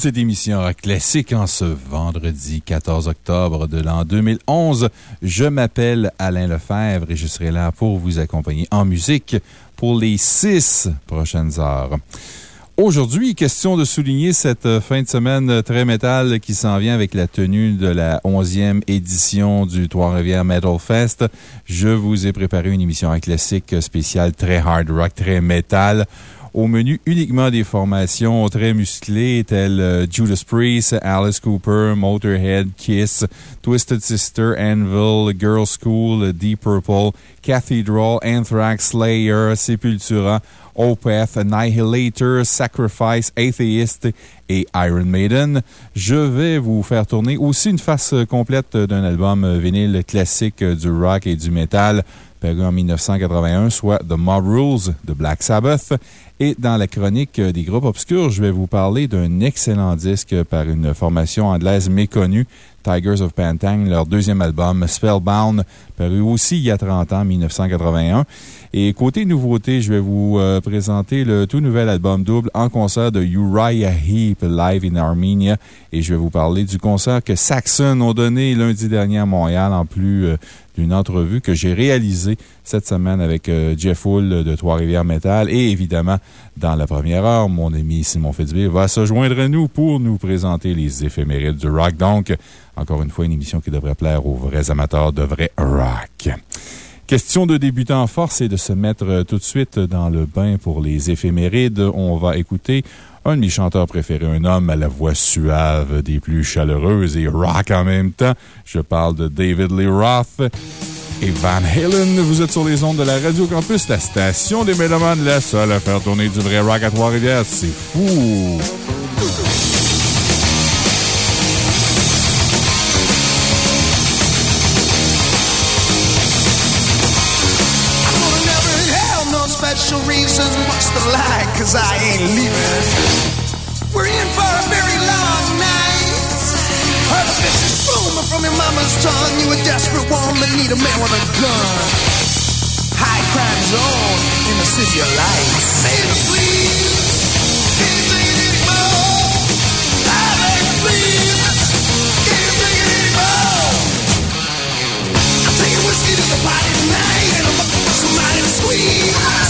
cette émission Classique en ce vendredi 14 octobre de l'an 2011. Je m'appelle Alain Lefebvre et je serai là pour vous accompagner en musique pour les six prochaines heures. Aujourd'hui, question de souligner cette fin de semaine très métal qui s'en vient avec la tenue de la 11e édition du Trois-Rivières Metal Fest. Je vous ai préparé une émission classique spéciale très hard rock, très métal. Au menu, uniquement des formations très musclées telles euh, Judas Priest, Alice Cooper, Motorhead, Kiss, Twisted Sister, Anvil, Girl School, Deep Purple, Cathedral, Anthrax, Slayer, Sepultura, Opeth, Annihilator, Sacrifice, Atheist et Iron Maiden. Je vais vous faire tourner aussi une face complète d'un album vinyle classique du rock et du metal paru en 1981, soit The Mob Rules de Black Sabbath. Et dans la chronique des groupes obscurs, je vais vous parler d'un excellent disque par une formation anglaise méconnue, Tigers of Pantang, leur deuxième album, Spellbound, paru aussi il y a 30 ans, 1981. Et côté nouveauté, je vais vous euh, présenter le tout nouvel album double en concert de Uriah Heep live in Armenia. Et je vais vous parler du concert que Saxon ont donné lundi dernier à Montréal, en plus euh, d'une entrevue que j'ai réalisée cette semaine avec euh, Jeff Hull de Trois-Rivières Metal. Et évidemment, dans la première heure, mon ami Simon Fitzbé va se joindre à nous pour nous présenter les éphémérides du rock. Donc, encore une fois, une émission qui devrait plaire aux vrais amateurs de vrai rock. Question de débuter en force et de se mettre euh, tout de suite dans le bain pour les éphémérides. On va écouter un de mes chanteurs préférés, un homme à la voix suave, des plus chaleureuses et rock en même temps. Je parle de David Lee Roth et Van Halen. Vous êtes sur les ondes de la Radio Campus, la station des Mélomanes, la seule à faire tourner du vrai rock à Trois-Rivières. C'est fou! Cause I ain't leaving. We're in for a very long night. Heard a vicious rumor from your mama's tongue. You a desperate woman, need a man with a gun. High crime zone in the city of lights. Us, please. Can't take it anymore. I beg please. Can't take it anymore. I'm taking whiskey to the party tonight, and I'm looking for somebody to squeeze.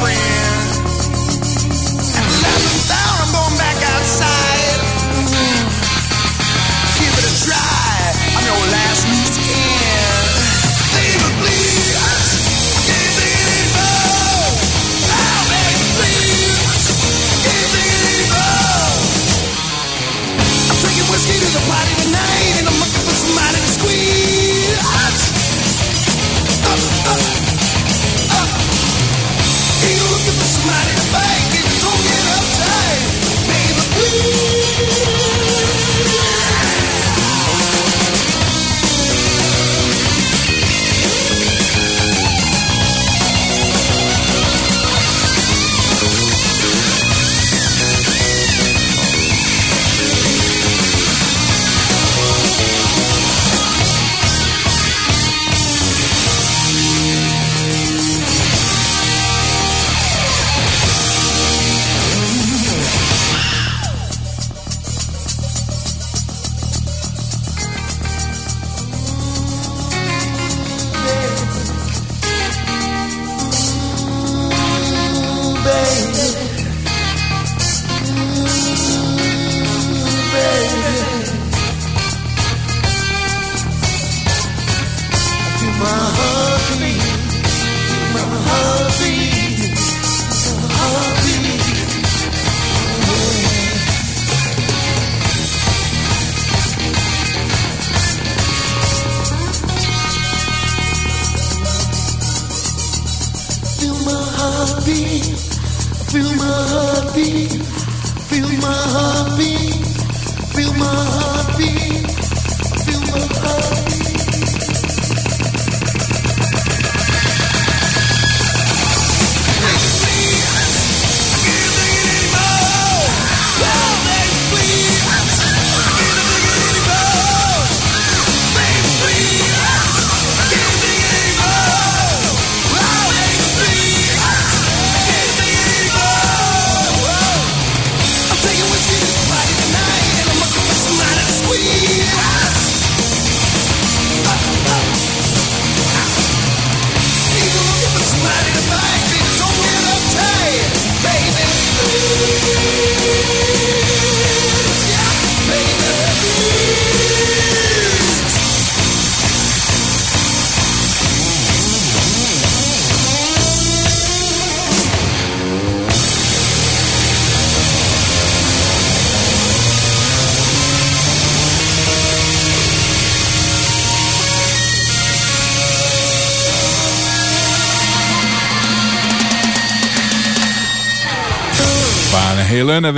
Friend. After laughing down, I'm going back outside. To the party tonight, and I'm looking for somebody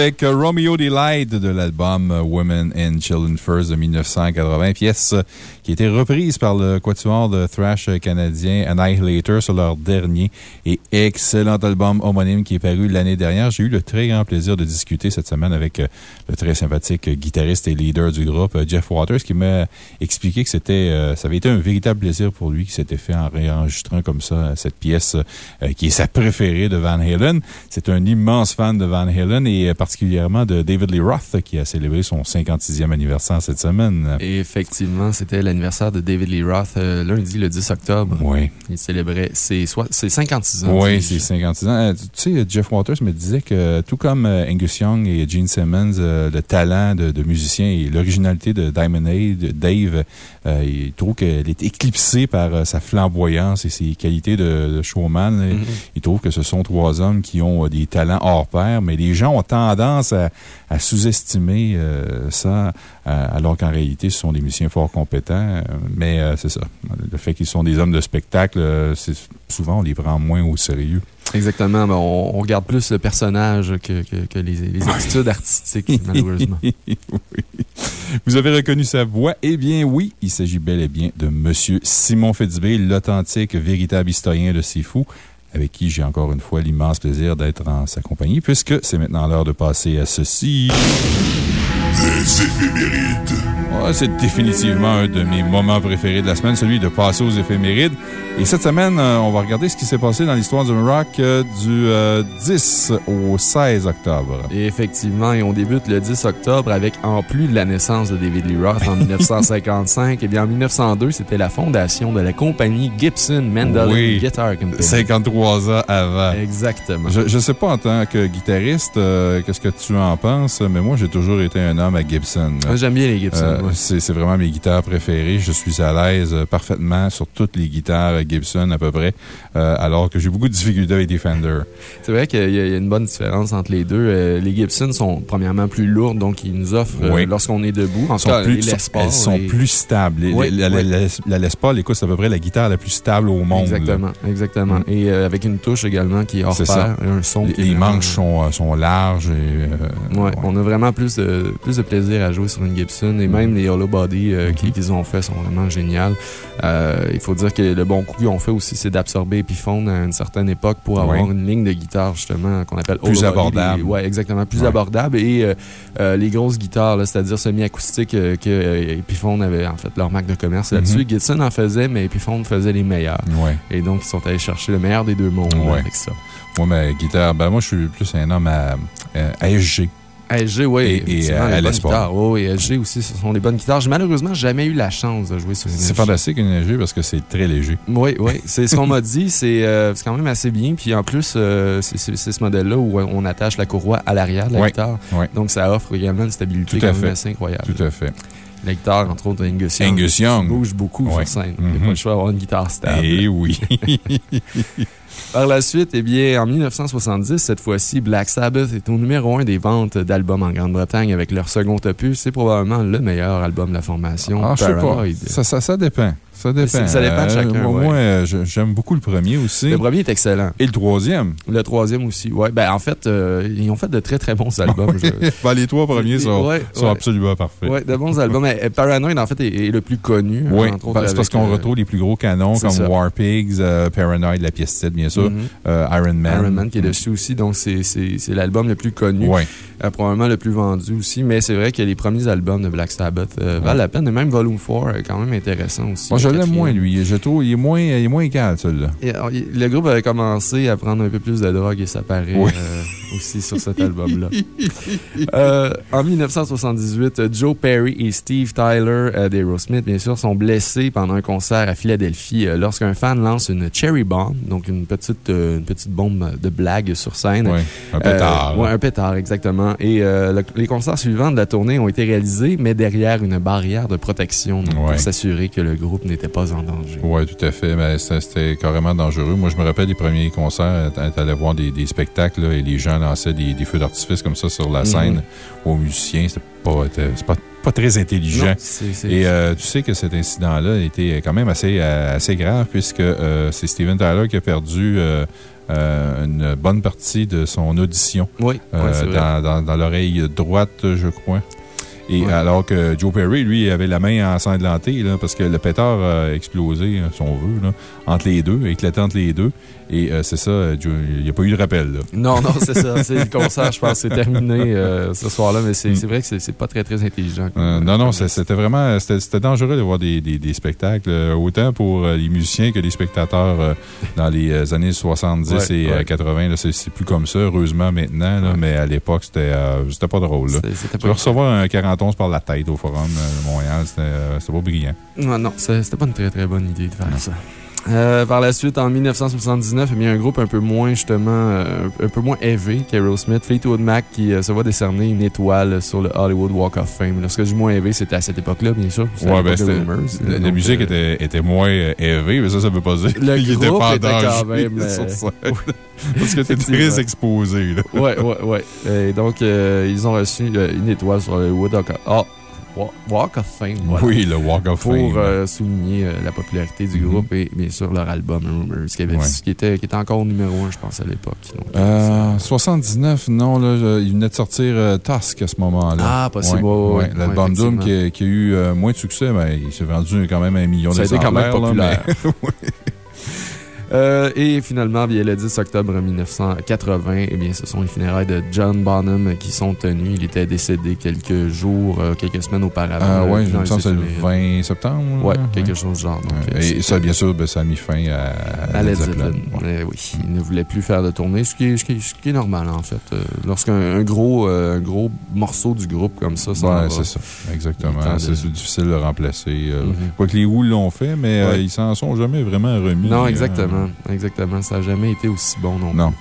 avec Romeo Delight de l'album Women and Children First de 1980, pièce qui a été reprise par le quatuor de thrash canadien Annihilator sur leur dernier et excellent album homonyme qui est paru l'année dernière. J'ai eu le très grand plaisir de discuter cette semaine avec le très sympathique guitariste et leader du groupe, Jeff Waters, qui m'a expliqué que c'était, ça avait été un véritable plaisir pour lui qui s'était fait en réenregistrant comme ça cette pièce qui est sa préférée de Van Halen. C'est un immense fan de Van Halen et particulièrement de David Lee Roth qui a célébré son 56e anniversaire cette semaine. Effectivement, c'était l'anniversaire de David Lee Roth lundi, le 10 octobre. Oui. Il célébrait ses, 56 ans. Oui, ses 56 ans. Tu sais, Jeff Waters me disait que tout comme Angus Young et Gene Simmons, le talent de, de musicien et l'originalité de Diamond Dave, il trouve qu'elle est éclipsée par sa flamboyance et ses qualités de, de showman. Mm-hmm. Il trouve que ce sont trois hommes qui ont des talents hors pair, mais les gens ont tendance à, à sous-estimer ça, alors qu'en réalité, ce sont des musiciens fort compétents. Mais c'est ça. Le fait qu'ils sont des hommes de spectacle, souvent, on les prend moins au sérieux. Exactement. Ben, on, on, regarde plus le personnage que, que, que les, les, attitudes artistiques, malheureusement. oui. Vous avez reconnu sa voix? Eh bien, oui, il s'agit bel et bien de M. Simon Fitzbé, l'authentique, véritable historien de C'est Fou avec qui j'ai encore une fois l'immense plaisir d'être en sa compagnie, puisque c'est maintenant l'heure de passer à ceci. Les éphémérides. Ouais, c'est définitivement un de mes moments préférés de la semaine, celui de passer aux éphémérides. Et cette semaine, on va regarder ce qui s'est passé dans l'histoire du rock du 10 au 16 octobre. Et effectivement, et on débute le 10 octobre avec, en plus de la naissance de David Lee Roth en 1955, et bien en 1902, c'était la fondation de la compagnie Gibson Mandolin oui, Guitar Company. 53 ans avant. Exactement. Je ne sais pas en tant que guitariste, euh, qu'est-ce que tu en penses, mais moi, j'ai toujours été un homme à Gibson. J'aime bien les Gibson. Euh, C'est vraiment mes guitares préférées. Je suis à l'aise parfaitement sur toutes les guitares Gibson à peu près, euh, alors que j'ai beaucoup de difficultés avec des Fender. C'est vrai qu'il y, y, a une bonne différence entre les deux. Euh, les Gibson sont premièrement plus lourdes, donc ils nous offrent, oui. euh, lorsqu'on est debout, en sont cas, plus, les Paul. Elles sont plus stables. Oui, la, oui. La, la, la, Les Paul, écoute, c'est à peu près la guitare la plus stable au monde. Exactement, là. exactement. Mm. Et euh, avec une touche également qui est hors est pair, un son Les, les manches sont, sont larges. Et, ouais, on a vraiment plus de, plus de plaisir à jouer sur une Gibson et même les Hollow Body euh, qu'ils ont fait sont vraiment géniales. Euh, il faut dire que le bon coup qu'ils ont fait aussi, c'est d'absorber Epiphone à une certaine époque pour avoir oui. une ligne de guitare, justement, qu'on appelle Plus abordable. Oui, exactement, plus abordable. Et euh, les grosses guitares, c'est-à-dire semi-acoustiques que Epiphone avait en fait leur marque de commerce là-dessus. Mm -hmm. Gibson en faisait, mais Epiphone faisait les meilleurs. Ouais. Et donc, ils sont allés chercher le meilleur des deux mondes ouais. avec ça. Moi, ma guitare, ben, moi, je suis plus un homme à, à SG. SG, oui. Et, et à, les bonnes guitares. Oh, et SG aussi, ce sont les bonnes guitares. J'ai malheureusement jamais eu la chance de jouer sur une C'est fantastique une SG parce que c'est très léger. Oui, oui. C'est ce qu'on m'a dit. C'est euh, quand même assez bien. Puis en plus, euh, c'est ce modèle-là où on attache la courroie à l'arrière de la oui, guitare. Oui. Donc ça offre également une stabilité quand même assez incroyable. Tout à fait. La guitare, entre autres, Angus Young. Angus Young. bouge beaucoup sur scène. Il n'y a mm -hmm. pas le choix d'avoir une guitare stable. Eh oui. Par la suite, eh bien, en 1970, cette fois-ci, Black Sabbath est au numéro un des ventes d'albums en Grande-Bretagne avec leur second opus. C'est probablement le meilleur album de la formation. Ah, je sais pas. Ça, ça, ça dépend. Ça dépend. Ça dépend de chacun. Euh, moi, euh, j'aime beaucoup le premier aussi. Le premier est excellent. Et le troisième? Le troisième aussi, oui. Ben, en fait, euh, ils ont fait de très, très bons albums. ben, les trois premiers sont, sont absolument parfaits. Oui, de bons albums. Paranoid, en fait, est, le plus connu. Oui, c'est parce qu'on retrouve les plus gros canons comme War Pigs, Paranoid, la pièce 7, bien sûr, mm-hmm. Iron Man. Iron Man qui est dessus aussi. Donc, c'est l'album le plus connu. Oui. Probablement le plus vendu aussi. Mais c'est vrai que les premiers albums de Black Sabbath valent la peine. Et même Volume 4 est quand même intéressant aussi. Moi, je l'aime moins, lui je trouve il est moins, il est moins calme, celui-là. Le groupe avait commencé à prendre un peu plus de drogue et ça paraît euh, aussi sur cet album-là. Euh, en 1978, Joe Perry et Steve Tyler euh, d'Aerosmith, bien sûr, sont blessés pendant un concert à Philadelphie lorsqu'un fan lance une cherry bomb, donc une petite, une petite bombe de blague sur scène. Oui, un pétard. oui, un pétard, exactement. Et les concerts suivants de la tournée ont été réalisés, mais derrière une barrière de protection pour s'assurer que le groupe n'était pas en danger. Oui, tout à fait. Mais c'était carrément dangereux. Moi, je me rappelle des premiers concerts, allé voir des, des, spectacles et les gens lançaient des, des feux d'artifice comme ça sur la mhm. scène aux musiciens. C'était pas, pas, pas, très intelligent. et euh, tu sais que cet incident-là était quand même assez, euh, assez grave puisque euh, c'est Steven Tyler qui a perdu. Une bonne partie de son audition. Oui, dans, dans, dans l'oreille droite, je crois. Et alors que Joe Perry, lui, avait la main ensanglantée, là, parce que le pétard a explosé, si on veut, là, entre les deux, éclaté entre les deux. Et euh, c'est ça, il n'y a pas eu de rappel. Non, non, c'est ça. C'est le concert, je pense, c'est terminé euh, ce soir-là, mais c'est mm. vrai que c'est pas très, très intelligent. Euh, non, non, c'était vraiment c'était dangereux de voir des, des, spectacles, autant pour les musiciens que les spectateurs dans les années 70 et 80. C'est plus comme ça, heureusement, maintenant, mais à l'époque, c'était pas drôle. Tu recevoir un 41 par la tête au Forum de Montréal, c'était pas brillant. Non, non, c'était pas une très, très bonne idée de faire ça. Euh, par la suite, en 1979, il y a un groupe un peu moins, justement, euh, un peu moins élevé qu'Aerosmith, Fleetwood Mac, qui euh, se voit décerner une étoile sur le Hollywood Walk of Fame. Lorsque je dis moins élevé, c'était à cette époque-là, bien sûr. Ouais, ben, la, la musique était, était, moins élevée, mais ça, ça veut pas dire qu'il était pas était quand même. Parce que t'es très exposé, là. Ouais, ouais, ouais. Et donc, ils ont reçu une étoile sur le Hollywood Walk of Fame. Walk of Fame. Oui, le Walk of Fame. Pour euh, souligner euh, la popularité du groupe mm-hmm. et bien sûr leur album Rumors, qui, avait, qui, était, qui était encore numéro 1, je pense, à l'époque. Euh, 79, non, là, il venait de sortir euh, Tusk à ce moment-là. Ah, possible. Ouais, L'album Doom qui, qui, a eu moins de succès, mais il s'est vendu quand même un million d'exemplaires. Ça a été quand même populaire. Euh, et finalement, bien, le 10 octobre 1980, eh bien, ce sont les funérailles de John Bonham qui sont tenues. Il était décédé quelques jours, euh, quelques semaines auparavant. Ah, oui, je me sens que c'est le 20 septembre. Oui, quelque chose du genre. Euh, et ça, bien sûr, ben, ça a mis fin à, à Led Zeppelin. oui, il ne voulait plus faire de tournée, ce qui est, ce qui est, normal, en fait. Lorsqu'un gros, gros morceau du groupe comme ça, ça. Oui, c'est ça. Exactement. C'est difficile de remplacer. Mm-hmm. Quoique les Who l'ont fait, mais ils s'en sont jamais vraiment remis. Non, exactement exactement. Ça n'a jamais été aussi bon non, non.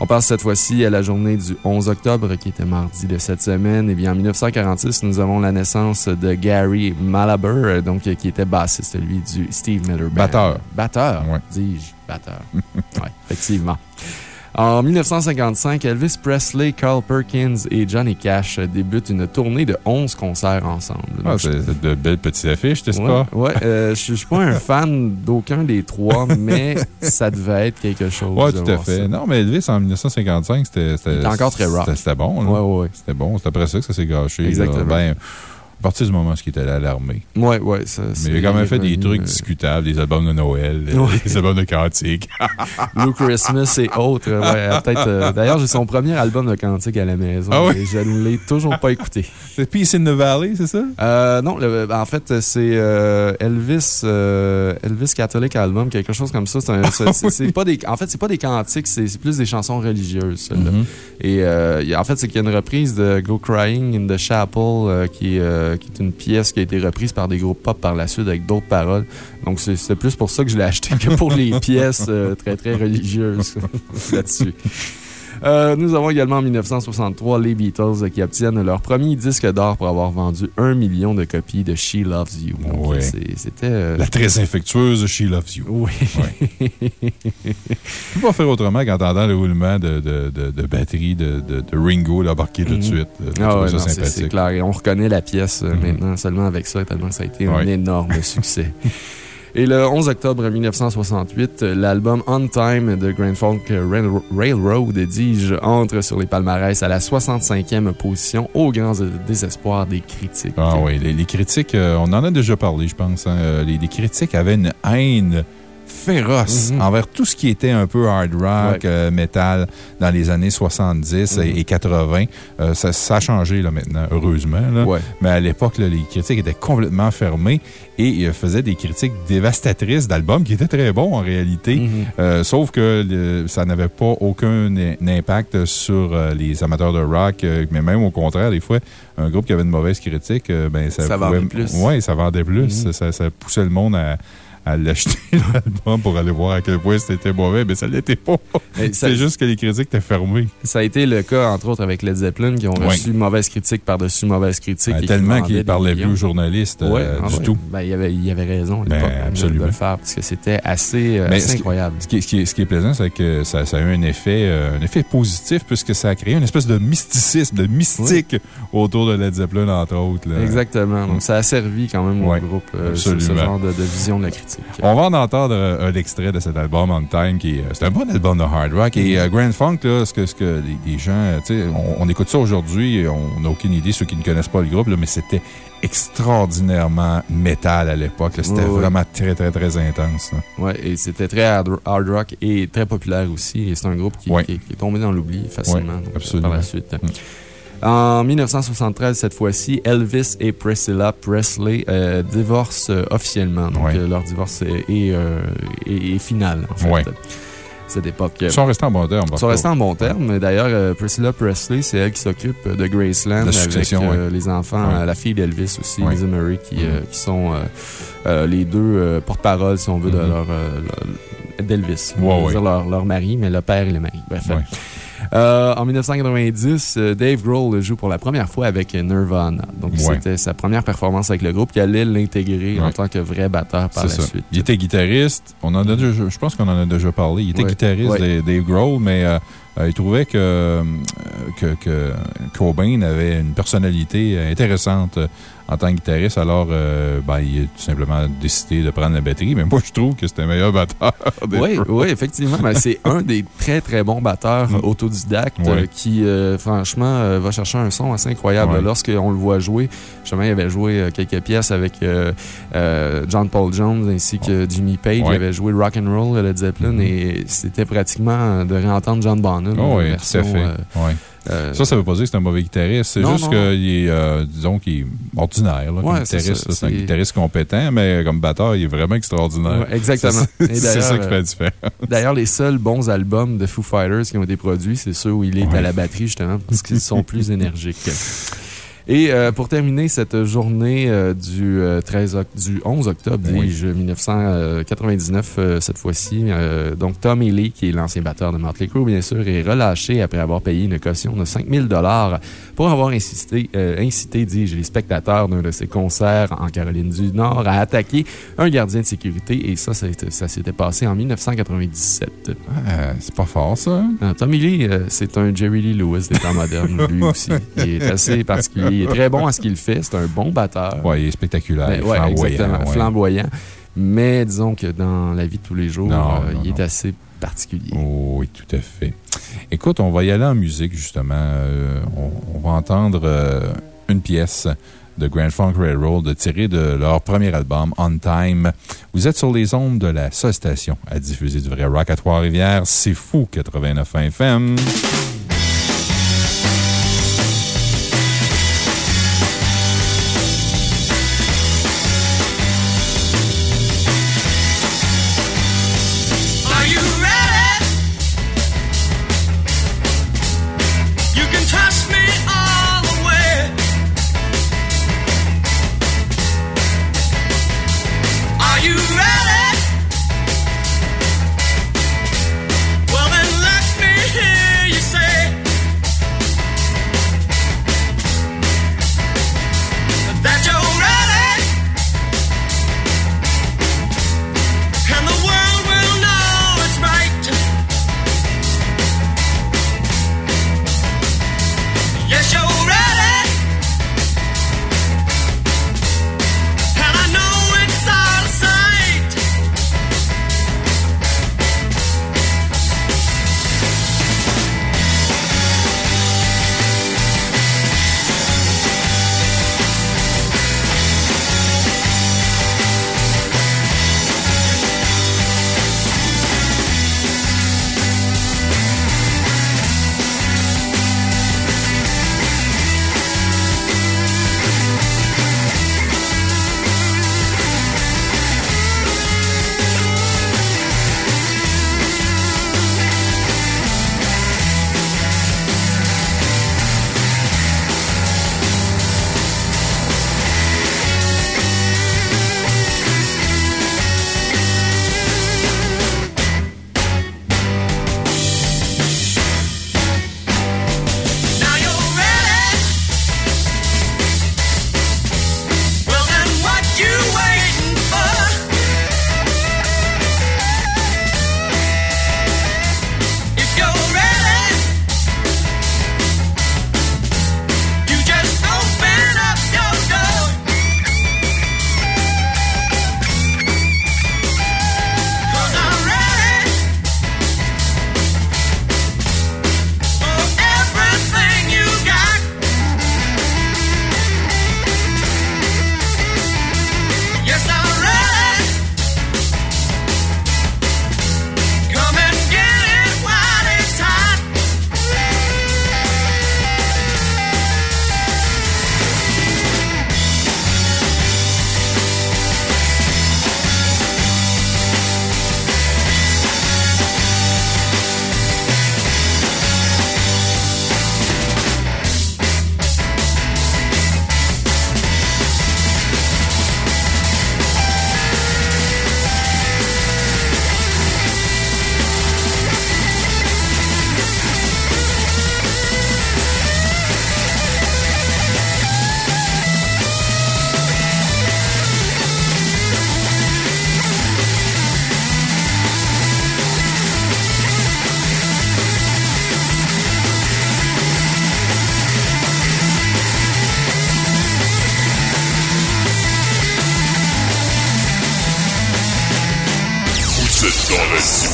On passe cette fois-ci à la journée du 11 octobre, qui était mardi de cette semaine. Et eh bien, en 1946, nous avons la naissance de Gary Malaber, donc, qui était bassiste, lui, du Steve Miller Band. Batteur. Batteur, dis-je. Batteur. oui, effectivement. En 1955, Elvis Presley, Carl Perkins et Johnny Cash débutent une tournée de 11 concerts ensemble. Ah, c'est de belles petites affiches, n'est-ce pas? Oui, euh, je ne suis pas un fan d'aucun des trois, mais ça devait être quelque chose. Oui, tout à fait. Non, mais Elvis, en 1955, c'était encore très rock. C'était bon. Oui, oui. C'était bon. C'est après ça que ça s'est gâché. Exactement. Ben, à partir du moment où il était allé à l'armée. Oui, oui. Mais il a quand même fait des trucs discutables, des albums de Noël, des albums de cantiques. Blue Christmas et autres. peut-être. Euh, d'ailleurs, j'ai son premier album de cantiques à la maison. Ah et je ne l'ai toujours pas écouté. C'est Peace in the Valley, c'est ça? Euh, non, en fait, c'est euh, Elvis, Elvis Catholic Album, quelque chose comme ça. C'est pas des, en fait, c'est pas des cantiques, c'est plus des chansons religieuses. Mm-hmm. Et en fait, c'est qu'il y a une reprise de Go Crying in the Chapel qui est euh, qui est une pièce qui a été reprise par des groupes pop par la suite avec d'autres paroles. Donc, c'est plus pour ça que je l'ai acheté que pour les pièces euh, très, très religieuses là-dessus. Euh, nous avons également en 1963 les Beatles qui obtiennent leur premier disque d'or pour avoir vendu un million de copies de She Loves You. C'était. euh, La très infectueuse She Loves You. Oui. Ouais. Je peux pas faire autrement qu'en entendant le roulement de, de, de, de batterie de, Ringo embarqué tout de suite. J'ai Ah ouais, c'est- clair. Et on reconnaît la pièce euh, maintenant seulement avec ça, tellement ça a été un énorme succès. Et le 11 octobre 1968, euh, l'album On Time de Grand Funk Rail- Railroad, dis-je, entre sur les palmarès à la 65e position, au grand désespoir des critiques. Ah oui, les, critiques, euh, on en a déjà parlé, je pense. hein, euh, les critiques avaient une haine féroce Mhm. envers tout ce qui était un peu hard rock, Ouais. euh, metal dans les années 70 et- Mhm. et 80. Euh, ça, ça a changé là, maintenant, heureusement. là. Ouais. Mais à l'époque, les critiques étaient complètement fermées et euh, faisaient des critiques dévastatrices d'albums qui étaient très bons en réalité. Mhm. Euh, sauf que le- ça n'avait pas aucun impact sur les amateurs de rock, mais même au contraire, des fois, un groupe qui avait une mauvaise critique, ben, ça, Ça vendait plus. Oui, ça vendait plus. Mhm. ça, ça poussait le monde à, à l'acheter l'album pour aller voir à quel point c'était mauvais, mais ça ne l'était pas. C'est juste que les critiques étaient fermées. Ça a été le cas, entre autres, avec Led Zeppelin, qui ont reçu mauvaise critique par-dessus mauvaise critique. Ben, et tellement qu'ils ne parlaient millions. plus aux journalistes euh, Ouais, ah du ouais. tout. Ben, il y avait, il y avait raison Ben, de- le faire, parce que c'était assez, euh, Mais assez ce qui- incroyable. Ce qui, est- ce qui est, ce qui est plaisant, c'est que ça, ça a eu un effet, euh, un effet positif puisque ça a créé une espèce de mysticisme, de mystique autour de Led Zeppelin, entre autres. là. Exactement. Donc, ça a servi quand même au Ouais, groupe, euh, ce, genre de, de vision de la critique. On va en entendre euh, un extrait de cet album On Time qui est, euh, c'est un bon album de hard rock. Et euh, Grand Funk, là, ce que, ce que les, les gens, euh, tu sais, on, on écoute ça aujourd'hui et on n'a aucune idée, ceux qui ne connaissent pas le groupe, là, mais c'était extraordinairement métal à l'époque. C'était vraiment très, très, très intense. Ouais, et c'était très hard, hard rock et très populaire aussi. Et c'est un groupe qui, Ouais. qui- qui est tombé dans l'oubli facilement donc, par la suite. Mm. En 1973, cette fois-ci, Elvis et Priscilla Presley euh, divorcent euh, officiellement. Donc, Ouais. euh, leur divorce est, est, est- est final, en fait. Ouais. Cette époque. Ils sont restés en bon terme. Ils sont restés en bon terme. D'ailleurs, Priscilla Presley, c'est elle qui s'occupe de Graceland La avec succession, euh, les enfants, la fille d'Elvis aussi, Ouais. Lisa Murray, qui, euh, qui sont euh, les deux porte-parole, si on veut, de Mhm. leur, euh, leur- d'Elvis. Leur, leur mari, mais le père et le mari. Bref. Euh, en 1990, euh, Dave Grohl joue pour la première fois avec Nirvana. Donc, Ouais. c'était sa première performance avec le groupe qui allait l'intégrer en tant que vrai batteur par la ça. suite. Il était guitariste. On en a déjà, je pense qu'on en a déjà parlé. Il était Ouais. guitariste Dave Grohl, mais euh, euh, il trouvait que, que, que Cobain avait une personnalité intéressante en tant que guitariste. Alors, euh, ben, il a tout simplement décidé de prendre la batterie. Mais moi, je trouve que c'était le meilleur batteur. des Oui, oui, effectivement. Ben, c'est un des très, très bons batteurs Mm. autodidactes euh, qui, euh, franchement, va chercher un son assez incroyable. Lorsqu'on le voit jouer, justement, il avait joué quelques pièces avec John Paul Jones ainsi que Jimmy Page. Il avait joué Rock and Roll, Led Zeppelin, Mhm. et c'était pratiquement de réentendre John Bonham. Oh, oui, tout version, à fait. Euh, Ça, ça veut pas dire que c'est un mauvais guitariste. C'est juste qu'il est, euh, disons, qu'il est ordinaire. Ouais, c'est un guitariste compétent, mais comme batteur, il est vraiment extraordinaire. ouais, exactement. C'est ça qui fait la différence. D'ailleurs, les seuls bons albums de Foo Fighters qui ont été produits, c'est ceux où il est Ouais. à la batterie, justement, parce qu'ils sont plus énergiques. Et euh, pour terminer cette journée euh, du, euh, 13 oc- du 11 octobre, Oui. dis-je, 1999, euh, cette fois-ci, euh, donc Tommy Lee, qui est l'ancien batteur de Motley Crue, bien sûr, est relâché après avoir payé une caution de 5000 pour avoir insisté, euh, incité, dis-je, les spectateurs d'un de ses concerts en Caroline du Nord à attaquer un gardien de sécurité. Et ça, ça, s'était passé en 1997. Ah, c'est pas fort, ça. Ah, Tommy Lee, euh, c'est un Jerry Lee Lewis des temps modernes, lui aussi. Il est assez particulier. Il est très bon à ce qu'il fait. C'est un bon batteur. Ouais, il est spectaculaire. Ben, il est ouais, flamboyant, exactement. ouais. Flamboyant. Mais disons que dans la vie de tous les jours, Non, euh, non, il est non. assez particulier. Oh, oui, tout à fait. Écoute, on va y aller en musique, justement. Euh, on, on va entendre euh, une pièce de Grand Funk Railroad tirée de leur premier album, On Time. Vous êtes sur les ondes de la seule station à diffuser du vrai rock à Trois-Rivières. C'est fou, 89 FM.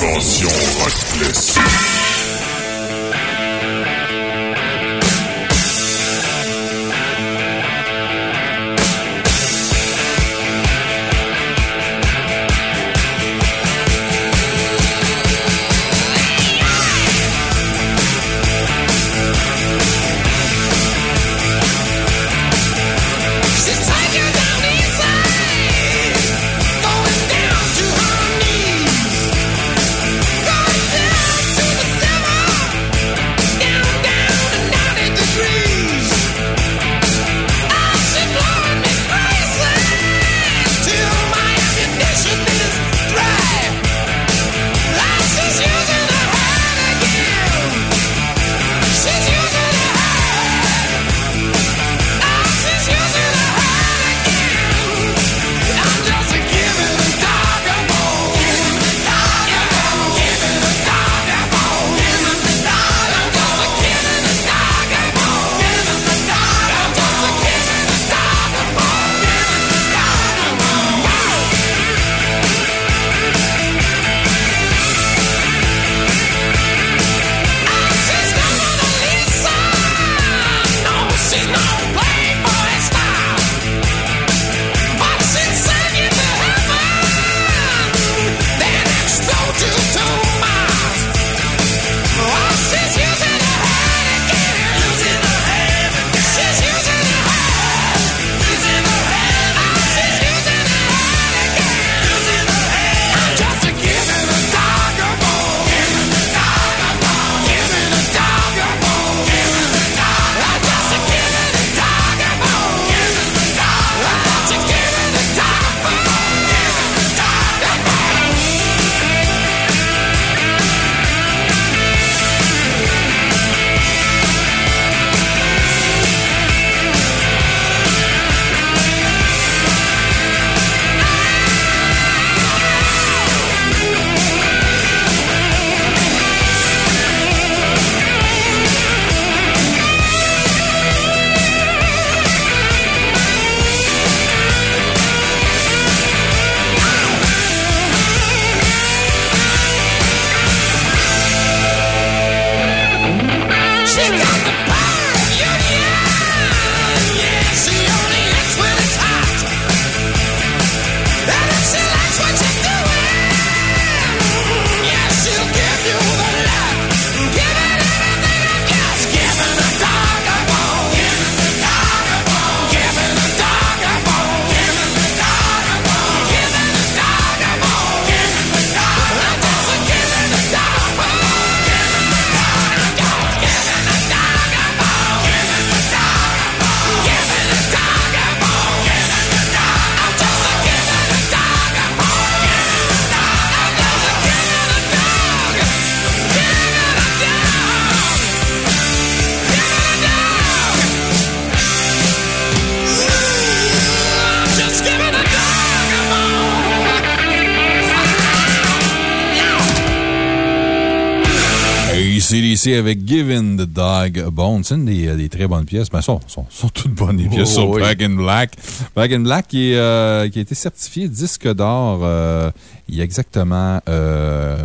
Dimension rock. Avec Giving the Dog a Bone. C'est une des, euh, des très bonnes pièces. Mais sont, sont, sont toutes bonnes, les pièces Oh, sur oui. Back in Black. Back in Black qui, euh, qui a été certifié disque d'or euh, il y a exactement euh,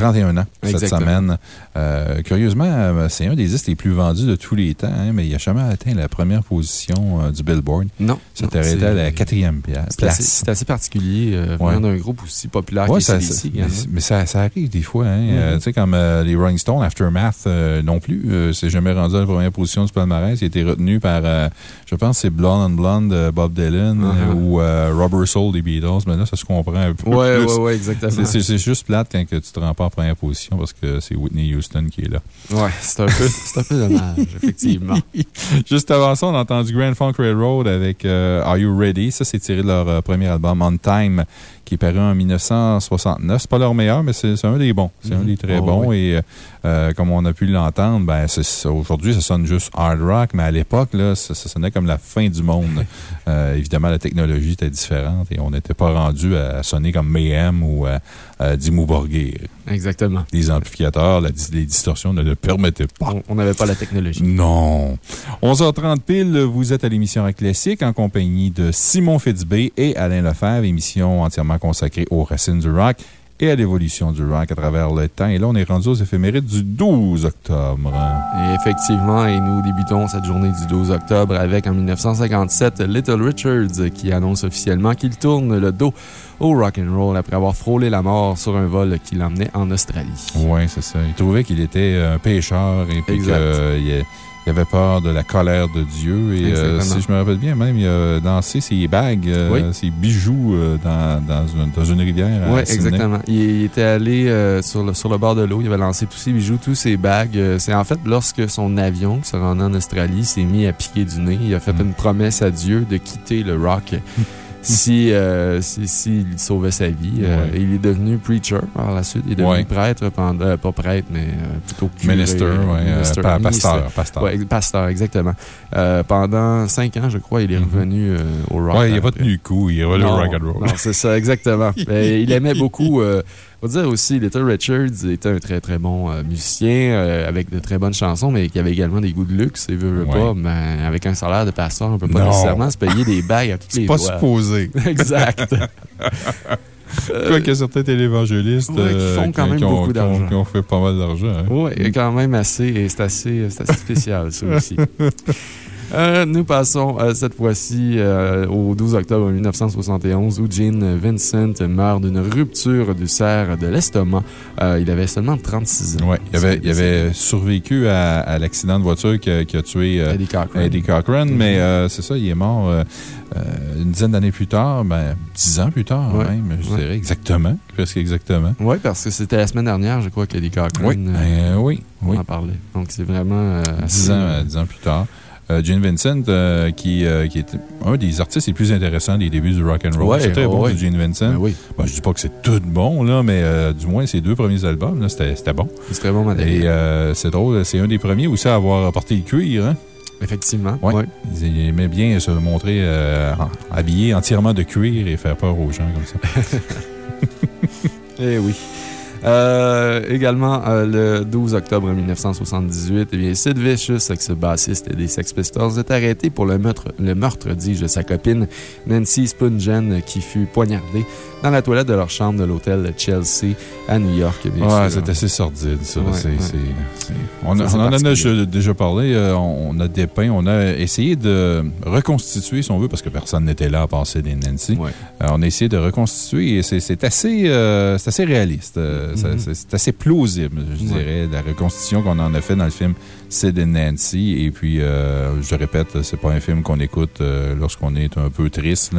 31 ans cette semaine. Euh, curieusement, euh, c'est un des disques les plus vendus de tous les temps, hein, mais il n'a jamais atteint la première position euh, du Billboard. Non. C'était arrêté à la quatrième pia- C'est assez, place. c'est assez particulier, euh, Ouais. venant d'un groupe aussi populaire Ouais, que ça, CDC. ça- mais, mais ça, ça arrive des fois. Hein, Mhm. tu sais, comme les Rolling Stones, Aftermath non plus. C'est jamais rendu à la première position du palmarès. Il a été retenu par, je pense, c'est Blonde and Blonde de Bob Dylan euh, ou Rubber Soul des Beatles. Mais là, ça se comprend un peu. Plus. ouais, ouais, exactement. C'est juste plate quand que tu te rends pas en première position parce que c'est Whitney Houston qui est là. Ouais, c'est un un peu dommage, effectivement. Juste avant ça, on a entendu Grand Funk Railroad avec euh, Are You Ready? Ça, c'est tiré de leur euh, premier album On Time qui est paru en 1969. C'est pas leur meilleur, mais c'est un des bons. C'est un Mhm. des très Oh, bons. oui. Et euh, comme on a pu l'entendre, ben, aujourd'hui, ça sonne juste hard rock, mais à l'époque, ça, ça sonnait comme la fin du monde. Euh, évidemment, la technologie était différente et on n'était pas rendu à sonner comme Mayhem ou euh, euh, Dimmu Borgir. Exactement. Les amplificateurs, la les distorsions ne le permettaient pas. On- n'avait pas la technologie. Non. 11h30 pile, vous êtes à l'émission Classique en compagnie de Simon Fitzbé et Alain Lefebvre, émission entièrement consacrée aux racines du rock. et à l'évolution du rock à travers le temps. Et là, on est rendu aux éphémérides du 12 octobre. Et effectivement, et nous débutons cette journée du 12 octobre avec en 1957 Little Richards qui annonce officiellement qu'il tourne le dos au rock and roll après avoir frôlé la mort sur un vol qui l'emmenait en Australie. Oui, c'est ça. Il trouvait qu'il était un pêcheur et puis qu'il il avait peur de la colère de Dieu. Et euh, si je me rappelle bien, même, il a dansé ses bagues, euh, Oui. ses bijoux euh, dans, dans, une, dans une rivière. Oui, exactement. Il, il était allé sur, le, sur le bord de l'eau, il avait lancé tous ses bijoux, tous ses bagues. C'est en fait lorsque son avion, qui se rendait en Australie, s'est mis à piquer du nez, il a fait Mm. une promesse à Dieu de quitter le rock. Si, euh, si, si il sauvait sa vie. Euh, Ouais. il est devenu preacher par la suite. Il est devenu Ouais. prêtre pendant, euh, pas prêtre, mais euh, plutôt curé, Minister, euh, minister, pasteur. pasteur. Ouais, pasteur, exactement. Euh, pendant cinq ans, je crois, il est Mhm. revenu euh, au rock. Ouais, il n'a pas tenu le coup, il est revenu au Non, rock'n'roll. Non, c'est ça, exactement. Il aimait beaucoup. Euh, faut dire aussi, Little Richards était un très très bon euh, musicien euh, avec de très bonnes chansons, mais qui avait également des goûts de luxe, et veut, veut Ouais. pas. Mais avec un salaire de pasteur, on peut pas Non. nécessairement se payer des bagues à toutes les C'est pas supposé. exact. Quoi que certains télévangélistes ouais, qui font quand même qui ont- beaucoup d'argent. qui ont fait pas mal d'argent. hein. Oui, quand même assez. et C'est assez, c'est assez spécial, ça aussi. Euh, nous passons euh, cette fois-ci euh, au 12 octobre 1971 où Gene Vincent meurt d'une rupture du cerf de l'estomac. Il avait seulement 36 ans. Ouais, il avait, il avait survécu à, à l'accident de voiture qui a, qui a tué Eddie Cochran. Eddie Cochran, Mhm. mais euh, c'est ça, il est mort une dizaine d'années plus tard, ben, dix ans plus tard Ouais, même, je ouais. dirais exactement, presque exactement. Oui, parce que c'était la semaine dernière, je crois, qu'Eddie Cochran Oui, ben, oui, oui. en parlait. Donc, c'est vraiment. Dix ans, dix ans plus tard. Euh, Gene Vincent, euh, qui, euh, qui est un des artistes les plus intéressants des débuts du rock and roll. Ouais, c'est très bon ouais. Gene Vincent. Ben oui, Bon, je dis pas que c'est tout bon, là, mais du moins, ses deux premiers albums, c'était bon. c'est très bon Et matériel. euh, c'est drôle, c'est un des premiers aussi à avoir porté le cuir. Hein? Effectivement. Ouais. ouais. Il aimait bien se montrer euh, habillé entièrement de cuir et faire peur aux gens comme ça. Eh oui. Euh, également, euh, le 12 octobre 1978, eh bien, Sid Vicious, ex-bassiste des Sex Pistols, est arrêté pour le meurtre, le meurtre dis-je, de sa copine Nancy Spungen, qui fut poignardée dans la toilette de leur chambre de l'hôtel Chelsea à New York. bien Ouais, sûr. c'est assez sordide, ça. Ouais, On, a- en a déjà, parlé. euh, on a dépeint, on a essayé de reconstituer, si on veut, parce que personne n'était là à passer des Nancy. Ouais. Euh, on a essayé de reconstituer et c'est assez, euh, assez réaliste. Mhm. c'est- assez plausible, je dirais, la reconstitution qu'on en a fait dans le film Sid and Nancy. Et puis, euh, je répète, c'est pas un film qu'on écoute euh, lorsqu'on est un peu triste.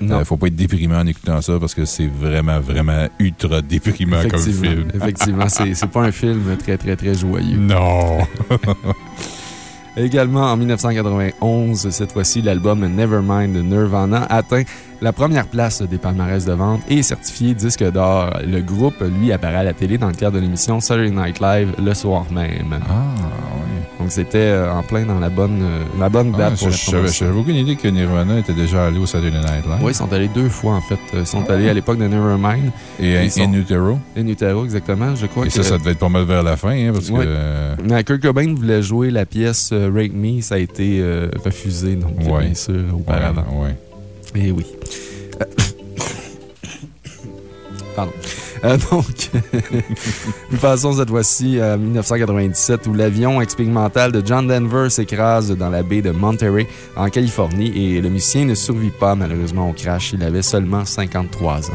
Il Non. faut pas être déprimé en écoutant ça parce que c'est vraiment, vraiment ultra déprimant comme Effectivement, film. effectivement c'est c'est pas un film très, très, très joyeux. Non! Également, en 1991, cette fois-ci, l'album Nevermind de Nirvana atteint la première place des palmarès de vente et est certifié disque d'or. Le groupe, lui, apparaît à la télé dans le cadre de l'émission Saturday Night Live le soir même. Ah. Donc, c'était euh, en plein dans la bonne, euh, la bonne date Ah, pour la je- J'avais promotion. j'avais aucune idée que Nirvana était déjà allé au Saturday Night Live. Oui, ils sont allés deux fois, en fait. Ils sont allés à l'époque de Nevermind, Et In Utero. in utero, exactement. Je crois Et que... ça, ça devait être pas mal vers la fin, hein, parce Ouais. que. euh, Mais Kurt Cobain voulait jouer la pièce Rake Me, ça a été euh, refusé, donc Ouais. bien sûr, auparavant. ouais, ouais. Eh oui. Pardon. Euh, donc, nous passons cette fois-ci à 1997 où l'avion expérimental de John Denver s'écrase dans la baie de Monterey en Californie et le musicien ne survit pas malheureusement au crash. Il avait seulement 53 ans.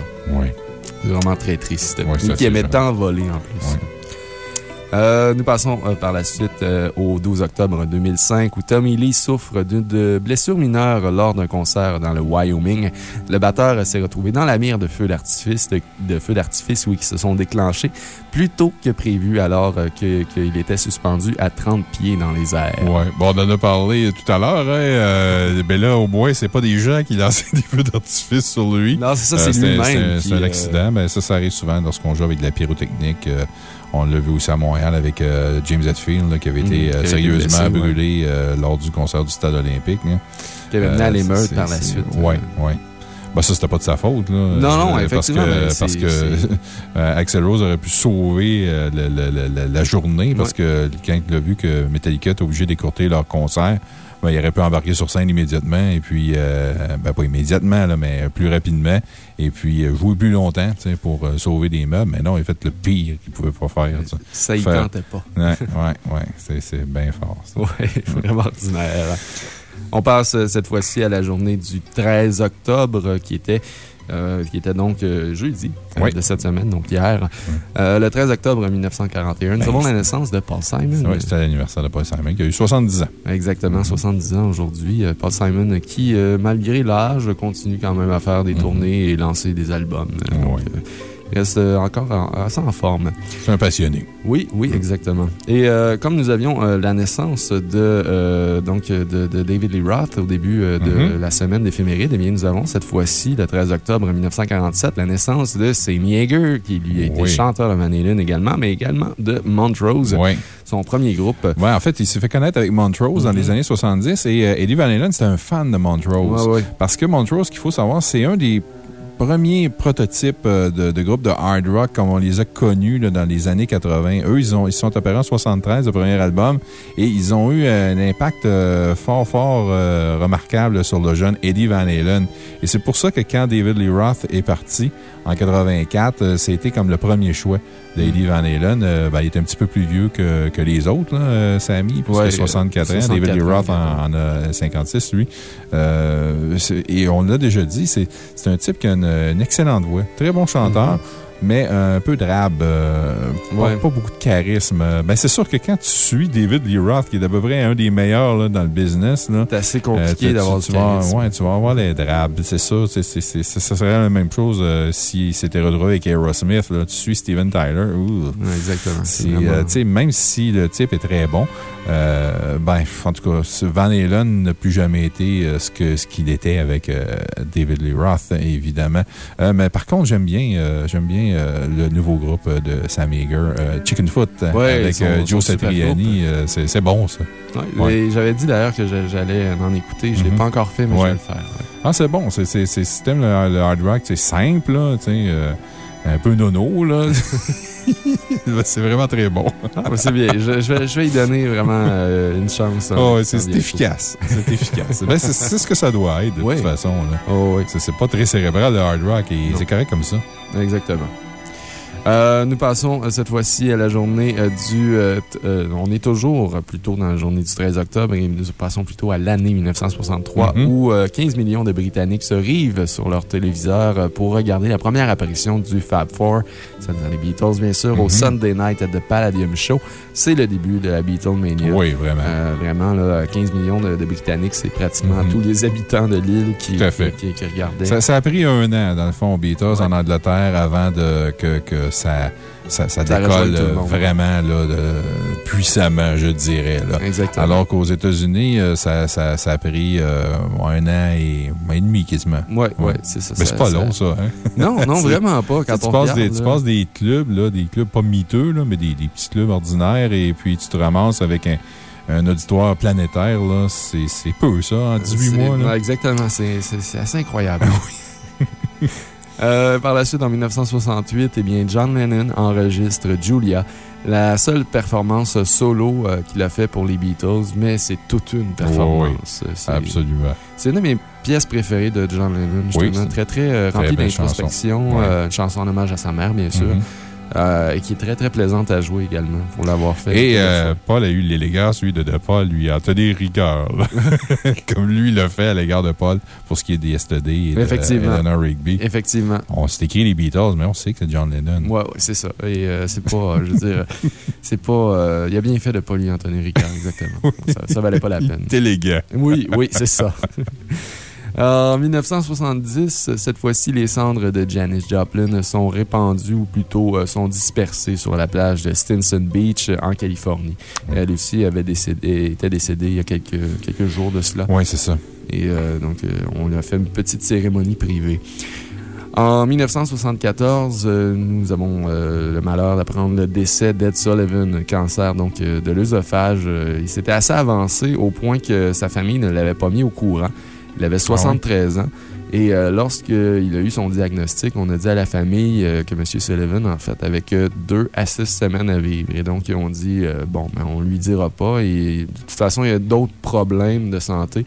C'est vraiment très triste. Lui ça, qui aimait tant voler en plus. Euh, nous passons euh, par la suite euh, au 12 octobre 2005 où Tommy Lee souffre d'une blessure mineure lors d'un concert dans le Wyoming. Le batteur s'est retrouvé dans la mire de feux d'artifice, de, de feux d'artifice, oui, qui se sont déclenchés plus tôt que prévu alors que- qu'il était suspendu à 30 pieds dans les airs. Ouais. Bon, on en a parlé tout à l'heure. Hein, euh, ben là, au moins, c'est pas des gens qui lançaient des feux d'artifice sur lui. Non, c'est ça, c'est lui-même. C'est un accident. Ben, ça, ça arrive souvent lorsqu'on joue avec de la pyrotechnique. Euh, on l'a vu aussi à Montréal avec euh, James Hetfield, là, qui avait Mhm, été qui euh, avait été sérieusement blessé, brûlé euh, lors du concert du Stade olympique. là. qui avait mené à Euh, l'émeute par la suite. Oui, oui. Ben, ça, c'était pas de sa faute. Là, Non, non, Euh, effectivement, Parce que, parce que euh, Axel Rose aurait pu sauver euh, la journée parce que quand il a vu que Metallica était obligé d'écourter leur concert ben, il aurait pu embarquer sur scène immédiatement, et puis, euh, ben, pas immédiatement, là, mais plus rapidement, et puis euh, jouer plus longtemps pour euh, sauver des meubles. Mais non, il a fait le pire qu'il pouvait pas faire. Ça y Faire- tentait pas. Ouais, ouais, ouais. C'est- bien fort. Oui, vraiment ordinaire. On passe cette fois-ci à la journée du 13 octobre, qui était, euh, qui était donc euh, jeudi euh, Oui. de cette semaine, donc hier. Le 13 octobre 1941, nous Ben, avons la naissance de Paul Simon. Ouais, C'était l'anniversaire de Paul Simon, qui a eu 70 ans. Exactement, 70 ans aujourd'hui. Paul Simon, qui, malgré l'âge, continue quand même à faire des tournées et lancer des albums. Donc, reste encore en- assez en forme. C'est un passionné. Oui, oui, exactement. Et euh, comme nous avions euh, la naissance de, euh, donc, de, de David Lee Roth au début de la semaine d'éphéméride, eh bien, nous avons cette fois-ci, le 13 octobre 1947, la naissance de Sammy Hagar, qui lui a été Oui. chanteur de Van Halen également, mais également de Montrose, Oui. son premier groupe. Ouais, en fait, il s'est fait connaître avec Montrose dans les années 70 et Eddie Van Halen, c'était un fan de Montrose. Ouais, ouais. Parce que Montrose, ce qu'il faut savoir, c'est un des premiers prototypes euh, de, de groupes de hard rock comme on les a connus là, dans les années 80. Eux, ils, ont, ils sont apparus en 73, le premier album, et ils ont eu un impact euh, fort, fort euh, remarquable sur le jeune Eddie Van Halen. Et c'est pour ça que quand David Lee Roth est parti en 84, euh, c'était comme le premier choix d'Eddie Van Halen. Euh, ben, il était un petit peu plus vieux que, que les autres, là, Sammy, puisque Ouais, 64 ans. 64 David Lee Roth en, en a 56, lui. Et on l'a déjà dit, c'est c'est un type qui a une, excellente voix. Très bon chanteur. Mais un peu drabe, euh, pas- Ouais. pas, beaucoup de charisme. Euh, Ben, c'est sûr que quand tu suis David Lee Roth, qui est à peu près un des meilleurs là, dans le business, C'est assez euh, compliqué d'avoir du vas, charisme. ouais, tu vas avoir les drabes, c'est c'est- c'est- c'est- Ça ça serait la même chose euh, s'il s'était retrouvé avec Aerosmith. Là. Tu suis Steven Tyler. ouh. Ouais, exactement. Vraiment- euh, tu sais, même si le type est très bon, euh, ben, en tout cas, Van Halen n'a plus jamais été euh, ce que ce qu'il était avec euh, David Lee Roth, évidemment. Euh, mais par contre, j'aime bien, euh, j'aime bien euh, le nouveau groupe euh, de Sam Hagar, euh, Chicken Foot, euh, Ouais, avec son- Joe Satriani. c'est bon, ça. Ouais, Ouais. et J'avais dit d'ailleurs que j'a- j'allais en écouter. Je ne l'ai Mhm. pas encore fait, mais je vais le faire. Ah, c'est bon. C'est, si t'aimes le, le hard rock, c'est simple, là, tu sais, un peu nono, là. c'est vraiment très bon. Ah, ben, c'est bien. Je, je vais, je vais y donner vraiment euh, une chance. hein, Oh, c'est, efficace. C'est efficace. Ben, c'est, ce que ça doit être, de toute façon. Oh, oui, C'est, pas très cérébral, le hard rock, et c'est correct comme ça. exactement. Euh, nous passons euh, cette fois-ci à la journée euh, du... euh, euh, on est toujours plutôt dans la journée du 13 octobre et nous passons plutôt à l'année 1963 Mhm. où euh, 15 millions de Britanniques se rivent sur leur téléviseur pour regarder la première apparition du Fab Four, c'est-à-dire les Beatles bien sûr, au Mhm. Sunday Night at the Palladium Show. C'est le début de la Beatlemania. Oui, vraiment. Vraiment, là, 15 millions de, de Britanniques, c'est pratiquement Mhm. tous les habitants de l'île qui, regardaient. Ça, ça a pris un an, dans le fond, aux Beatles en Angleterre avant de, que, que ça, ça, ça Ça décolle vraiment là, de- puissamment, je dirais. Là. Exactement. Alors qu'aux États-Unis, euh, ça, ça, ça a pris euh, un an et, un an et demi quasiment. Ouais, ouais, Ouais. c'est ça. Mais c'est pas long, ça. Hein? Non, non, vraiment pas. Quand tu, on passes regarde, des, tu là. passes des clubs, là, des clubs pas miteux, là, mais des, des petits clubs ordinaires, et puis tu te ramasses avec un, un auditoire planétaire. là, C'est peu, ça, en 18 C'est- mois. Là. ouais, exactement, c'est assez incroyable. Euh, par la suite, en 1968, eh bien, John Lennon enregistre Julia, la seule performance solo euh, qu'il a fait pour les Beatles, mais c'est toute une performance. C'est- Absolument. C'est une de mes pièces préférées de John Lennon, justement. c'est très, très euh, remplie d'introspection. chanson. Ouais. une chanson en hommage à sa mère, bien sûr. Mhm. Euh, et qui est très, très plaisante à jouer également, pour l'avoir fait. Et euh. Paul a eu l'élégance, lui, de ne pas lui en tenir rigueur. Comme lui l'a fait à l'égard de Paul pour ce qui est des STD et de Effectivement. Eleanor Rigby. Effectivement. On s'est écrit les Beatles, mais on sait que c'est John Lennon. Ouais, ouais, c'est ça. Et euh, c'est pas, je veux dire, c'est pas. il a bien fait de pas lui en tenir rigueur, exactement. Ça, ça valait pas la peine. T'es élégant. Oui, oui, c'est ça. En 1970, cette fois-ci, les cendres de Janis Joplin sont répandues, ou plutôt euh, sont dispersées sur la plage de Stinson Beach, euh, en Californie. Elle aussi avait décédé, était décédée il y a quelques, quelques jours de cela. Oui, c'est ça. Et euh, donc, euh, on a fait une petite cérémonie privée. En 1974, euh, nous avons euh, le malheur d'apprendre le décès d'Ed Sullivan, cancer donc, euh, de l'œsophage. Euh, il s'était assez avancé au point que sa famille ne l'avait pas mis au courant. Il avait 73 ans. Et euh, lorsqu'il a eu son diagnostic, on a dit à la famille euh, que M. Sullivan, en fait, avait que deux à six semaines à vivre. Et donc, ils ont dit, euh, bon, ben, on lui dira pas. Et de toute façon, il y a d'autres problèmes de santé.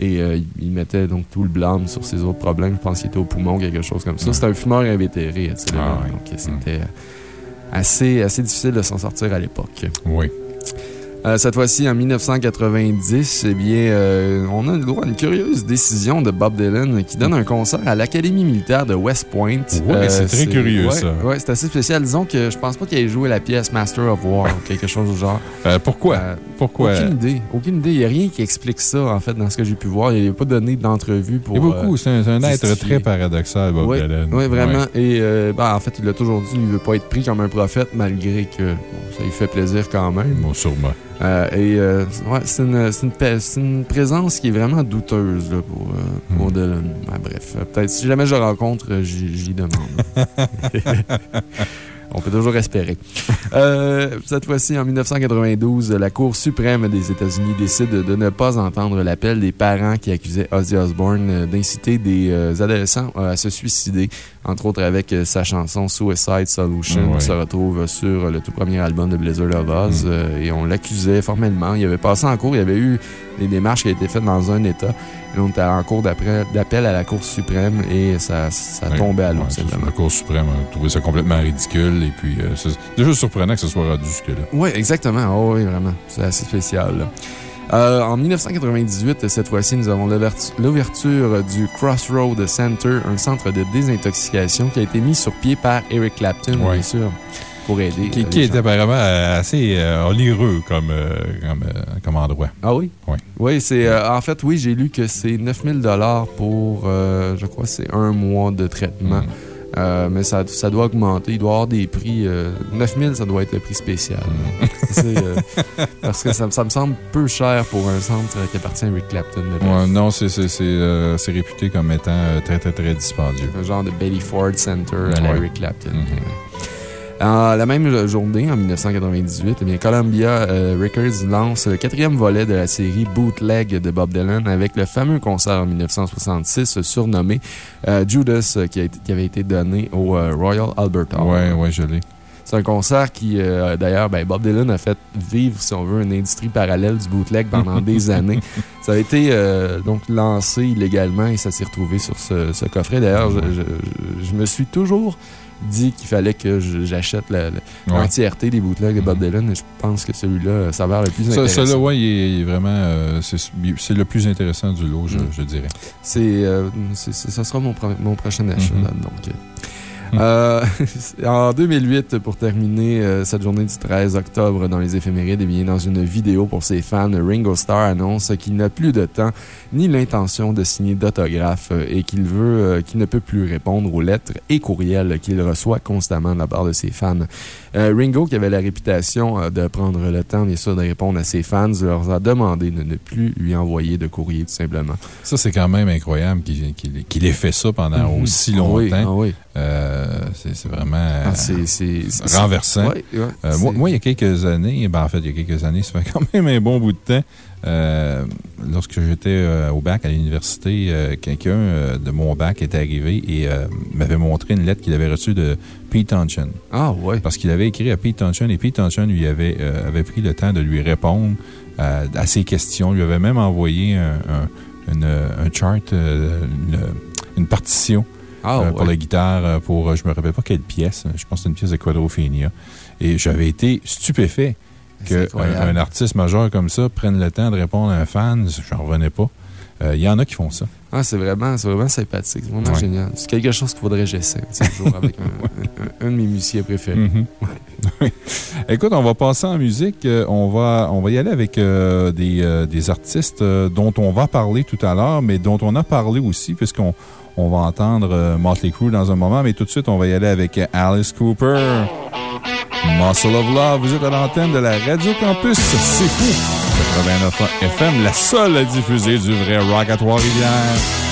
Et il- mettait donc tout le blâme sur ses autres problèmes. Je pense qu'il était au poumon, quelque chose comme ça. C'était un fumeur invétéré, Sullivan. Ah. Donc, c'était assez, assez difficile de s'en sortir à l'époque. Oui. Euh, cette fois-ci, en 1990, eh bien, euh, on a le droit à une curieuse décision de Bob Dylan qui donne un concert à l'Académie militaire de West Point. Ouais, c'est très curieux, ouais, ça. Ouais, c'est assez spécial. Disons que je pense pas qu'il ait joué la pièce Master of War ou quelque chose du genre. Euh, pourquoi? Euh, pourquoi? Aucune idée. Aucune idée. Il n'y a rien qui explique ça, en fait, dans ce que j'ai pu voir. Il n'y a pas donné d'entrevue pour. Il y a beaucoup. euh, C'est un, être très paradoxal, Bob oui, Dylan. vraiment. Ouais. Et euh, ben, en fait, il l'a toujours dit, il ne veut pas être pris comme un prophète, malgré que bon, ça lui fait plaisir quand même. Bon, sûrement. Euh, et euh, ouais, c'est une, une une présence qui est vraiment douteuse là, pour, euh, pour Hmm. Dylan. Bref, peut-être si jamais je le rencontre, j'y demande. On peut toujours espérer. Euh, cette fois-ci, en 1992, la Cour suprême des États-Unis décide de ne pas entendre l'appel des parents qui accusaient Ozzy Osbourne d'inciter des euh, adolescents à se suicider, entre autres avec euh, sa chanson Suicide Solution, Ouais. qui se retrouve sur le tout premier album de Blizzard of Oz. Mm. et on l'accusait formellement. Il avait passé en cours, il y avait eu des démarches qui avaient été faites dans un État. Et on était en cours d'appel à la Cour suprême et ça, ça Ouais. tombait à l'eau, Ouais. La Cour suprême a trouvé ça complètement ridicule. Et puis, euh, c'est déjà surprenant que ce soit rendu jusque-là. Oui, exactement. Oh, oui, vraiment. C'est assez spécial. Euh, en 1998, cette fois-ci, nous avons l'ouvertu- l'ouverture du Crossroad Center, un centre de désintoxication qui a été mis sur pied par Eric Clapton, bien sûr, pour aider. Qui, qui est apparemment euh, assez euh, onireux comme, euh, comme, euh, comme endroit. Ah oui? Oui. Oui, c'est. euh, en fait, oui, j'ai lu que c'est 9000 pour, je crois, c'est un mois de traitement. Mm. Euh, mais ça, ça doit augmenter. Il doit y avoir des prix. Euh, 9000, ça doit être le prix spécial. C'est, euh, parce que ça, ça me semble peu cher pour un centre qui appartient à Rick Clapton. Ouais, non, c'est euh, réputé comme étant euh, très, très, très dispendieux. Un genre de Betty Ford Center à la Ouais. Eric Clapton. Mhm. Euh, la même journée, en 1998, eh bien, Columbia euh, Records lance le quatrième volet de la série Bootleg de Bob Dylan avec le fameux concert en 1966 surnommé euh, Judas euh, qui, a été- qui avait été donné au euh, Royal Albert Hall. Ouais, ouais, je l'ai. C'est un concert qui, euh, d'ailleurs, ben, Bob Dylan a fait vivre, si on veut, une industrie parallèle du bootleg pendant des années. Ça a été euh, donc lancé illégalement et ça s'est retrouvé sur ce, ce coffret. D'ailleurs, je, je- je me suis toujours dit qu'il fallait que j'achète Ouais. l'entièreté des bootlegs de Bob Mhm. Dylan et je pense que celui-là s'avère le plus Ça, intéressant. Celui-là, ouais, il est, vraiment. euh, c'est le plus intéressant du lot, je, Mm. je dirais. C'est, euh, c'est- ça sera mon, pro- mon prochain achat. Mhm. là, donc. Euh, en 2008, pour terminer euh, cette journée du 13 octobre dans les éphémérides, eh bien, dans une vidéo pour ses fans, Ringo Starr annonce qu'il n'a plus de temps ni l'intention de signer d'autographes euh, et qu'il veut, euh, qu'il ne peut plus répondre aux lettres et courriels qu'il reçoit constamment de la part de ses fans. Ringo, qui avait la réputation de prendre le temps, bien sûr, de répondre à ses fans, leur a demandé de ne plus lui envoyer de courrier, tout simplement. Ça, c'est quand même incroyable qu'il ait fait ça pendant Mhm. aussi Ah oui, longtemps. ah oui. Euh, c'est vraiment Ah, c'est- renversant. Ouais, ouais, moi, il y a quelques années, ben, en fait, il y a quelques années, ça fait quand même un bon bout de temps. euh, lorsque j'étais euh, au bac à l'université, euh, quelqu'un de mon bac était arrivé et m'avait montré une lettre qu'il avait reçue de Pete Townshend. Ah, ouais. Parce qu'il avait écrit à Pete Townshend et Pete Townshend lui avait, avait pris le temps de lui répondre à ses questions. lui avait même envoyé un, un, une- un chart, une, une partition Ah, euh, pour la guitare, euh, pour, euh, je me rappelle pas quelle pièce, je pense que c'est une pièce de Quadrophenia. Et j'avais été stupéfait C'est qu'un artiste majeur comme ça prenne le temps de répondre à un fan. J'en revenais pas. Euh, Il y en a qui font ça. Ah, c'est vraiment, vraiment sympathique. C'est vraiment Ouais. génial. C'est quelque chose qu'il faudrait que j'essaie jour avec un, un- un de mes musiciens préférés. Mhm. Oui. Écoute, on va passer en musique. On, va, on va y aller avec euh, des, euh, des artistes dont on va parler tout à l'heure, mais dont on a parlé aussi, puisqu'on on va entendre euh, Motley Crue dans un moment. Mais tout de suite, on va y aller avec euh, Alice Cooper. Muscle of Love. Vous êtes à l'antenne de la Radio Campus. C'est fou. 89 FM, la seule à diffuser du vrai rock à Trois-Rivières.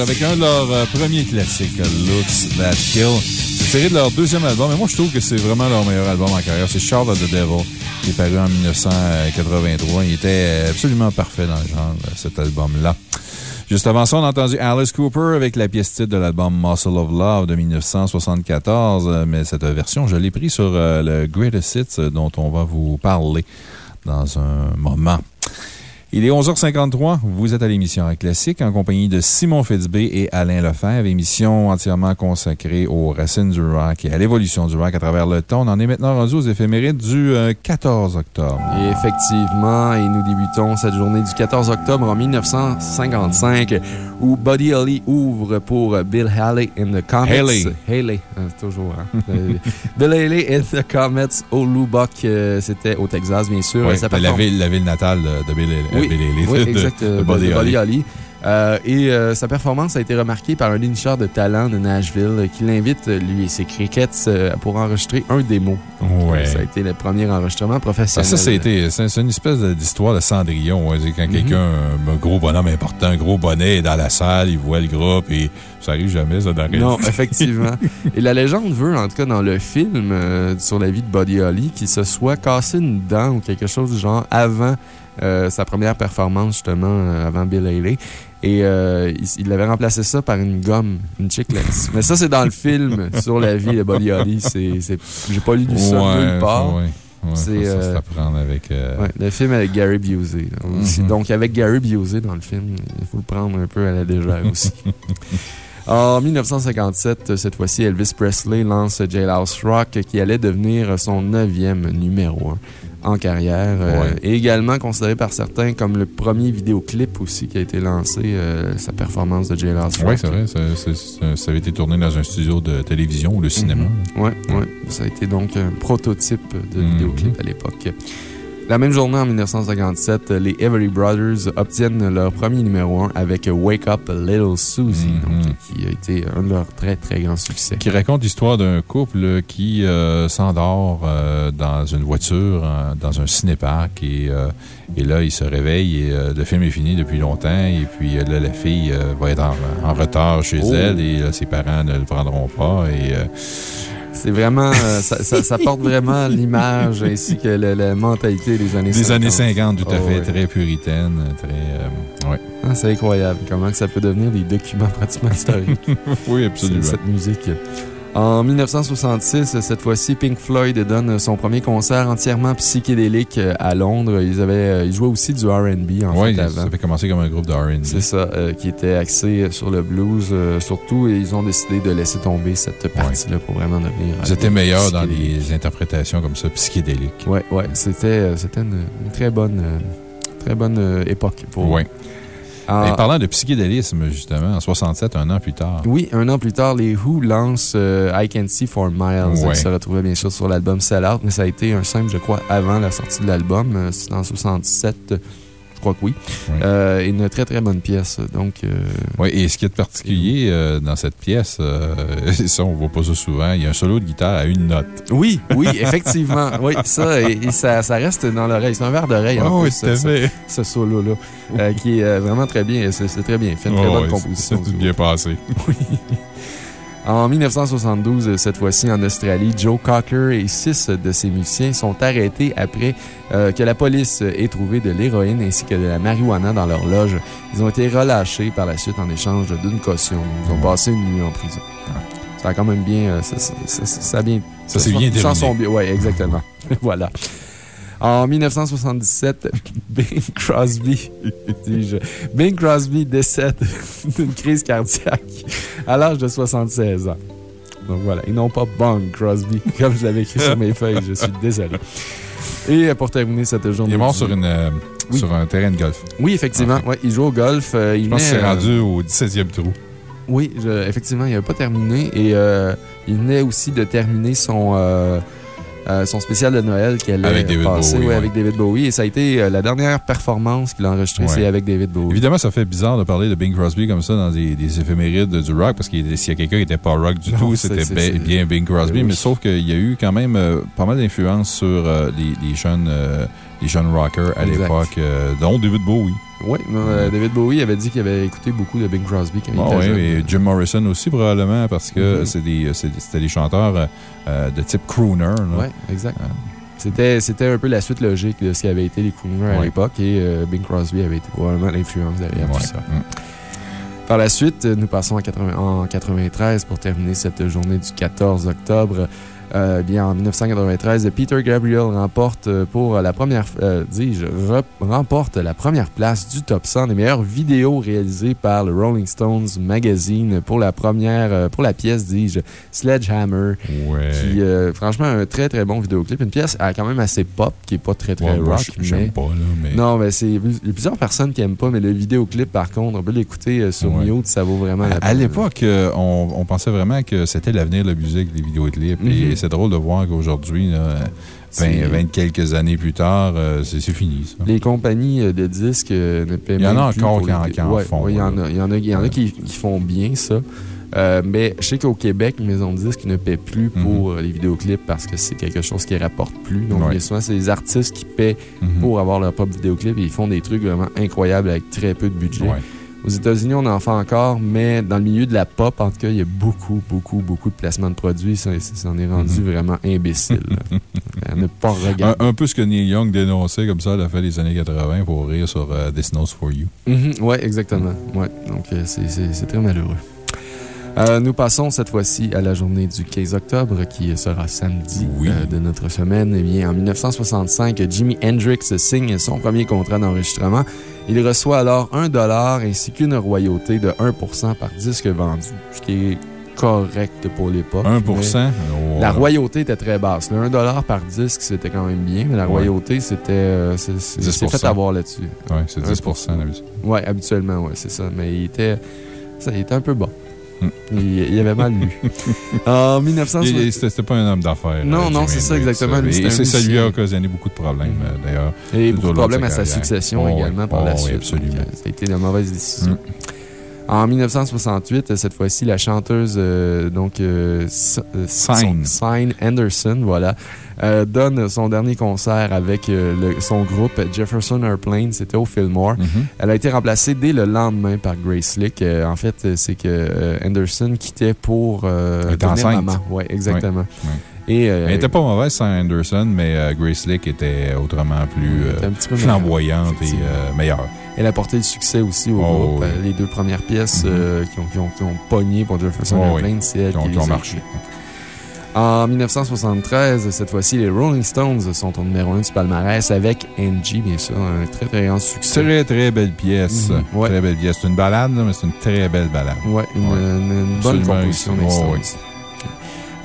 Avec un de leurs euh, premiers classiques, Looks That Kill. C'est tiré de leur deuxième album, mais moi je trouve que c'est vraiment leur meilleur album en carrière. C'est Child of the Devil, qui est paru en 1983. Il était absolument parfait dans le genre, cet album-là. Juste avant ça, on a entendu Alice Cooper avec la pièce titre de l'album Muscle of Love de 1974. Mais cette version, je l'ai pris sur euh, le Greatest Hits dont on va vous parler dans un moment. Il est 11h53. Vous êtes à l'émission Classique en compagnie de Simon Fitzbé et Alain Lefebvre. Émission entièrement consacrée aux racines du rock et à l'évolution du rock à travers le temps. On en est maintenant rendu aux éphémérides du 14 octobre. Et effectivement, et nous débutons cette journée du 14 octobre en 1955 où Buddy Holly ouvre pour Bill Haley in the Comets. Haley. Haley, hein, toujours. Hein? Euh, Bill Haley in the Comets au Lubbock. euh, C'était au Texas, bien sûr. Oui, la, ville, la ville natale de, de Bill, Oui, Bill Haley, oui, de- exact. de euh, Buddy de Holly. Holly. Euh, et euh, sa performance a été remarquée par un ligneur de talent de Nashville qui l'invite, lui et ses crickets, euh, pour enregistrer un démo. Donc, Ouais. ça a été le premier enregistrement Ah, professionnel. ça, ça c'est une espèce d'histoire de Cendrillon. quand quelqu'un, un gros bonhomme important, un gros bonnet est dans la salle, il voit le groupe et ça arrive jamais, ça, d'arriver. Non, effectivement. Et la légende veut, en tout cas dans le film sur la vie de Buddy Holly, qu'il se soit cassé une dent ou quelque chose du genre avant euh, sa première performance, justement, euh, avant Bill Haley. Et euh, il, il avait remplacé ça par une gomme, une chiclette. Mais ça, c'est dans le film sur la vie de Buddy Holly. J'ai pas lu ça Ouais, nulle part. ouais, ouais, C'est, euh, s'apprendre avec. euh, Ouais, le film avec Gary Busey. Mhm. Donc, avec Gary Busey dans le film, il faut le prendre un peu à la légère aussi. En 1957, cette fois-ci, Elvis Presley lance Jailhouse Rock, qui allait devenir son neuvième numéro 1 en carrière. euh, et également considéré par certains comme le premier vidéoclip aussi qui a été lancé, euh, sa performance de Jailhouse Rock. Oui, c'est vrai. Ça, avait été tourné dans un studio de télévision ou de cinéma. Oui, ouais. Ça a été donc un prototype de Mhm. vidéoclip à l'époque. La même journée, en 1957, les Everly Brothers obtiennent leur premier numéro 1 avec Wake Up Little Susie, Mhm. donc, qui a été un de leurs très, très grands succès. Qui raconte l'histoire d'un couple qui euh, s'endort euh, dans une voiture, euh, dans un cinéparc. Et, euh, et là, il se réveille et euh, le film est fini depuis longtemps. Et puis euh, là, la fille euh, va être en, en retard chez Oh. elle et là, ses parents ne le prendront pas. Et, euh, C'est vraiment, euh, ça, ça- ça porte vraiment l'image ainsi que la, la mentalité des années 50. des années 50, tout à Oh, fait, ouais. très puritaine, très. euh, ouais. Ah, c'est incroyable comment ça peut devenir des documents pratiquement historiques. Oui, absolument. Cette musique. En 1966, cette fois-ci, Pink Floyd donne son premier concert entièrement psychédélique euh, à Londres. Ils, avaient, euh, ils jouaient aussi du RB en Oui, fait avant. ça fait commencer comme un groupe de R&B. C'est ça, euh, qui était axé sur le blues euh, surtout, et ils ont décidé de laisser tomber cette partie-là pour vraiment devenir. Ils étaient meilleurs dans les interprétations comme ça, psychédéliques. Ouais, ouais, c'était c'était une, une très bonne, euh, très bonne époque pour Oui. En- Et parlant de psychédélisme, justement, en 67, un an plus tard. Oui, un an plus tard, les Who lancent euh, I Can See for Miles, Ouais. se retrouvait bien sûr sur l'album Sell Out, mais ça a été un simple, je crois, avant la sortie de l'album. Euh, C'est en 67, je crois que oui. Oui. Euh, une très très bonne pièce. Donc, euh, Oui, et ce qui est de particulier euh, dans cette pièce, ça, on ne voit pas ça souvent, il y a un solo de guitare à une note. oui, oui, effectivement. oui, ça, et, et ça, ça reste dans l'oreille. C'est un verre d'oreille, en Oh, plus, oui, ce, fait. ce solo-là, qui est vraiment très bien. C'est très bien fait, une très Oh, bonne oui, composition. C'est bien passé. En 1972, euh, cette fois-ci en Australie, Joe Cocker et six de ses musiciens sont arrêtés après euh, que la police ait trouvé de l'héroïne ainsi que de la marijuana dans leur loge. Ils ont été relâchés par la suite en échange d'une caution. Ils ont passé une nuit en prison. Ça a quand même bien. euh, Ça, ça, ça- ça a bien. Ça s'est bien terminé. exactement. voilà. En 1977, Bing Crosby, dis-je, Bing Crosby décède d'une crise cardiaque à l'âge de 76 ans. Donc voilà, et non pas Bong Crosby, comme je l'avais écrit sur mes feuilles, je suis désolé. Et pour terminer cette journée. Il est mort du- sur, une, euh, Oui. sur un terrain de golf. Oui, effectivement. Ouais, il joue au golf. euh, il Je pense qu'il s'est euh, rendu au 17e trou. Oui, je- effectivement, il n'avait pas terminé. Et il venait aussi de terminer son, euh, son spécial de Noël qu'elle Bowie, ouais, ouais. avec David Bowie. Et ça a été euh, la dernière performance qu'il a enregistrée, Ouais. c'est avec David Bowie. Évidemment, ça fait bizarre de parler de Bing Crosby comme ça dans des, des éphémérides du rock, parce qu'il s'il y a quelqu'un qui n'était pas rock du Non, tout, c'était bien Bing Crosby, Oui. mais sauf qu'il y a eu quand même euh, pas mal d'influence sur les, les jeunes, les jeunes rockers à l'époque, dont David Bowie. Oui, euh, David Bowie avait dit qu'il avait écouté beaucoup de Bing Crosby quand il Ah était jeune. et Jim Morrison aussi, probablement, parce que Mhm. des- c'est- c'était des chanteurs euh, euh, de type crooner. Oui, exact. C'était C'était un peu la suite logique de ce qui avait été les crooners à l'époque et euh, Bing Crosby avait été probablement l'influence derrière Ouais. tout ça. Mm. Par la suite, nous passons en, 80 en 93 pour terminer cette journée du 14 octobre. Euh, bien, en 1993, Peter Gabriel remporte euh, pour la première, euh, dis-je, remporte la première place du top 100 des meilleures vidéos réalisées par le Rolling Stones Magazine pour la première, pour la pièce, dis-je, Sledgehammer, Ouais. qui, euh, franchement, un très très bon vidéoclip. Une pièce quand même assez pop, qui est pas très très Ouais, moi, rock, j'aime mais. pas, là, mais. Non, mais c'est. Plusieurs personnes qui aiment pas, mais le vidéoclip, par contre, on peut l'écouter sur Ouais. Mute, ça vaut vraiment la À, peine. à l'époque, on, on pensait vraiment que c'était l'avenir de la musique, les vidéoclips. Mhm. Et c'est drôle de voir qu'aujourd'hui, là, 20, C'est- 20 quelques années plus tard, euh, c'est fini, ça. Les compagnies euh, de disques euh, ne paient Il y en a encore pour qui en- qui en Ouais, font, ouais, Il y en a, il y en a, il y en a qui, qui font bien ça. Euh, mais je sais qu'au Québec, les maisons de disques ne paient plus pour euh, les vidéoclips parce que c'est quelque chose qui rapporte plus. Donc, Mhm. Ouais. bien souvent, c'est les artistes qui paient Mhm. pour avoir leur propre vidéoclip et ils font des trucs vraiment incroyables avec très peu de budget. Aux États-Unis, on en fait encore, mais dans le milieu de la pop, en tout cas, il y a beaucoup, beaucoup, beaucoup de placements de produits. Ça, ça en est rendu Mhm. vraiment imbécile. à ne pas regarder. Un, un peu ce que Neil Young dénonçait comme ça à la fin des années 80 pour rire sur euh, This Knows For You. Mhm, Oui, exactement. Ouais, donc, euh, c'est très malheureux. Euh, nous passons cette fois-ci à la journée du 15 octobre, qui sera samedi Oui. euh, de notre semaine. Eh bien, en 1965, Jimi Hendrix signe son premier contrat d'enregistrement. Il reçoit alors un dollar ainsi qu'une royauté de 1% par disque vendu, ce qui est correct pour l'époque. 1 mais Oh, La royauté était très basse. Le 1 dollar par disque, c'était quand même bien, mais la Ouais. royauté, c'était. euh, c'est- c'est 10%. c'est fait avoir là-dessus. Ouais, c'est 10 1%. d'habitude. Oui, habituellement, oui, c'est ça. Mais il était, ça, il était un peu bas. Il, il avait mal lu. en Il- 1960. il- C'était pas un homme d'affaires. Non, non, c'est ça, exactement. Lui, Et ça lui a occasionné beaucoup de problèmes, Mhm. euh, d'ailleurs. Et beaucoup au de problèmes de à sa succession Oh, également par la Oh, oui, suite. absolument. Ça a été une mauvaise décision. En 1968, cette fois-ci, la chanteuse euh, donc, euh, euh, Sign. son- Sign Anderson, voilà, euh, donne son dernier concert avec euh, le- son groupe Jefferson Airplane. C'était au Fillmore. Mhm. Elle a été remplacée dès le lendemain par Grace Slick. Euh, en fait, euh, c'est que euh, Anderson quittait pour euh, Elle était devenir enceinte. maman. Oui, exactement. Ouais. Et, euh, Elle était pas mauvaise sans Anderson, mais euh, Grace Lick était autrement plus était euh, un petit peu meilleure, flamboyante et euh, meilleure. Elle a porté le succès aussi au Oh, groupe. oui. Les deux premières pièces Mhm. euh, qui, ont, qui, ont, qui ont pogné pour Jefferson Oh, oui. C'est elle Qui ont, qui ont marché. En 1973, cette fois-ci, les Rolling Stones sont au numéro 1 du palmarès avec Angie, bien sûr, un très très grand succès. Très, très belle pièce. Mhm. Ouais. Très belle pièce. C'est une balade, mais c'est une très belle balade. Une, Ouais. une- une bonne composition des. Stones. Euh,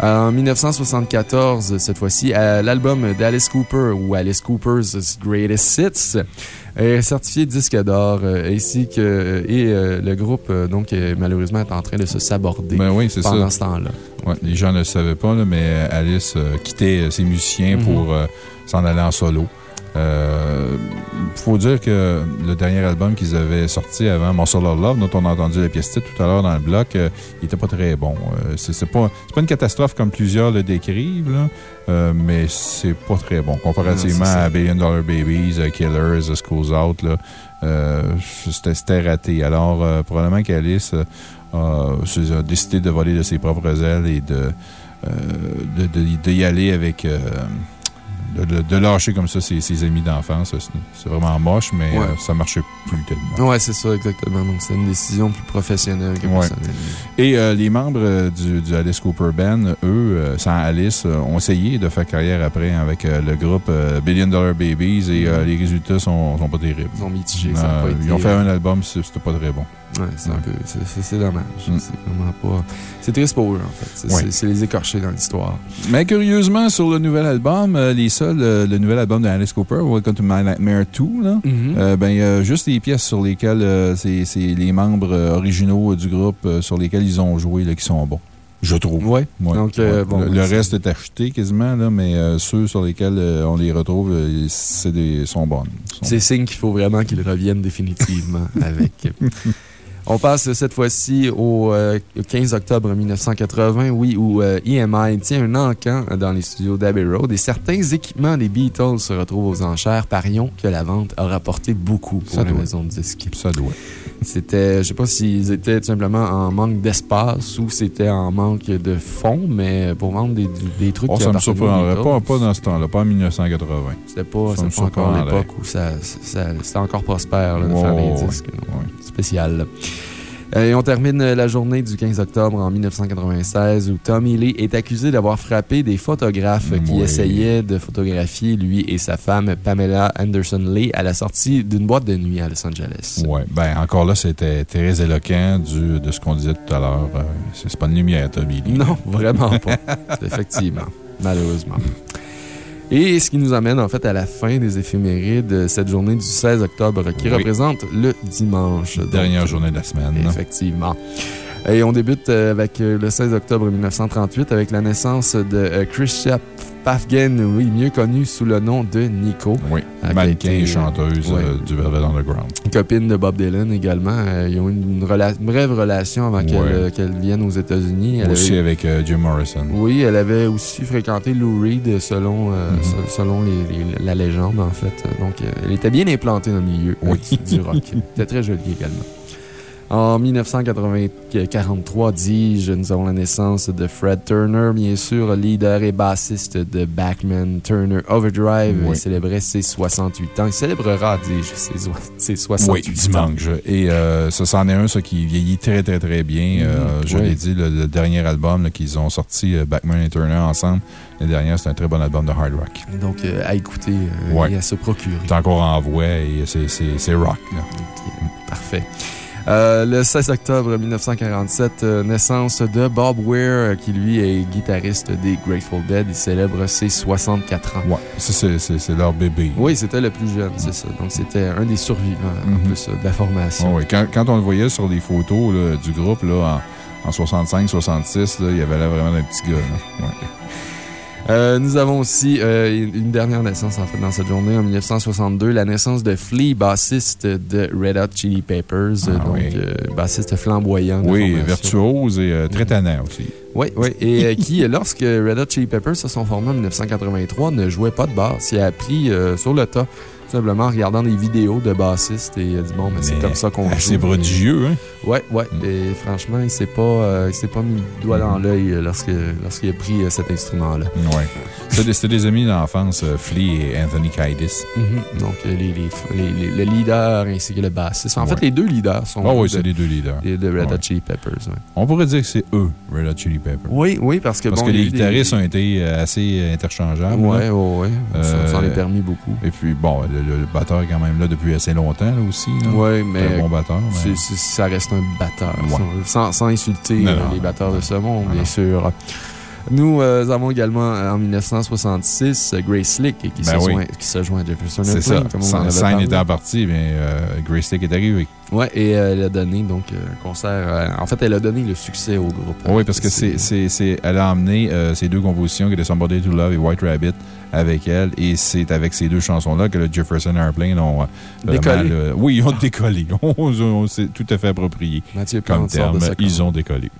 En 1974, cette fois-ci, euh, l'album d'Alice Cooper ou Alice Cooper's Greatest Hits est certifié disque d'or euh, ainsi que et euh, le groupe donc malheureusement est en train de se saborder Ben oui, ça. pendant ce temps-là. Ouais, les gens ne le savaient pas, là, mais Alice quittait ses musiciens Mhm. pour s'en aller en solo. Il faut dire que le dernier album qu'ils avaient sorti avant Muscle of Love, dont on a entendu la pièce titre tout à l'heure dans le bloc, euh, il était pas très bon. Euh, c'est pas, une catastrophe comme plusieurs le décrivent, là, euh, mais c'est pas très bon. Comparativement Non, à Billion Dollar Babies, euh, Killers, euh, Schools Out, euh, c'était raté. Alors, euh, probablement qu'Alice euh, a- décidé de voler de ses propres ailes et de, euh, de, de- de y aller avec. De, de- de lâcher comme ça ses, ses amis d'enfance. C'est vraiment moche, mais Ouais. euh, ça marchait plus tellement. Ouais, c'est ça, exactement. Donc, c'est une décision plus professionnelle que Ouais. personnelle. Et euh, les membres euh, du, du Alice Cooper Band, eux, euh, sans Alice, ont essayé de faire carrière après avec le groupe Billion Dollar Babies et euh, les résultats sont, sont pas terribles. Ils ont mitigé, ça pas été- ils ont fait un album, c'était pas très bon. Ouais, c'est un Ouais. peu. c'est- dommage. Mm. C'est vraiment pas. C'est triste pour eux, en fait. C'est Ouais. les écorchés dans l'histoire. Mais curieusement, sur le nouvel album, euh, les seuls, euh, le nouvel album de Alice Cooper, Welcome to My Nightmare 2, là, Mhm. Euh, ben, il y a juste les pièces sur lesquelles c'est les membres originaux du groupe sur lesquels ils ont joué là, qui sont bons. Je trouve. Ouais. Ouais. Donc, euh, bon, le, oui, reste est acheté quasiment, là, mais euh, ceux sur lesquels euh, on les retrouve, c'est des, sont bonnes. Sont- C'est signe qu'il faut vraiment qu'ils reviennent définitivement avec. On passe cette fois-ci au euh, 15 octobre 1980, oui, où euh, EMI tient un encan dans les studios d'Abbey Road et certains équipements des Beatles se retrouvent aux enchères. Parions que la vente a rapporté beaucoup pour Ça la doit. maison de disques. Ça doit. C'était, je sais pas s'ils étaient tout simplement en manque d'espace ou c'était en manque de fonds, mais pour vendre des, des trucs Oh, qui ça me surprendrait pas, pas dans ce temps-là, pas en 1980. C'était pas, Ça pas encore l'époque où ça, ça- c'était encore prospère là, de faire des disques. ouais. Spécial. Euh, Et on termine euh, la journée du 15 octobre en 1996 où Tommy Lee est accusé d'avoir frappé des photographes qui Oui. essayaient de photographier lui et sa femme Pamela Anderson Lee à la sortie d'une boîte de nuit à Los Angeles. Ouais. Ben, encore là, c'était très éloquent du, de ce qu'on disait tout à l'heure. Euh, c'est pas une lumière, Tommy Lee. Non, vraiment pas. Effectivement. Malheureusement. Et ce qui nous amène en fait à la fin des éphémérides de cette journée du 16 octobre qui Oui. représente le dimanche. Donc, Dernière journée de la semaine. Effectivement. Et on débute euh, avec euh, le 16 octobre 1938 avec la naissance de euh, Christia Pafgen, oui, mieux connue sous le nom de Nico. Oui, mannequin et chanteuse euh, du Velvet Underground. Copine de Bob Dylan également. Euh, ils ont eu une, rela- une brève relation avant qu'elle euh, vienne aux États-Unis. Aussi avait- avec euh, Jim Morrison. Oui, elle avait aussi fréquenté Lou Reed selon, euh, Mhm. se- selon les- les- la légende, en fait. Donc, euh, elle était bien implantée dans le milieu euh, Oui. du, rock. Elle était très jolie également. En 1943, dis-je, nous avons la naissance de Fred Turner, bien sûr, leader et bassiste de Backman Turner Overdrive. Oui. Il célébrait ses 68 ans. Il célébrera, dis-je, ses, ses 68 Oui, ans. dimanche. Et euh, ça, c'en est un, ça, qui vieillit très, très, très bien. Euh, je. Oui. l'ai dit, le, le dernier album qu'ils ont sorti, euh, Backman et Turner, ensemble, le dernier, c'est un très bon album de hard rock. Donc, euh, à écouter et à se procurer. C'est encore en voix et c'est- rock. Parfait. Euh, le 16 octobre 1947, euh, naissance de Bob Weir, euh, qui lui est guitariste des Grateful Dead. Il célèbre ses 64 ans. Ouais, c'est- leur bébé. Oui, c'était le plus jeune, c'est ça. Donc, c'était un des survivants, en Mhm. plus, de la formation. Ouais. Quand, quand on le voyait sur des photos là, du groupe là, en, en 65-66, il y avait l'air vraiment d'un petit gars. là. Ouais. Euh, nous avons aussi euh, une dernière naissance, en fait, dans cette journée, en 1962, la naissance de Flea, bassiste de Red Hot Chili Peppers. Ah donc, oui. euh, bassiste flamboyant. Oui, virtuose et très tannant aussi. Oui, oui. Et qui, lorsque Red Hot Chili Peppers se sont formés en 1983, ne jouait pas de basse. Il a appris sur le tas, simplement en regardant des vidéos de bassistes et il a dit bon, ben, c'est Mais comme ça qu'on joue. Assez prodigieux, hein? Ouais, ouais. Mm. Et franchement, il s'est pas, euh, il pas mis le doigt dans l'œil euh, lorsqu'il a pris euh, cet instrument-là. Ouais. C'était des- amis d'enfance, Flea et Anthony Kiedis. Mhm. Donc, les, les, les- les- le leader ainsi que le bassiste. En Ouais. fait, les deux leaders sont Ah oui, c'est les deux leaders. de- de Red Hot Ouais. Chili Peppers. ouais. On pourrait dire que c'est eux, Red Hot Chili Peppers. Oui, oui, parce que Parce bon, que a les guitaristes ont été assez interchangeables. Ouais, là. ouais, ouais. Ça, en est permis beaucoup. Et puis, bon, le, batteur est quand même là depuis assez longtemps là, aussi. C'est mais. un bon batteur. mais- ça reste un batteur. Ouais. Sans, sans insulter Non, euh, non, les non. batteurs de ce monde, bien sûr. Nous euh, avons également euh, en 1966 euh, Grace Slick qui, Ben se oui. joint, qui se joint à Jefferson C'est ça. Comme Sign en partie, mais euh, Grace Stick est arrivé. Ouais, et euh, elle a donné donc un concert. en fait, elle a donné le succès au groupe. Oui, parce que c'est, elle a emmené ces deux compositions, qui étaient Somebody to Love et White Rabbit, avec elle. Et c'est avec ces deux chansons-là que le Jefferson Airplane ont. euh, Décollé. le- oui, ils ont décollé. C'est tout à fait approprié Mathieu comme terme. Ils ont décollé.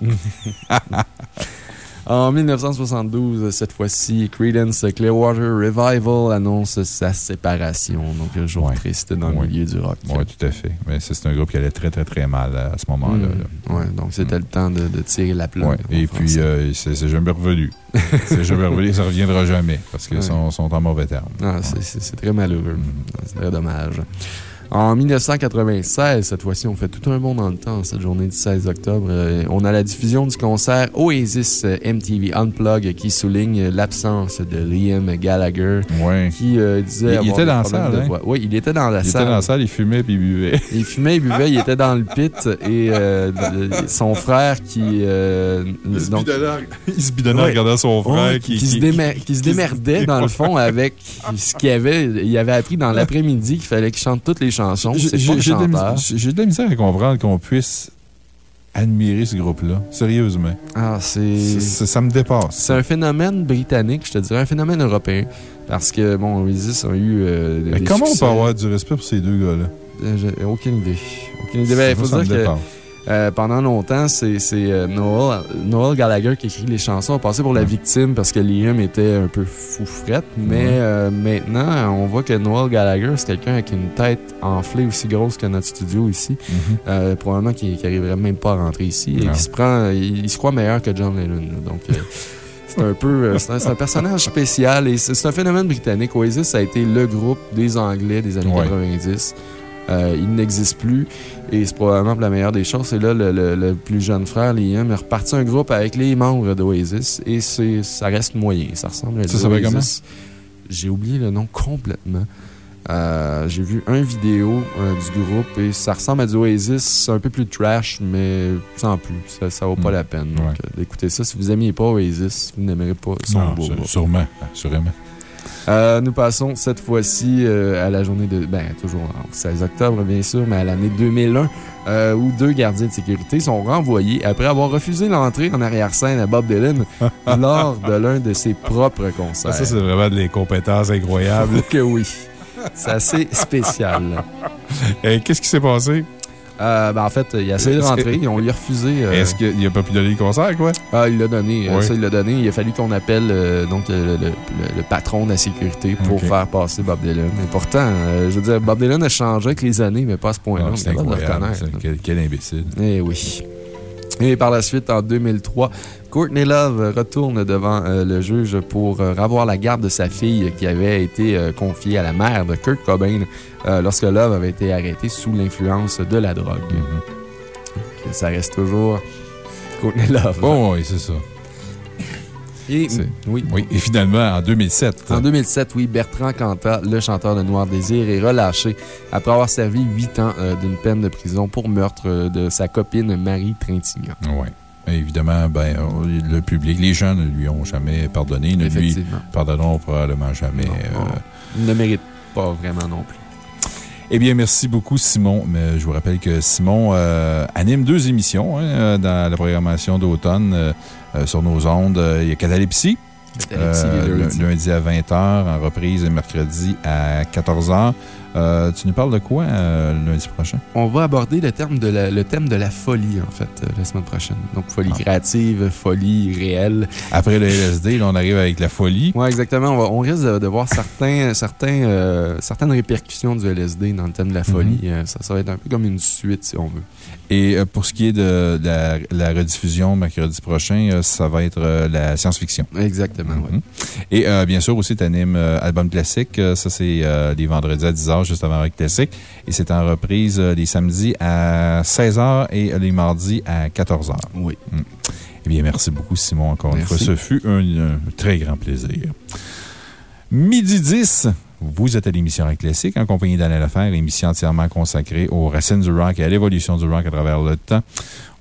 En 1972, cette fois-ci, Creedence Clearwater Revival annonce sa séparation. Donc, un jour Ouais. triste dans le milieu du rock. Oui, tout à fait. Mais c'est un groupe qui allait très, très, très mal à ce moment-là. là. Mm. Ouais, donc c'était le temps de, de tirer la plug. Ouais. Et puis, euh, c'est jamais revenu. c'est jamais revenu, ça reviendra jamais, parce qu'ils sont, sont en mauvais termes. Ah, c'est- très malheureux. Mm. C'est très dommage. En 1996, cette fois-ci, on fait tout un bond dans le temps, cette journée du 16 octobre. Euh, on a la diffusion du concert Oasis euh, MTV Unplug qui souligne l'absence de Liam Gallagher Ouais. qui euh, disait. Il- il avoir était dans la salle, de hein? voix. Oui, il était dans la Il salle. était dans la salle, il fumait puis il buvait. Il fumait, il buvait, il était dans le pit et euh, son frère qui. euh, donc, il se bidonnait en Ouais. regardant son frère Ouais, qui, qui, se, démer- qui se démerdait, dans le fond, avec ce qu'il avait. Il avait appris dans l'après-midi qu'il fallait qu'il chante toutes les chansons. J'ai de, la de misère à comprendre qu'on puisse admirer ce groupe-là. Sérieusement. Ah, c'est. Ça, me dépasse. C'est un phénomène britannique, je te dirais, un phénomène européen. Parce que, bon, Oasis a eu. euh, Mais des comment on peut avoir du respect pour ces deux gars-là? Euh, j'ai aucune idée. Aucune idée. Ben, Ça, faut ça me que dépasse. Euh, pendant longtemps, c'est euh, Noel, Noel Gallagher qui écrit les chansons. On passait pour la victime parce que Liam était un peu fou-frette. Mais euh, maintenant, on voit que Noel Gallagher, c'est quelqu'un avec une tête enflée aussi grosse que notre studio ici. Mhm. Probablement qu'il n'arriverait même pas à rentrer ici. Et Non. qui se prend, il, il se croit meilleur que John Lennon. Donc. C'est un peu, c'est un, personnage spécial et c'est c'est un phénomène britannique. Oasis, ça a été le groupe des Anglais des années Ouais. 90. Euh, il n'existe plus et c'est probablement la meilleure des choses. Et là, le, le- le plus jeune frère, Liam, est reparti un groupe avec les membres d'Oasis et ça reste moyen. Ça ressemble à Ça s'appelle Oasis. J'ai oublié le nom complètement. Euh, J'ai vu un vidéo euh, du groupe et ça ressemble à du Oasis. C'est un peu plus trash, mais sans plus. Ça, ça vaut pas Mm. la peine. Donc, Ouais. euh, d'écouter ça. Si vous n'aimiez pas Oasis, vous n'aimerez pas son Non, beau. Sûrement. Euh, nous passons cette fois-ci euh, à la journée de. Ben, toujours en 16 octobre, bien sûr, mais à l'année 2001, euh, où deux gardiens de sécurité sont renvoyés après avoir refusé l'entrée en arrière-scène à Bob Dylan lors de l'un de ses propres concerts. Ça, c'est vraiment des compétences incroyables. que oui. C'est assez spécial. Qu'est-ce qui s'est passé? Euh, ben, en fait, il a essayé de rentrer, ils ont lui refusé. euh, Est-ce qu'il n'a pas pu donner le concert, quoi? Ah, il l'a donné. euh, Oui. Ça, il l'a donné. Il a fallu qu'on appelle euh, donc, le, le- le- le patron de la sécurité pour faire passer Bob Dylan. Et pourtant, je veux dire, Bob Dylan a changé avec les années, mais pas à ce point-là. Ah, c'est incroyable. Quel, quel imbécile. Eh oui. Et par la suite, en 2003, Courtney Love retourne devant euh, le juge pour euh, avoir la garde de sa fille qui avait été euh, confiée à la mère de Kurt Cobain euh, lorsque Love avait été arrêté sous l'influence de la drogue. Ça reste toujours Courtney Love. Bon, oui, c'est ça. Et, oui. Oui, et finalement, en 2007. En 2007, oui, Bertrand Cantat, le chanteur de Noir Désir, est relâché après avoir servi huit ans euh, d'une peine de prison pour meurtre euh, de sa copine Marie Trintignant. Oui. Évidemment, ben, euh, le public, les gens ne lui ont jamais pardonné, ne lui pardonneront probablement jamais. Non, euh. Il ne mérite pas vraiment non plus. Eh bien, merci beaucoup, Simon. Mais je vous rappelle que Simon euh, anime deux émissions hein, dans la programmation d'automne sur nos ondes. Euh, Il y a Catalepsie. Catalepsie, euh, lundi à 20h, en reprise mercredi à 14h. Euh, tu nous parles de quoi euh, lundi prochain? On va aborder le, terme de la, le thème de la folie, en fait, euh, la semaine prochaine. Donc, folie Ah. créative, folie réelle. Après le LSD, là, on arrive avec la folie. Oui, exactement. On, va- on risque de, de voir certains, certains, certaines répercussions du LSD dans le thème de la folie. Euh, ça, ça va être un peu comme une suite, si on veut. Et pour ce qui est de la, la rediffusion mercredi prochain, ça va être la science-fiction. Exactement, oui. Mhm. Et bien sûr, aussi, tu animes Album Classique. Ça, c'est les vendredis à 10h, juste avant Rock Classique. Et c'est en reprise euh, les samedis à 16h et les mardis à 14h. Oui. Eh bien, merci beaucoup, Simon, encore Merci. une fois. Ce fut un, un très grand plaisir. Midi 10. Vous êtes à l'émission Rock Classique en compagnie d'Alain Lefebvre, émission entièrement consacrée aux racines du rock et à l'évolution du rock à travers le temps.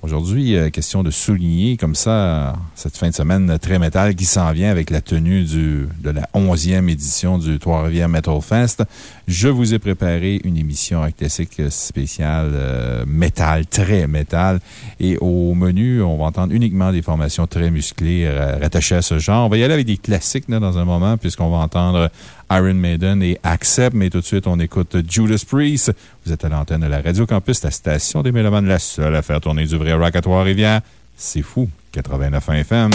Aujourd'hui, euh, question de souligner comme ça euh, cette fin de semaine très métal qui s'en vient avec la tenue du, de la 11e édition du Trois-Rivières Metal Fest. Je vous ai préparé une émission Rock Classique spéciale euh, métal, très métal. Et au menu, on va entendre uniquement des formations très musclées euh, rattachées à ce genre. On va y aller avec des classiques là, dans un moment, puisqu'on va entendre Iron Maiden et Accept. Mais tout de suite, on écoute Judas Priest. Vous êtes à l'antenne de la Radio Campus, la station des Mélomanes, la seule à faire tourner du vrai rock à Trois-Rivières. C'est fou. 89 FM.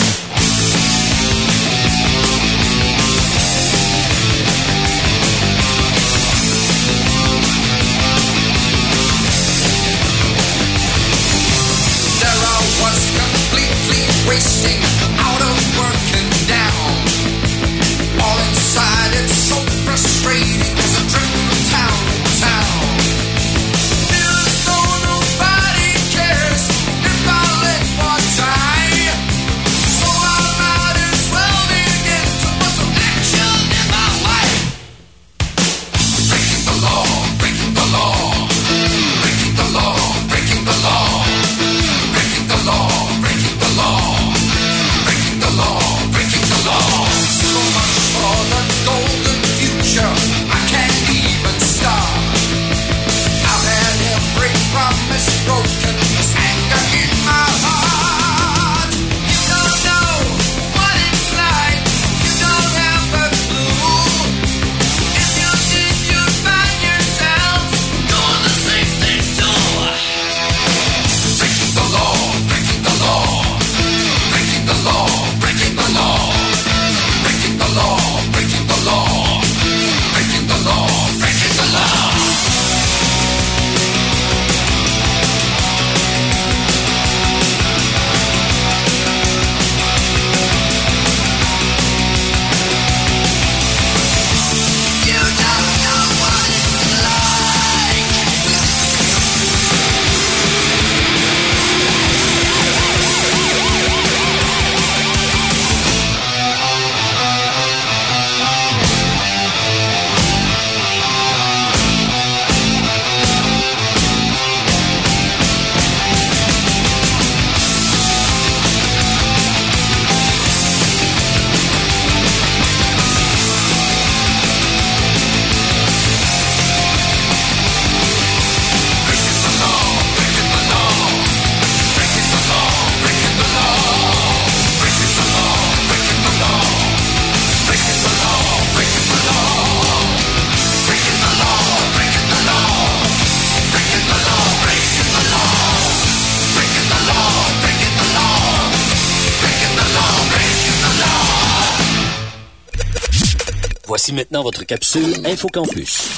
Voici maintenant votre capsule InfoCampus.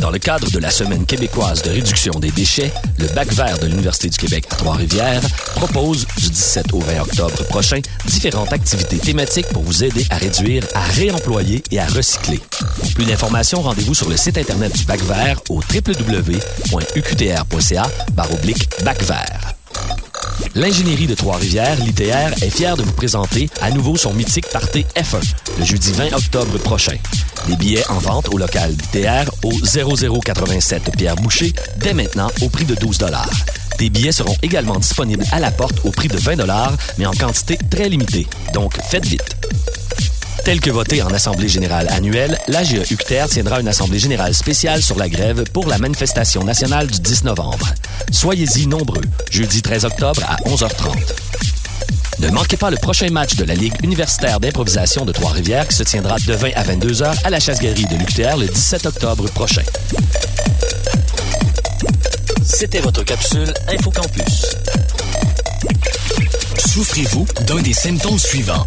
Dans le cadre de la Semaine québécoise de réduction des déchets, le Bac vert de l'Université du Québec à Trois-Rivières propose, du 17 au 20 octobre prochain, différentes activités thématiques pour vous aider à réduire, à réemployer et à recycler. Pour plus d'informations, rendez-vous sur le site Internet du Bac vert au www.uqtr.ca bac. L'ingénierie de Trois-Rivières, l'ITR, est fière de vous présenter à nouveau son mythique party F1, le jeudi 20 octobre prochain. Des billets en vente au local d'ITR au 0087 Pierre Boucher, dès maintenant au prix de 12 Des billets seront également disponibles à la porte au prix de 20 mais en quantité très limitée. Donc, faites vite. Tel que voté en Assemblée générale annuelle, l'AGE UCTER tiendra une Assemblée générale spéciale sur la grève pour la manifestation nationale du 10 novembre. Soyez-y nombreux, jeudi 13 octobre à 11h30. Ne manquez pas le prochain match de la Ligue universitaire d'improvisation de Trois-Rivières qui se tiendra de 20 à 22 h à la chasse-galerie de l'UQTR le 17 octobre prochain. C'était votre capsule InfoCampus. Souffrez-vous d'un des symptômes suivants?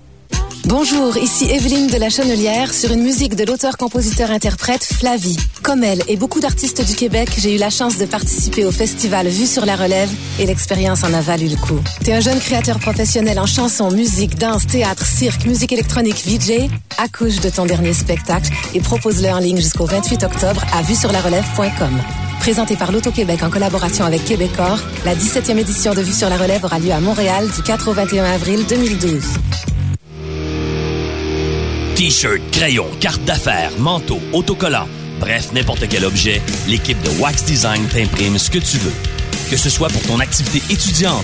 Bonjour, ici Evelyne de la Chenelière sur une musique de l'auteur-compositeur-interprète Flavie. Comme elle et beaucoup d'artistes du Québec, j'ai eu la chance de participer au festival Vue sur la relève et l'expérience en a valu le coup. T'es un jeune créateur professionnel en chanson, musique, danse, théâtre, cirque, musique électronique, VJ? Accouche de ton dernier spectacle et propose-le en ligne jusqu'au 28 octobre à vue sur la relève.com. Présenté par l'Auto-Québec en collaboration avec Québecor, la 17e édition de Vue sur la relève aura lieu à Montréal du 4 au 21 avril 2012. T-shirt, crayon, carte d'affaires, manteau, autocollant, bref, n'importe quel objet, l'équipe de Wax Design t'imprime ce que tu veux. Que ce soit pour ton activité étudiante,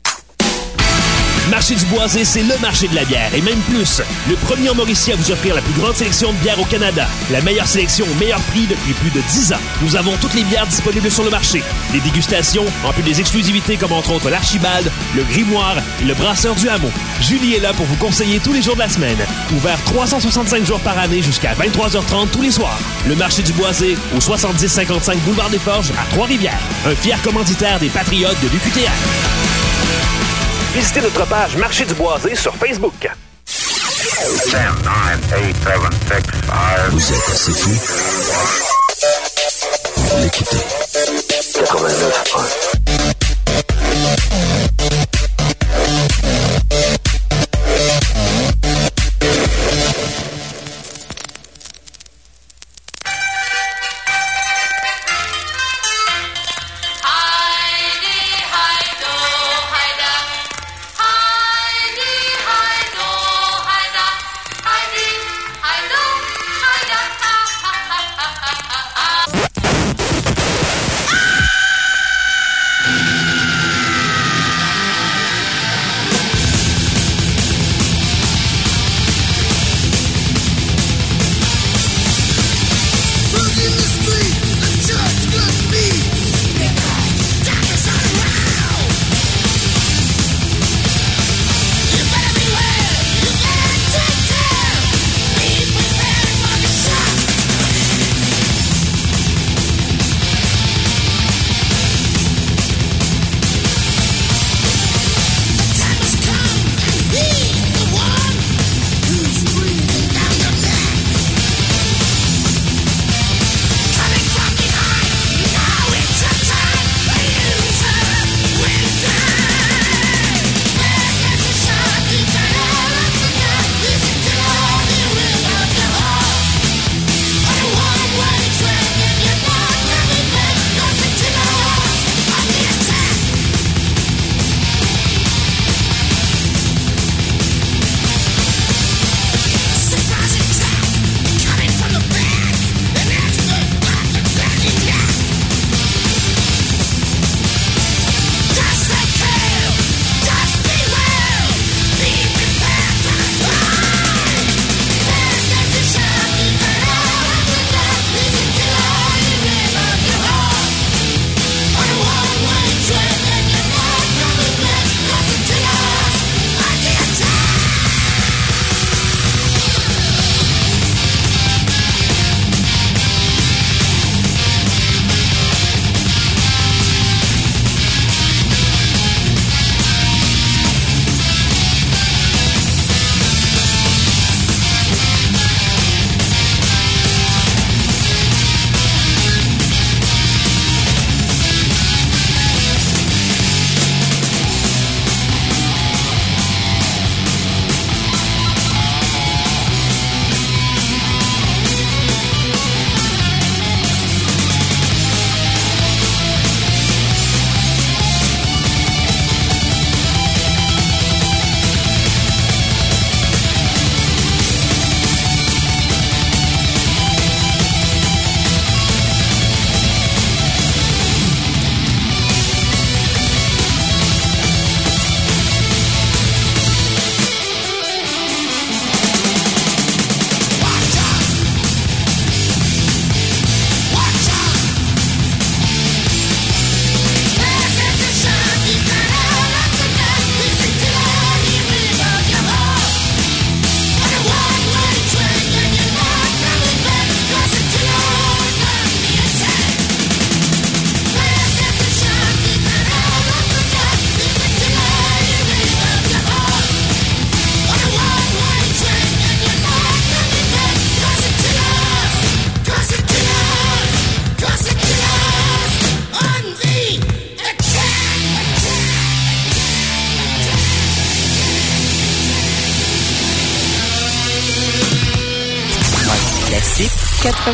Marché du Boisé, c'est le marché de la bière, et même plus. Le premier en Mauricie à vous offrir la plus grande sélection de bières au Canada. La meilleure sélection au meilleur prix depuis plus de 10 ans. Nous avons toutes les bières disponibles sur le marché. Des dégustations, en plus des exclusivités comme entre autres l'Archibald, le Grimoire et le Brasseur du Hameau. Julie est là pour vous conseiller tous les jours de la semaine. Ouvert 365 jours par année jusqu'à 23h30 tous les soirs. Le marché du Boisé, au 7055 Boulevard des Forges, à Trois-Rivières. Un fier commanditaire des Patriotes de l'UQTR visitez notre page Marché du Boisé sur Facebook. Vous êtes assez fou. Pour 89.1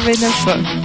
venda só.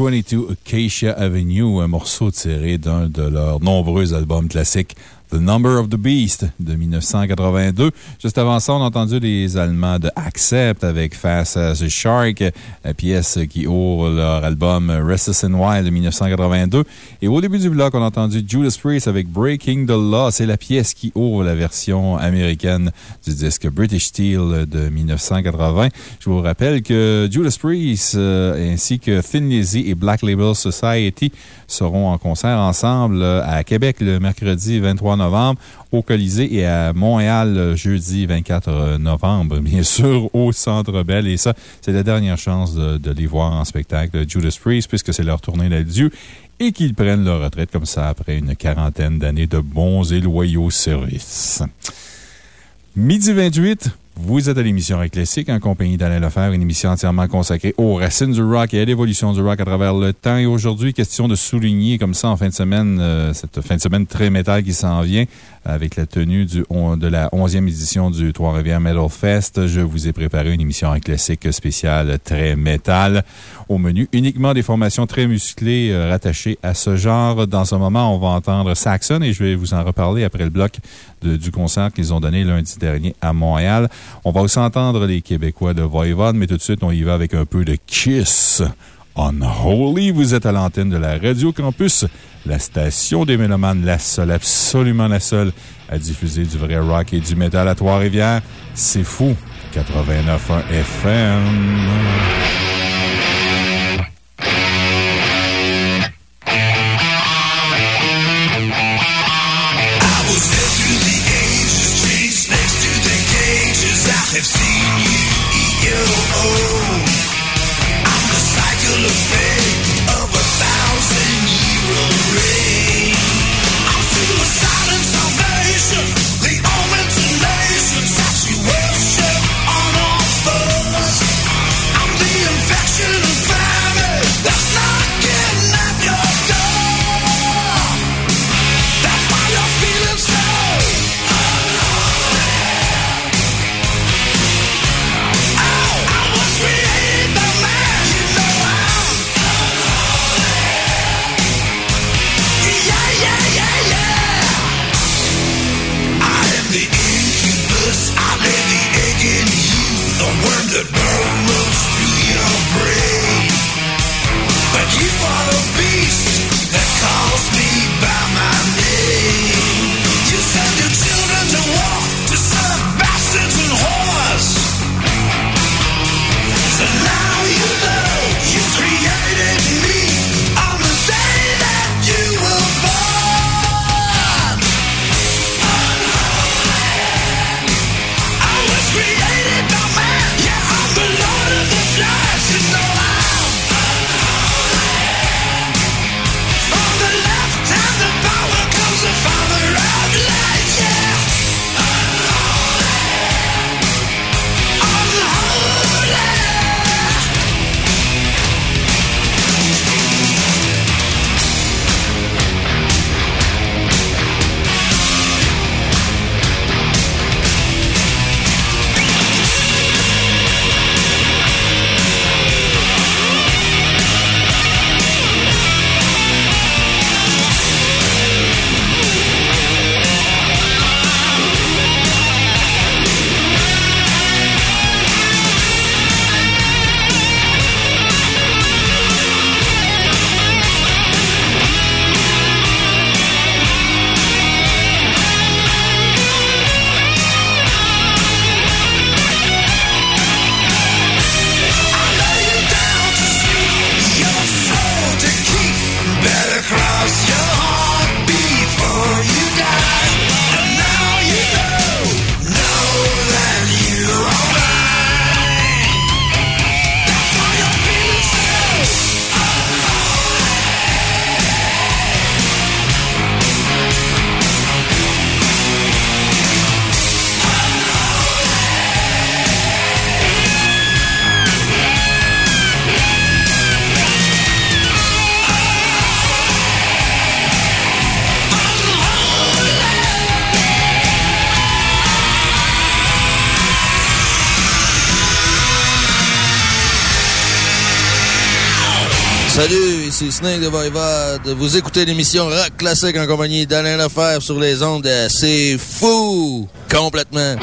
22 Acacia Avenue, un morceau tiré d'un de leurs nombreux albums classiques. The Number of the Beast de 1982. Juste avant ça, on a entendu les Allemands de Accept avec Fast as a Shark, la pièce qui ouvre leur album Restless and Wild de 1982. Et au début du bloc, on a entendu Judas Priest avec Breaking the Law. C'est la pièce qui ouvre la version américaine du disque British Steel de 1980. Je vous rappelle que Judas Priest euh, ainsi que Thin Lizzy et Black Label Society seront en concert ensemble euh, à Québec le mercredi 23 novembre, au Colisée et à Montréal le jeudi 24 novembre, bien sûr, au Centre Bell. Et ça, c'est la dernière chance de, de les voir en spectacle, Judas Priest, puisque c'est leur tournée d'adieu et qu'ils prennent leur retraite comme ça après une quarantaine d'années de bons et loyaux services. Midi 28, vous êtes à l'émission Classique en compagnie d'Alain Lefebvre, une émission entièrement consacrée aux racines du rock et à l'évolution du rock à travers le temps. Et aujourd'hui, question de souligner comme ça en fin de semaine, euh, cette fin de semaine très métal qui s'en vient avec la tenue de la 11e édition du Trois-Rivières Metal Fest. Je vous ai préparé une émission Rock Classique spéciale très métal. Au menu, uniquement des formations très musclées euh, rattachées à ce genre. Dans un moment, on va entendre Saxon et je vais vous en reparler après le bloc du concert qu'ils ont donné lundi dernier à Montréal. On va aussi entendre les Québécois de Voivode, mais tout de suite, on y va avec un peu de Kiss. Unholy, vous êtes à l'antenne de la Radio Campus, la station des Mélomanes, la seule, absolument la seule à diffuser du vrai rock et du métal à Trois-Rivières. C'est fou. 89.1 FM. De Vous écoutez l'émission Rock Classique en compagnie d'Alain Lefebvre sur les ondes. C'est fou! Complètement.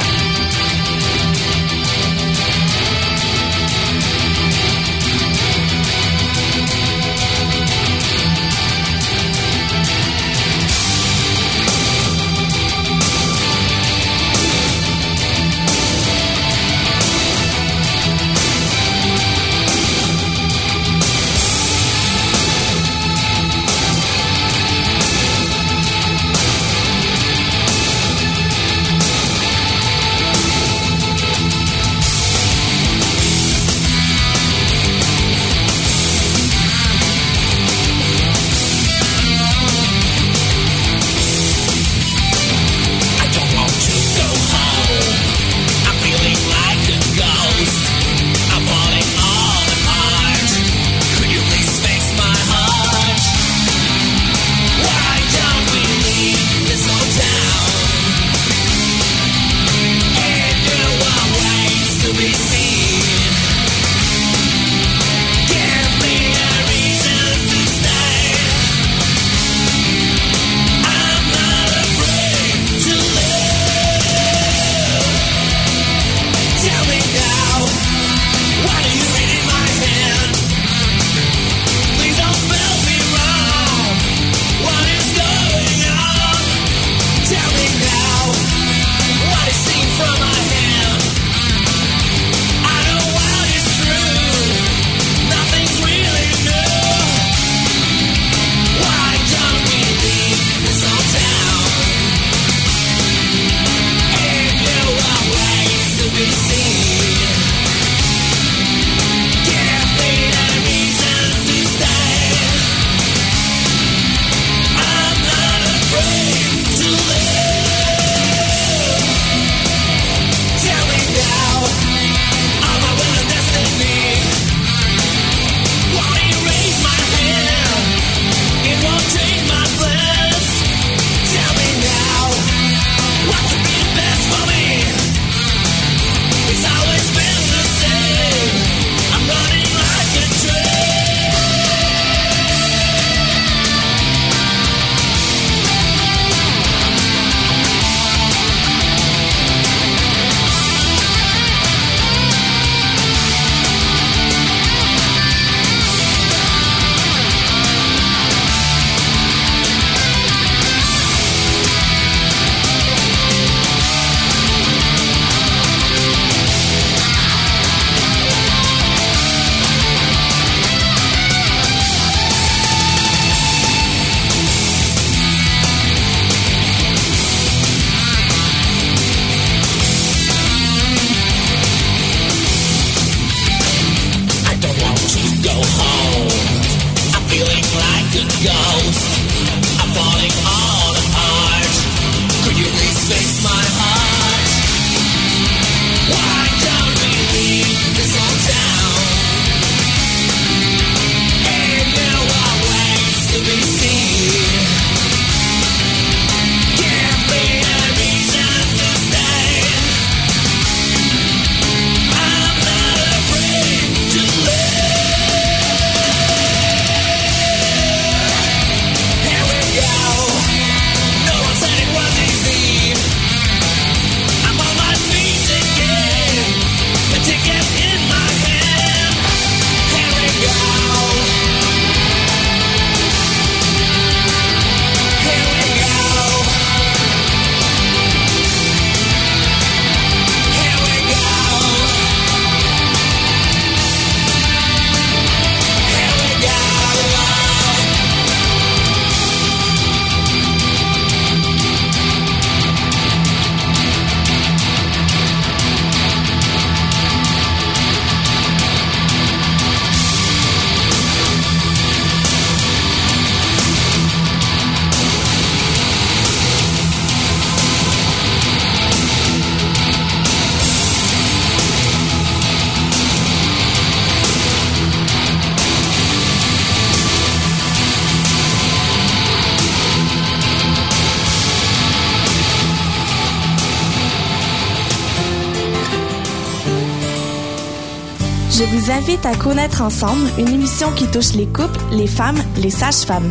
À connaître ensemble une émission qui touche les couples, les femmes, les sages-femmes.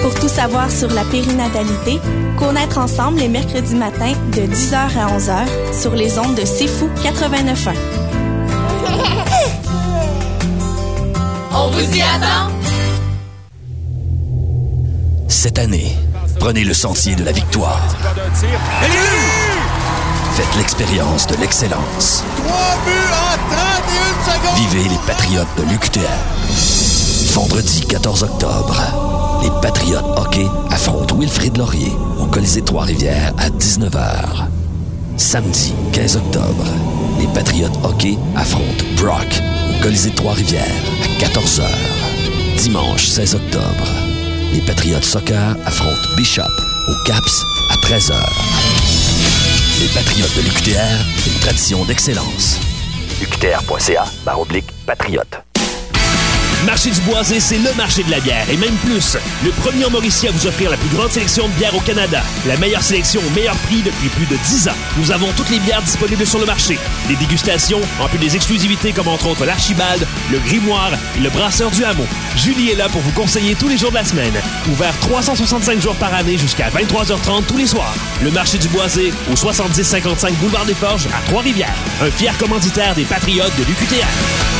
Pour tout savoir sur la périnatalité, connaître ensemble les mercredis matins de 10h à 11h sur les ondes de C'est Fou 89.1. On vous y attend! Cette année, prenez le sentier de la victoire. Faites l'expérience de l'excellence. Vivez les Patriotes de l'UQTR. Vendredi 14 octobre, les Patriotes hockey affrontent Wilfrid Laurier au Colisée Trois-Rivières à 19h. Samedi 15 octobre, les Patriotes hockey affrontent Brock au Colisée Trois-Rivières à 14h. Dimanche 16 octobre, les Patriotes soccer affrontent Bishop au CAPS à 13h. Les Patriotes de l'UQTR, une tradition d'excellence. UQTR.ca, barre oblique, patriote. Marché du Boisé, c'est le marché de la bière, et même plus. Le premier en Mauricie à vous offrir la plus grande sélection de bières au Canada. La meilleure sélection au meilleur prix depuis plus de 10 ans. Nous avons toutes les bières disponibles sur le marché. Des dégustations, en plus des exclusivités comme entre autres l'Archibald, le Grimoire et le Brasseur du Hameau. Julie est là pour vous conseiller tous les jours de la semaine. Ouvert 365 jours par année jusqu'à 23h30 tous les soirs. Le marché du Boisé, au 7055 Boulevard des Forges, à Trois-Rivières. Un fier commanditaire des Patriotes de l'UQTR.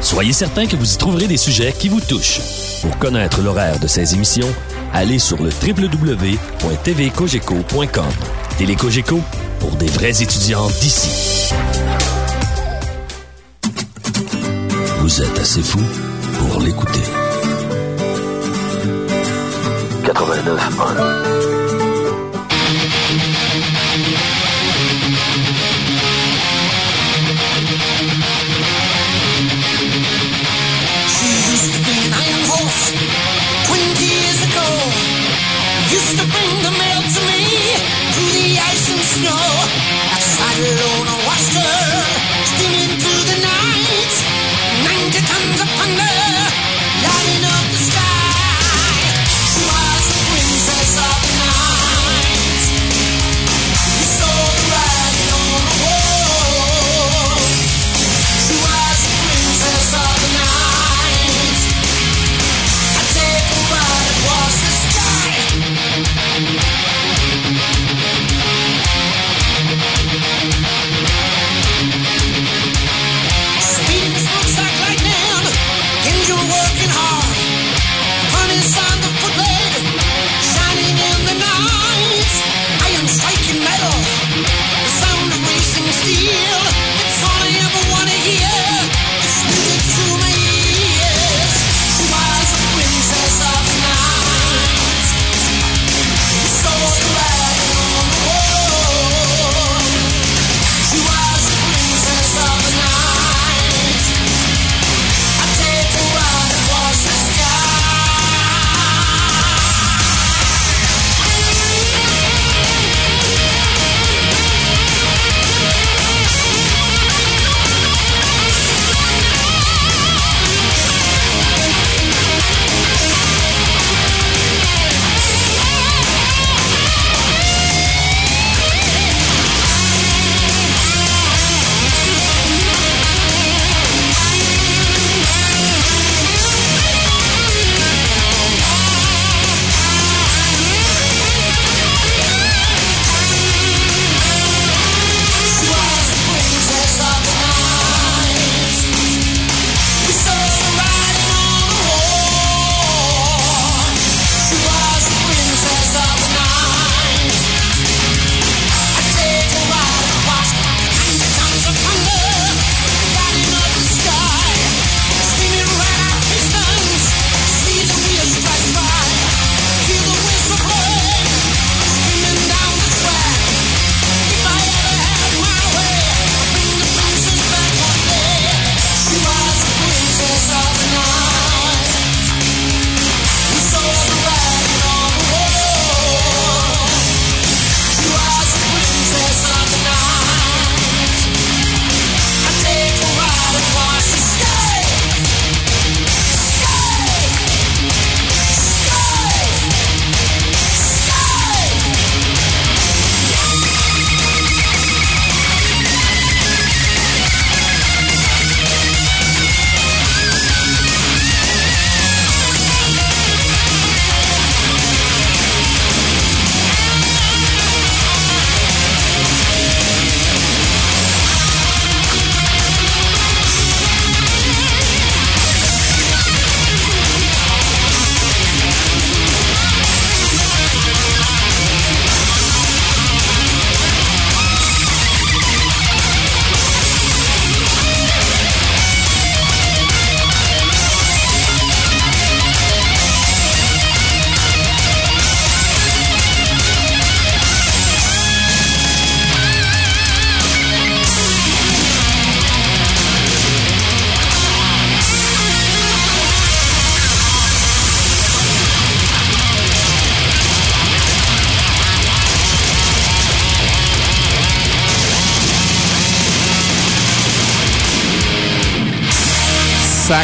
Soyez certain que vous y trouverez des sujets qui vous touchent. Pour connaître l'horaire de ces émissions, allez sur le www.tvcogeco.com. Télécogeco, pour des vrais étudiants d'ici. Vous êtes assez fou pour l'écouter. 89.1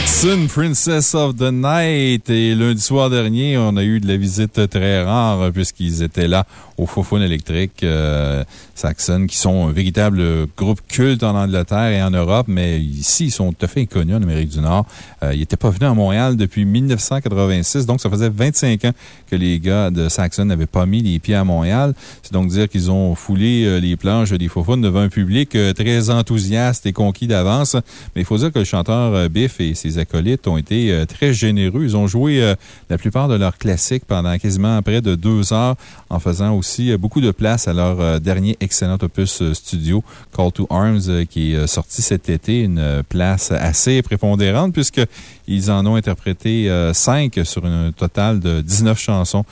Saxon, Princess of the Night. Et lundi soir dernier, on a eu de la visite très rare puisqu'ils étaient là au Fofone électrique. euh, Saxon, qui sont un véritable groupe culte en Angleterre et en Europe, mais ici, ils sont tout à fait inconnus en Amérique du Nord. Euh, ils n'étaient pas venus à Montréal depuis 1986, donc ça faisait 25 ans que les gars de Saxon n'avaient pas mis les pieds à Montréal. C'est donc dire qu'ils ont foulé euh, les planches des Fofone devant un public euh, très enthousiaste et conquis d'avance. Mais il faut dire que le chanteur euh, Biff et ses acolytes ont été euh, très généreux. Ils ont joué euh, la plupart de leurs classiques pendant quasiment près de deux heures en faisant aussi euh, beaucoup de place à leur euh, dernier excellent opus euh, studio, Call to Arms, euh, qui est euh, sorti cet été. Une place assez prépondérante puisqu'ils en ont interprété cinq sur un total de 19 chansons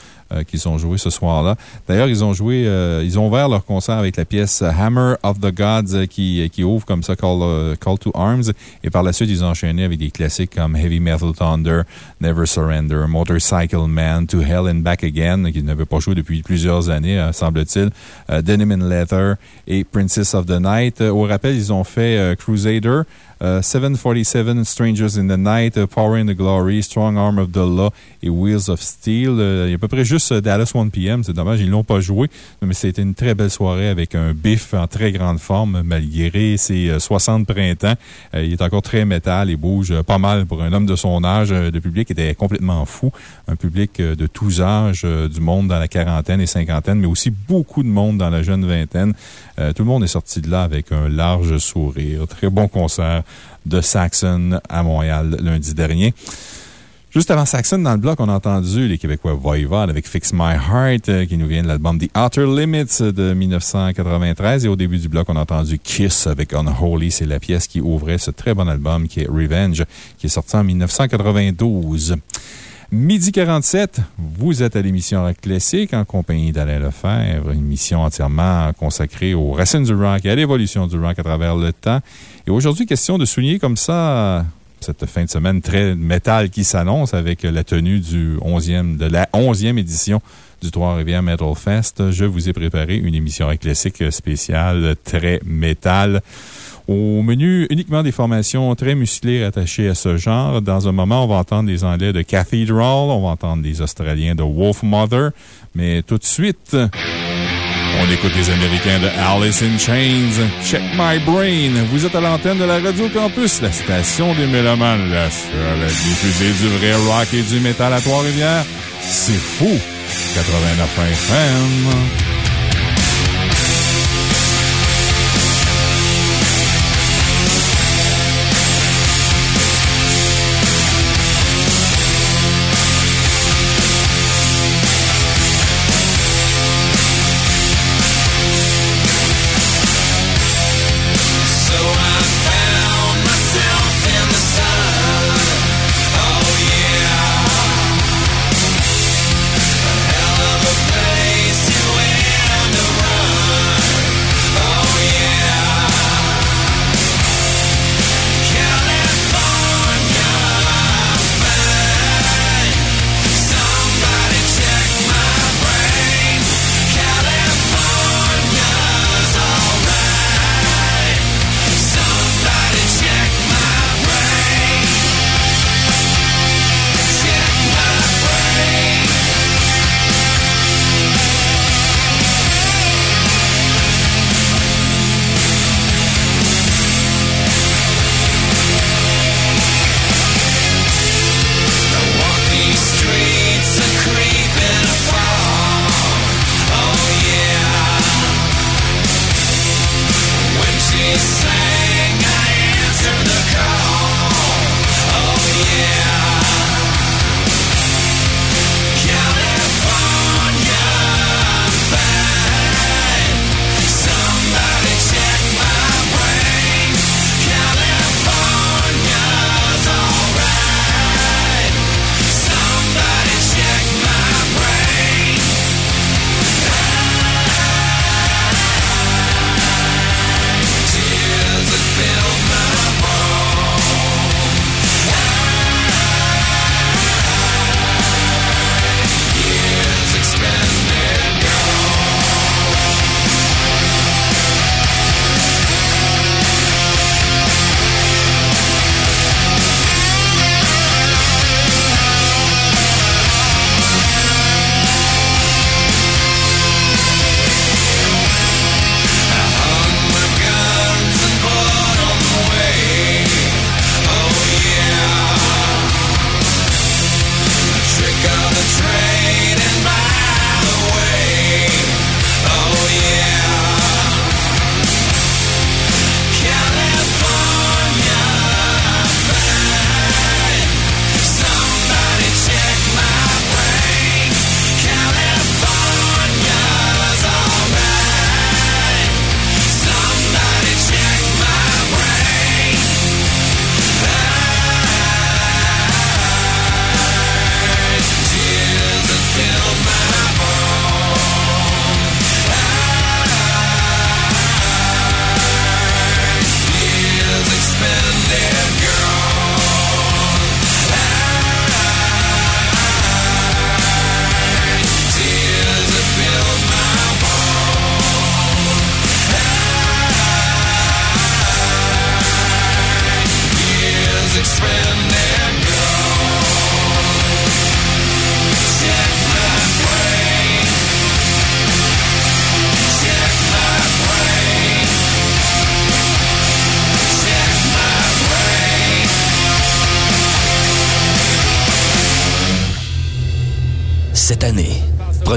qu'ils ont jouées ce soir-là. D'ailleurs, ils ont joué, euh, ils ont ouvert leur concert avec la pièce Hammer of the Gods euh, qui, ouvre comme ça Call, euh, Call to Arms. Et par la suite, ils ont enchaîné avec des classiques comme Heavy Metal Thunder, Never Surrender, Motorcycle Man, To Hell and Back Again, qu'ils n'avaient pas joué depuis plusieurs années, euh, semble-t-il, euh, Denim and Leather et Princess of the Night. Euh, Au rappel, ils ont fait euh, Crusader. Euh, 747 Strangers in the Night, euh, Power in the Glory, Strong Arm of the Law et Wheels of Steel. Euh, il y a à peu près juste euh, Dallas 1 PM. C'est dommage, ils ne l'ont pas joué, mais c'était une très belle soirée avec un biff en très grande forme, malgré ses euh, 60 printemps. Euh, il est encore très métal et bouge pas mal pour un homme de son âge. Le public était complètement fou. Un public de tous âges, du monde dans la quarantaine et cinquantaine, mais aussi beaucoup de monde dans la jeune vingtaine. Tout le monde est sorti de là avec un large sourire. Très bon concert de Saxon à Montréal lundi dernier. Juste avant Saxon, dans le bloc, on a entendu les Québécois Voivod avec Fix My Heart, euh, qui nous vient de l'album The Outer Limits de 1993. Et au début du bloc, on a entendu Kiss avec Unholy. C'est la pièce qui ouvrait ce très bon album qui est Revenge, qui est sorti en 1992. Midi 47, vous êtes à l'émission Rock Classique en compagnie d'Alain Lefebvre, une émission entièrement consacrée aux racines du rock et à l'évolution du rock à travers le temps. Et aujourd'hui, question de souligner comme ça cette fin de semaine très métal qui s'annonce avec la tenue du 11e, de la 11e édition du Trois-Rivières Metal Fest. Je vous ai préparé une émission Rock Classique spéciale très métal. Au menu, uniquement des formations très musclées attachées à ce genre. Dans un moment, on va entendre des Anglais de Cathedral, on va entendre des Australiens de Wolf Mother. Mais tout de suite, on écoute les Américains de Alice in Chains. Check My Brain. Vous êtes à l'antenne de la Radio Campus, la station des Mélomanes, la seule à diffuser du vrai rock et du métal à Trois-Rivières. C'est fou! 89 FM.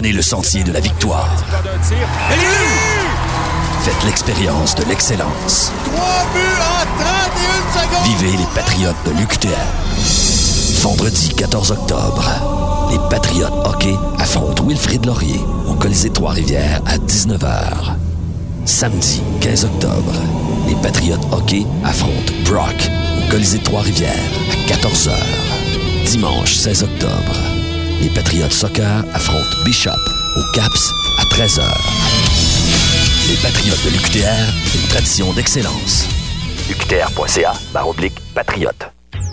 Prenez le sentier de la victoire. Faites l'expérience de l'excellence. Vivez les Patriotes de l'UQTR. Vendredi 14 octobre, les Patriotes hockey affrontent Wilfrid Laurier au Colisée Trois-Rivières à 19h. Samedi 15 octobre, les Patriotes hockey affrontent Brock au Colisée Trois-Rivières à 14h. Dimanche 16 octobre, les Patriotes soccer affrontent Bishop au CAPS à 13h. Les Patriotes de l'UQTR, une tradition d'excellence. UQTR.ca, barre oblique.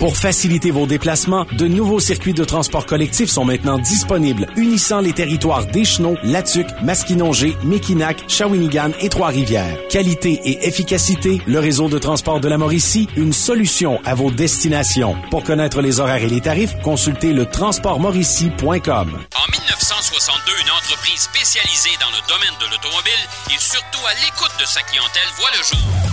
Pour faciliter vos déplacements, de nouveaux circuits de transport collectif sont maintenant disponibles, unissant les territoires d'Échenot, Latuc, Masquinongé, Mekinac, Shawinigan et Trois-Rivières. Qualité et efficacité, le réseau de transport de la Mauricie, une solution à vos destinations. Pour connaître les horaires et les tarifs, consultez le transportmauricie.com. En 1962, une entreprise spécialisée dans le domaine de l'automobile et surtout à l'écoute de sa clientèle voit le jour.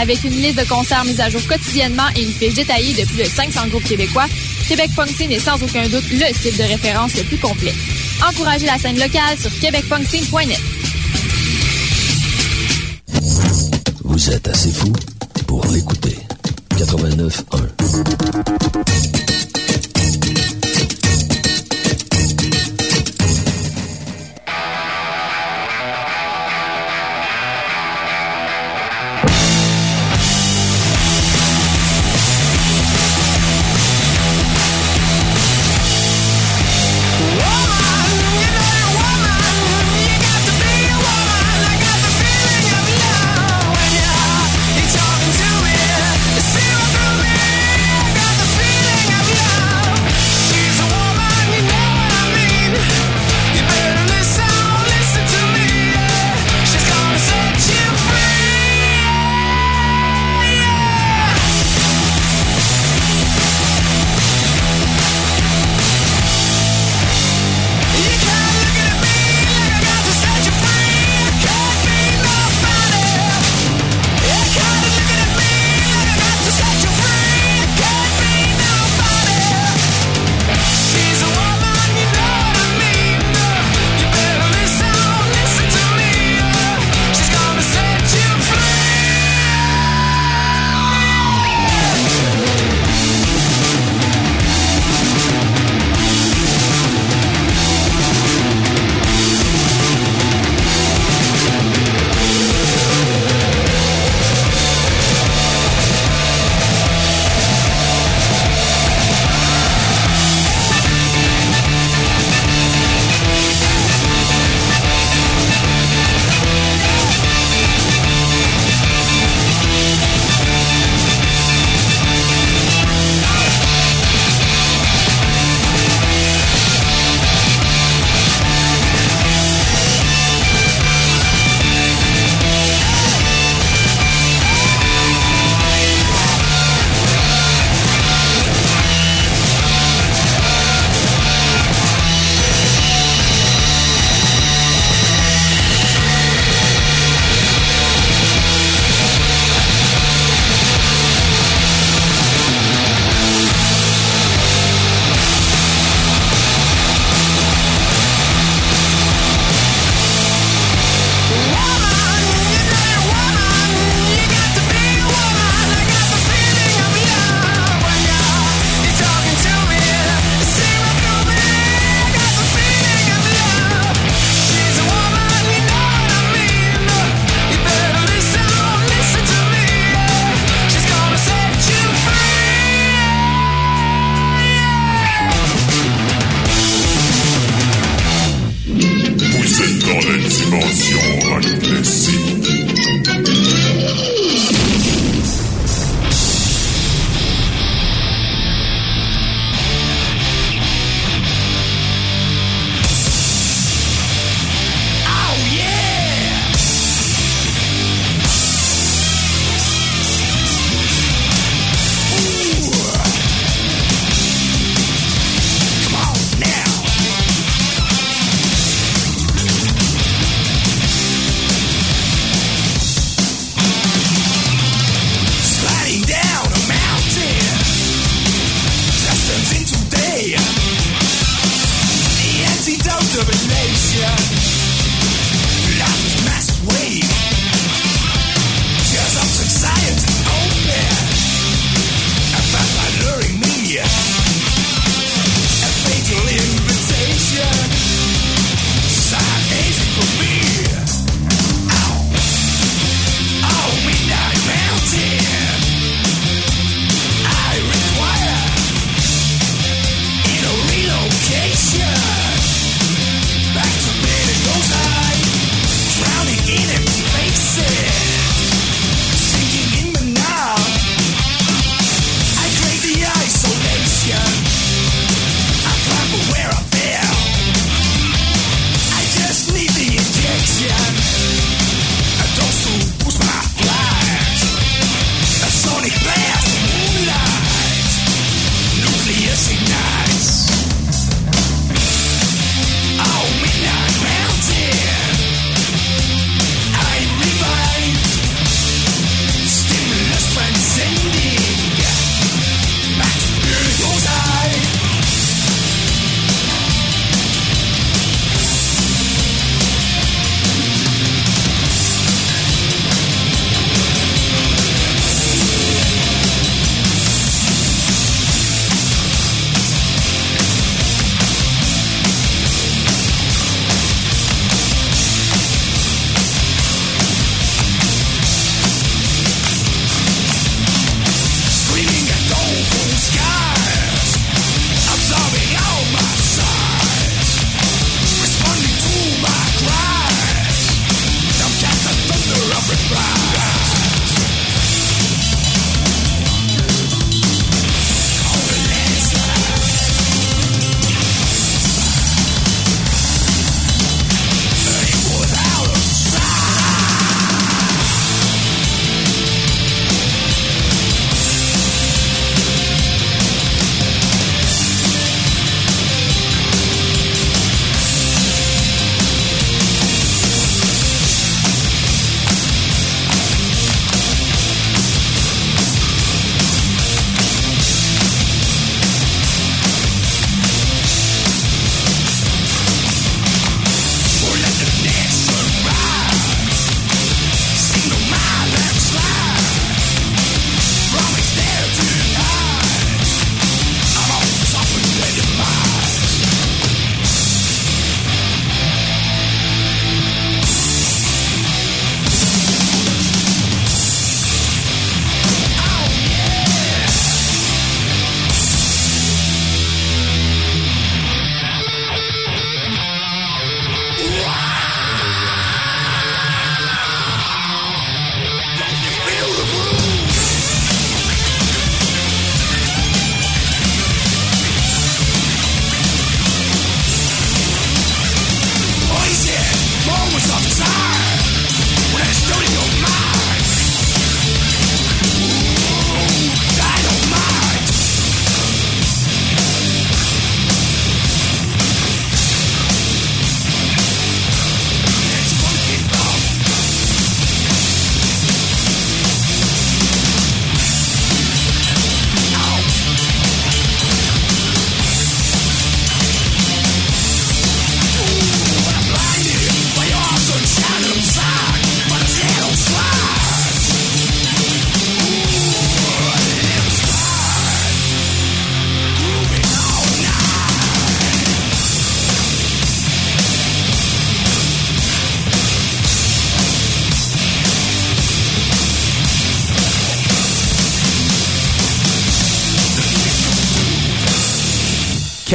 Avec une liste de concerts mise à jour quotidiennement et une fiche détaillée de plus de 500 groupes québécois, Québec Punk Scene est sans aucun doute le site de référence le plus complet. Encouragez la scène locale sur québecpunkscene.net. Vous êtes assez fou pour l'écouter. 89.1.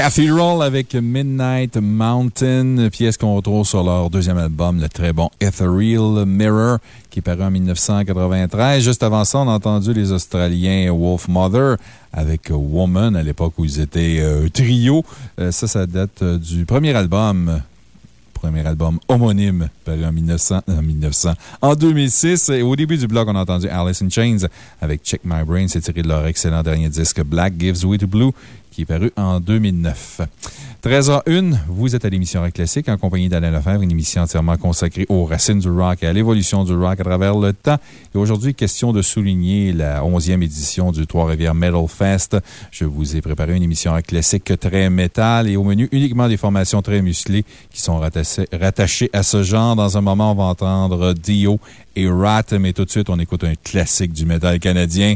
Cathedral avec Midnight Mountain, pièce qu'on retrouve sur leur deuxième album, le très bon Ethereal Mirror, qui est paru en 1993. Juste avant ça, on a entendu les Australiens Wolf Mother avec Woman, à l'époque où ils étaient euh, trio. Euh, ça, ça date euh, du premier album premier album homonyme paru en 1900, en 1900, en 2006. Et au début du blog, on a entendu Alice in Chains avec Check My Brain. C'est tiré de leur excellent dernier disque Black Gives Way to Blue qui est paru en 2009. 13h01, vous êtes à l'émission Rock Classique en compagnie d'Alain Lefebvre, une émission entièrement consacrée aux racines du rock et à l'évolution du rock à travers le temps. Et aujourd'hui, question de souligner la 11e édition du Trois-Rivières Metal Fest. Je vous ai préparé une émission Rock Classique très métal et au menu uniquement des formations très musclées qui sont rattachées, à ce genre. Dans un moment, on va entendre Dio et Rat, mais tout de suite, on écoute un classique du métal canadien.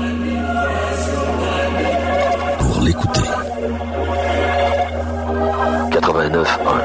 Pour l'écouter. 89.1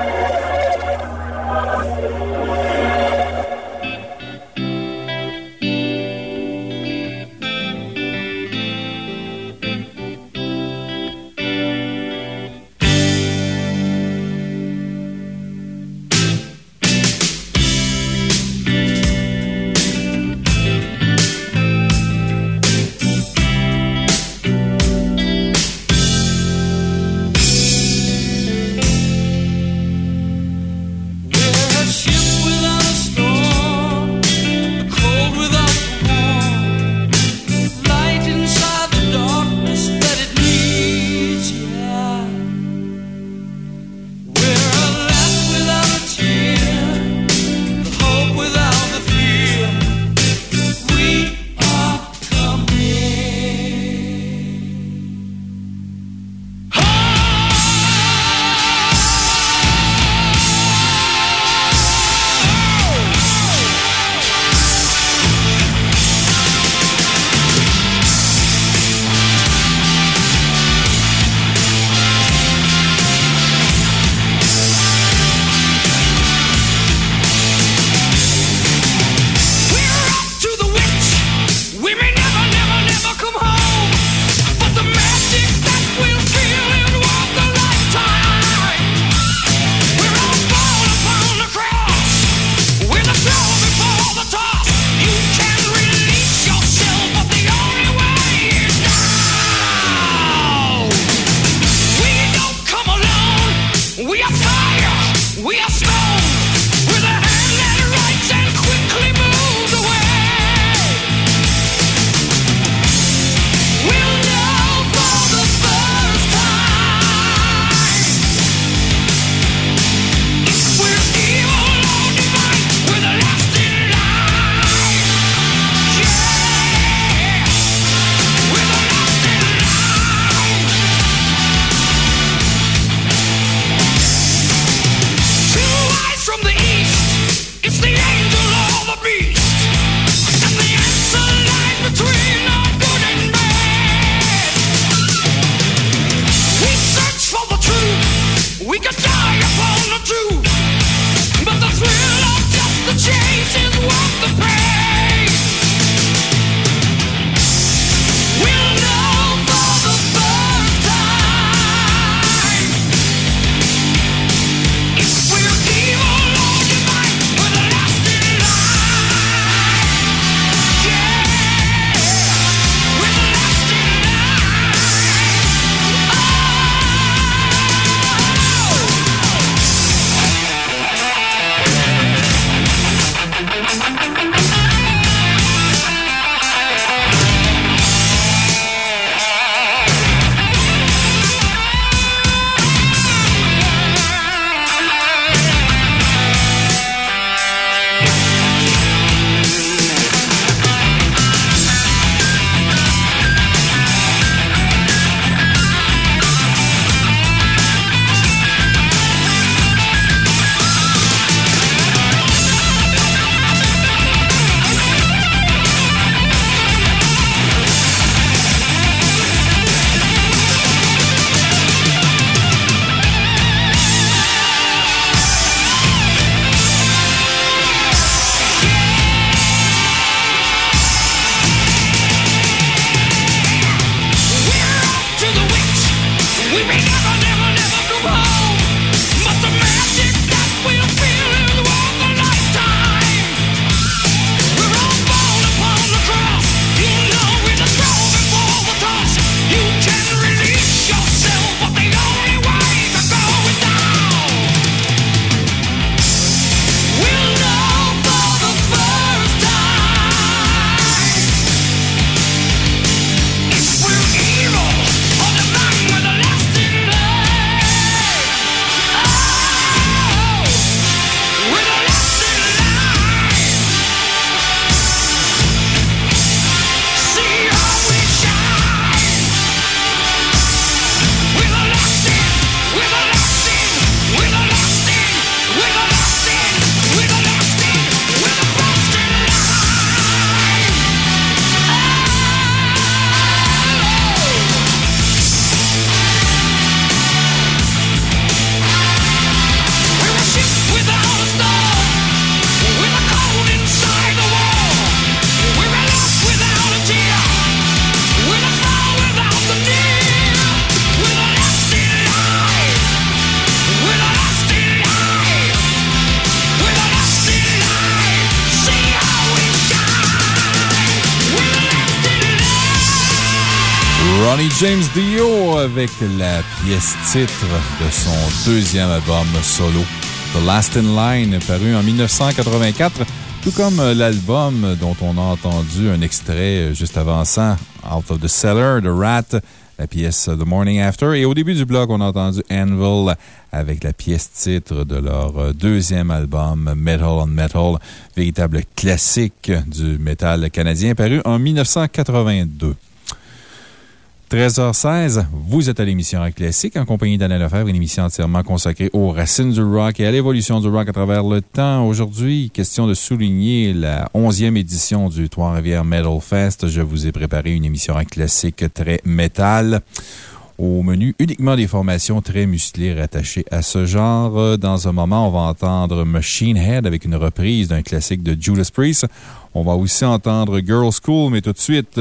James Dio avec la pièce titre de son deuxième album solo, The Last in Line, paru en 1984, tout comme l'album dont on a entendu un extrait juste avant ça, Out of the Cellar, The Rat, la pièce The Morning After. Et au début du blog, on a entendu Anvil avec la pièce titre de leur deuxième album, Metal on Metal, véritable classique du métal canadien, paru en 1982. 13h16, vous êtes à l'émission Rock Classique en compagnie d'Alain Lefebvre, une émission entièrement consacrée aux racines du rock et à l'évolution du rock à travers le temps. Aujourd'hui, question de souligner la 11e édition du Trois-Rivières Metal Fest. Je vous ai préparé une émission Rock Classique très métal. Au menu, uniquement des formations très musclées rattachées à ce genre. Dans un moment, on va entendre Machine Head avec une reprise d'un classique de Judas Priest. On va aussi entendre Girl School, mais tout de suite,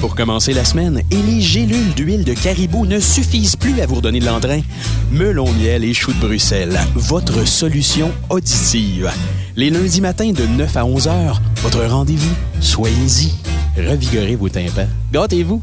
Pour commencer la semaine et les gélules d'huile de caribou ne suffisent plus à vous redonner de l'entrain? Melon miel et choux de Bruxelles, votre solution auditive. Les lundis matins de 9 à 11 heures, votre rendez-vous. Soyez-y. Revigorez vos tympans. Gâtez-vous.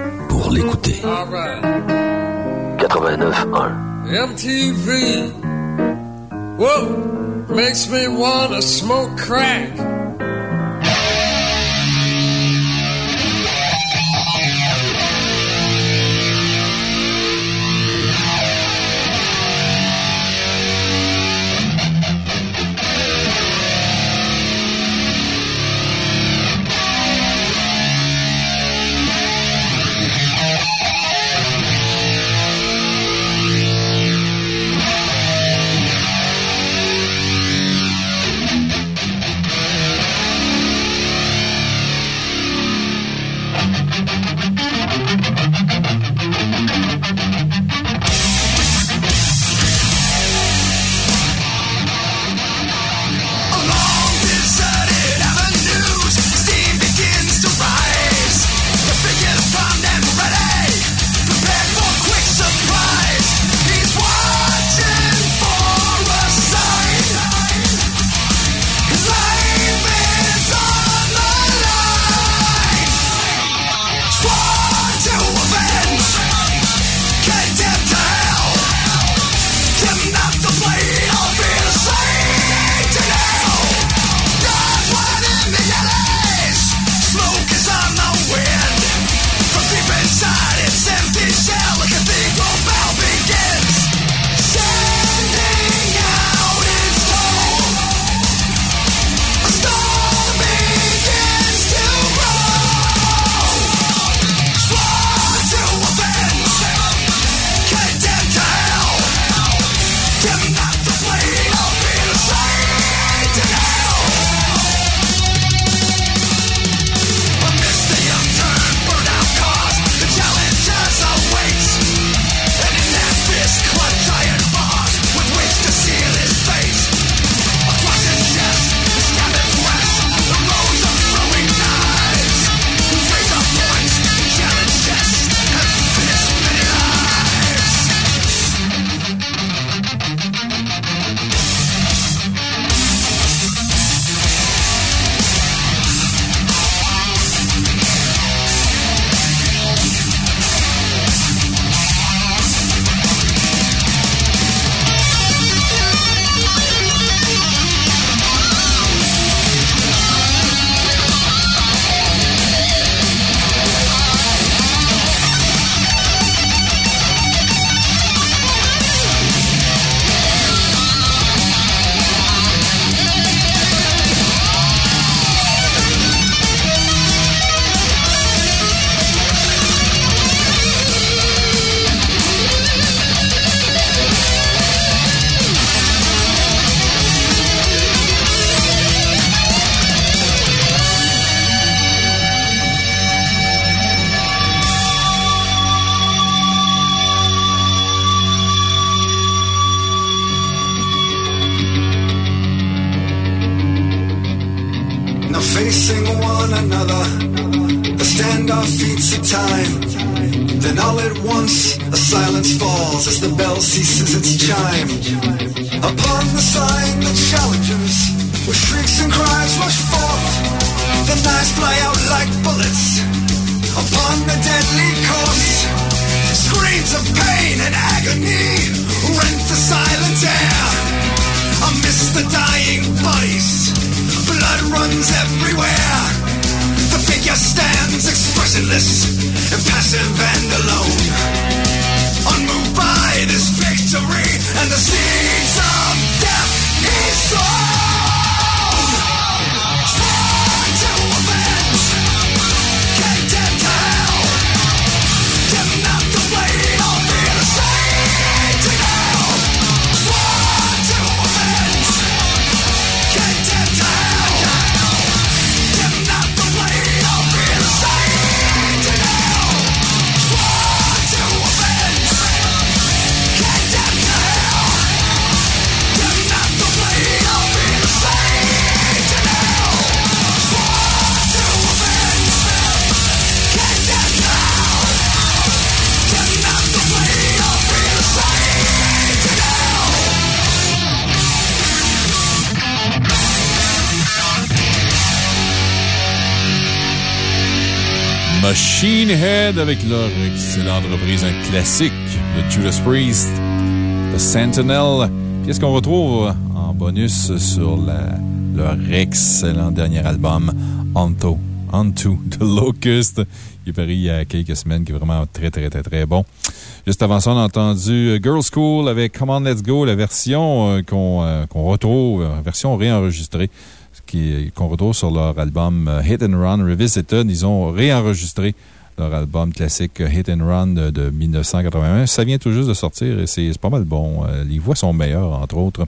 pour l'écouter. 89.1 MTV. Whoa, makes me wanna smoke crack. Head avec leur excellente reprise, un classique de Judas Priest, The Sentinel. Pièce qu'on retrouve en bonus sur leur excellent dernier album, Onto, Onto the Locust, qui est paru il y a quelques semaines, qui est vraiment très, très, très, très bon. Juste avant ça, on a entendu Girl School avec Come On Let's Go, la version euh, qu'on euh, qu'on retrouve, version réenregistrée qu'on retrouve sur leur album euh, Hit and Run Revisited. Ils ont réenregistré leur album classique Hit and Run de, de 1981. Ça vient tout juste de sortir et c'est pas mal bon. Euh, Les voix sont meilleures, entre autres.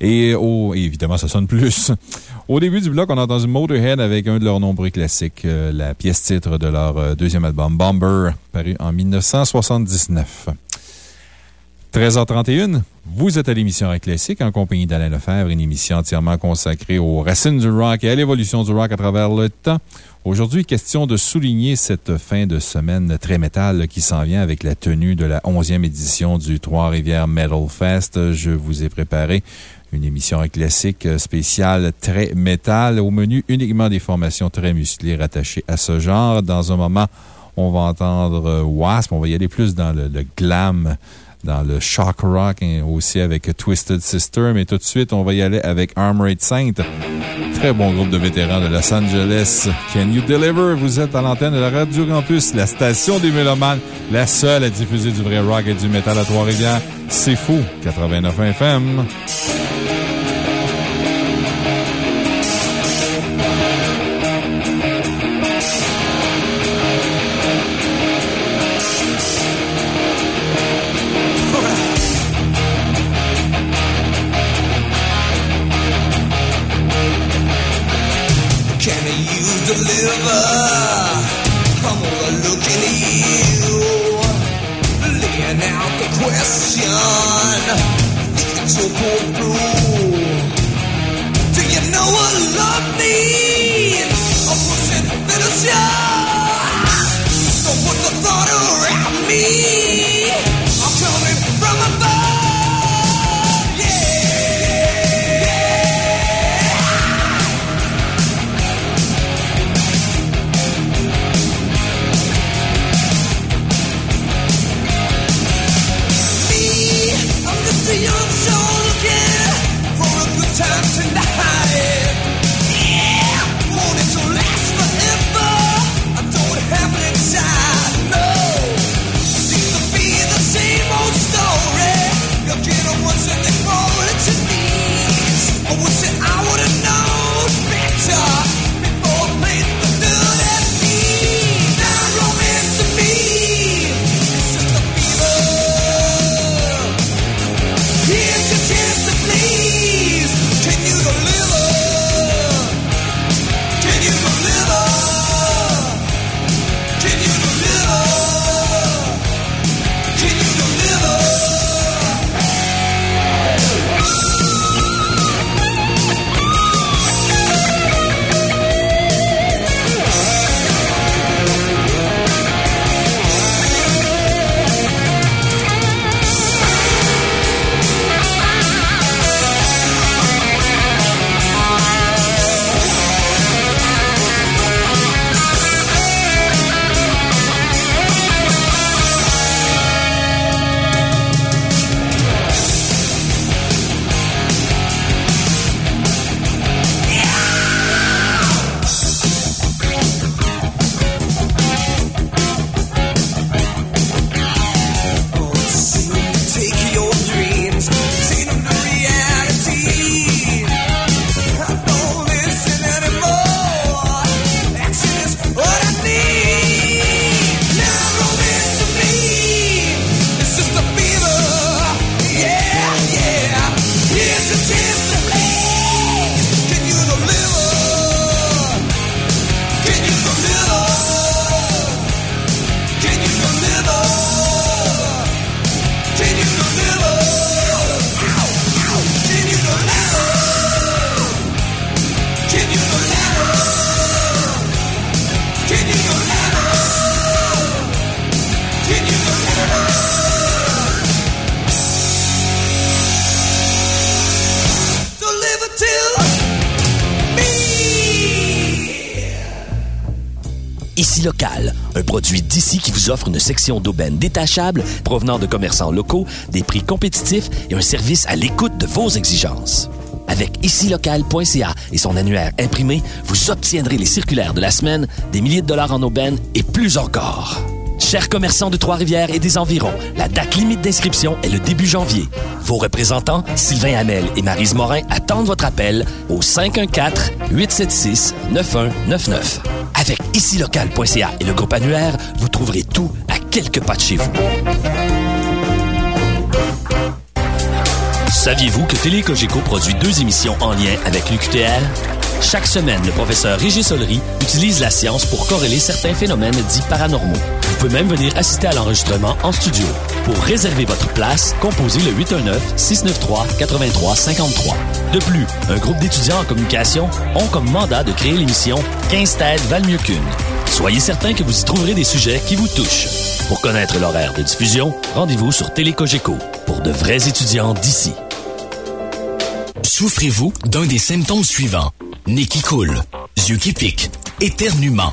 Et, et évidemment, ça sonne plus. Au début du bloc, on a entendu Motorhead avec un de leurs nombreux classiques, euh, la pièce titre de leur euh, deuxième album, Bomber, paru en 1979. 13h31, vous êtes à l'émission Rock Classique en compagnie d'Alain Lefebvre, une émission entièrement consacrée aux racines du rock et à l'évolution du rock à travers le temps. Aujourd'hui, question de souligner cette fin de semaine très métal qui s'en vient avec la tenue de la 11e édition du Trois-Rivières Metal Fest. Je vous ai préparé une émission classique spéciale très métal au menu uniquement des formations très musclées rattachées à ce genre. Dans un moment, on va entendre euh, Wasp, on va y aller plus dans le glam dans le shock rock et aussi avec Twisted Sister. Mais tout de suite, on va y aller avec Armored Saint. Très bon groupe de vétérans de Los Angeles. Can You Deliver? Vous êtes à l'antenne de la Radio Campus, la station des Mélomanes, la seule à diffuser du vrai rock et du métal à Trois-Rivières. C'est fou. 89 FM. Qui vous offre une section d'aubaine détachable provenant de commerçants locaux, des prix compétitifs et un service à l'écoute de vos exigences. Avec icilocal.ca et son annuaire imprimé, vous obtiendrez les circulaires de la semaine, des milliers de dollars en aubaine et plus encore. Chers commerçants de Trois-Rivières et des environs, la date limite d'inscription est le début janvier. Vos représentants, Sylvain Hamel et Marise Morin, attendent votre appel au 514-876-9199. Avec icilocal.ca et le groupe annuaire, vous trouverez tout à quelques pas de chez vous. Saviez-vous que Télé Cogeco produit deux émissions en lien avec l'UQTR? Chaque semaine, le professeur Régis Solery utilise la science pour corréler certains phénomènes dits paranormaux. Vous pouvez même venir assister à l'enregistrement en studio. Pour réserver votre place, composez le 819-693-8353. De plus, un groupe d'étudiants en communication ont comme mandat de créer l'émission 15 têtes valent mieux qu'une. Soyez certain que vous y trouverez des sujets qui vous touchent. Pour connaître l'horaire de diffusion, rendez-vous sur Télécogeco pour de vrais étudiants d'ici. Souffrez-vous d'un des symptômes suivants? Nez qui coule, yeux qui piquent, éternuement.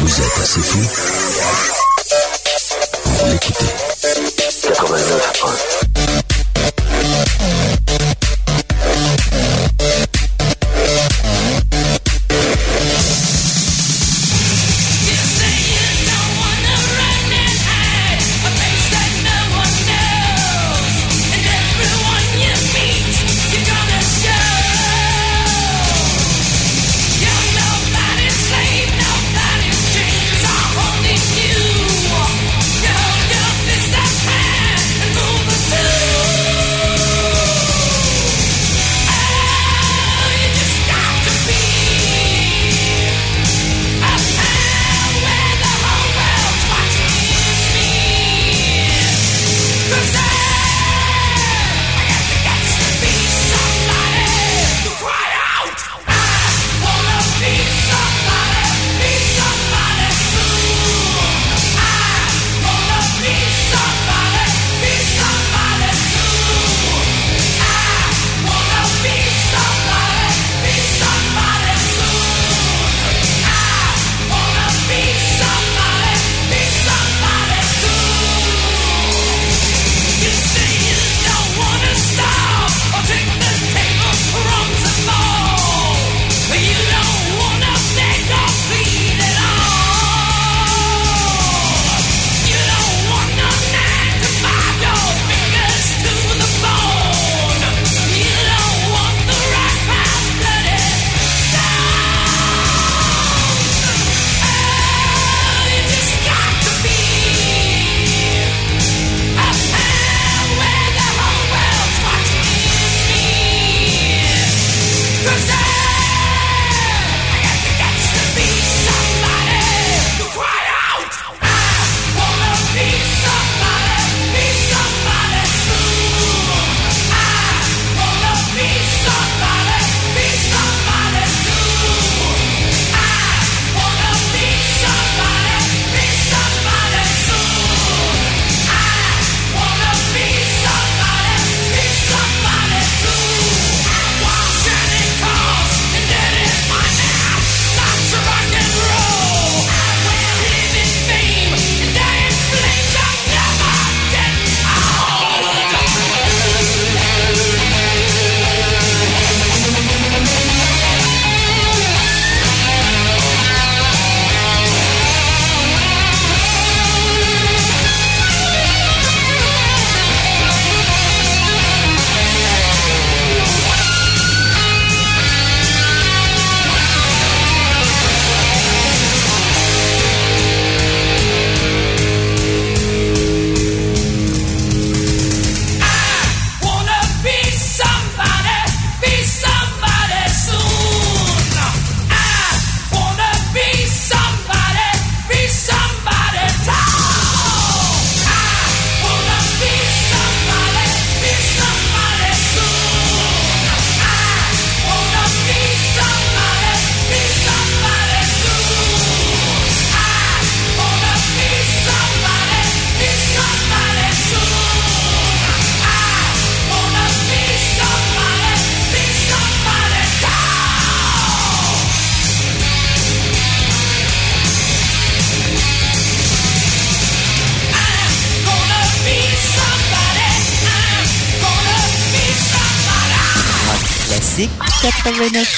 Vous êtes assez fou pour l'écouter. 89.1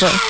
89.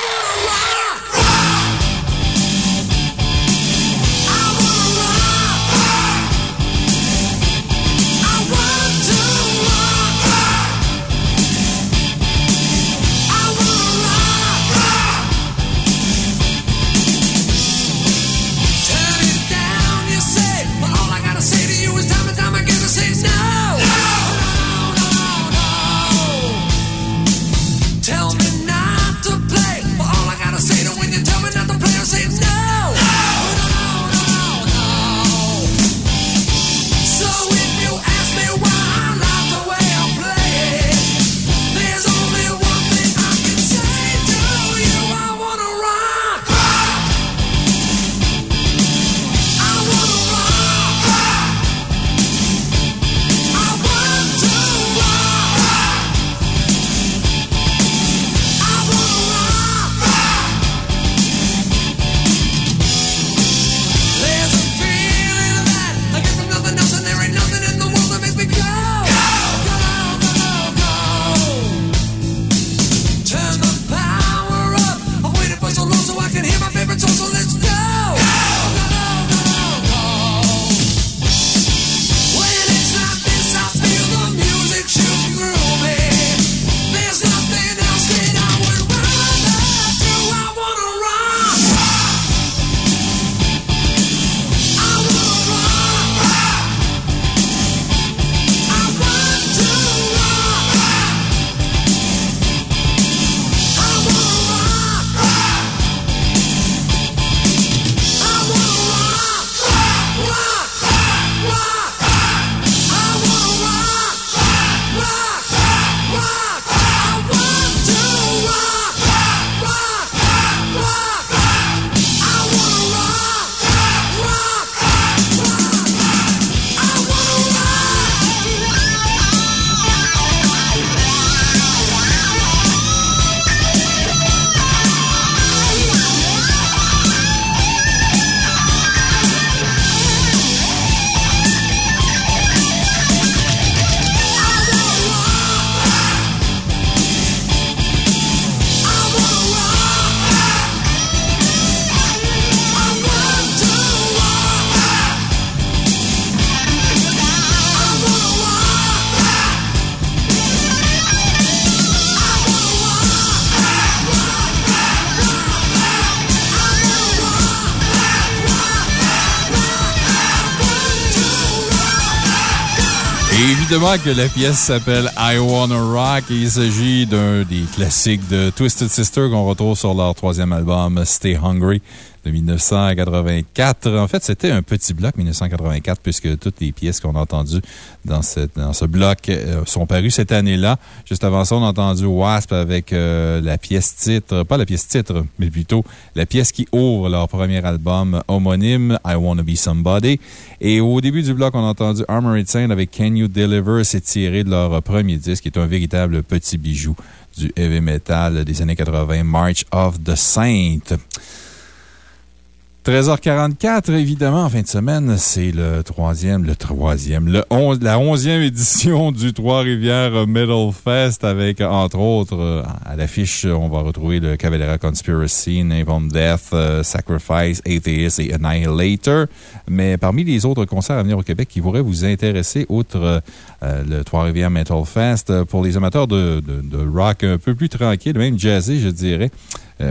Que la pièce s'appelle I Wanna Rock et il s'agit d'un des classiques de Twisted Sister qu'on retrouve sur leur troisième album Stay Hungry de 1984. En fait, c'était un petit bloc 1984 puisque toutes les pièces qu'on a entendues dans, cette, dans ce bloc euh, sont parues cette année-là. Juste avant ça, on a entendu Wasp avec euh, la pièce titre, pas la pièce titre, mais plutôt la pièce qui ouvre leur premier album homonyme, I Wanna Be Somebody. Et au début du bloc, on a entendu Armored Saint avec Can You Deliver? C'est tiré de leur premier disque, qui est un véritable petit bijou du heavy metal des années 80, March of the Saint. 13h44, évidemment, en fin de semaine, c'est le troisième, le troisième, le la onzième édition du Trois-Rivières Metal Fest avec, entre autres, à l'affiche, on va retrouver le Cavalera Conspiracy, Name Death, Sacrifice, Atheist et Annihilator. Mais parmi les autres concerts à venir au Québec qui pourraient vous intéresser, outre euh, le Trois-Rivières Metal Fest, pour les amateurs de, rock un peu plus tranquille, même jazzé, je dirais,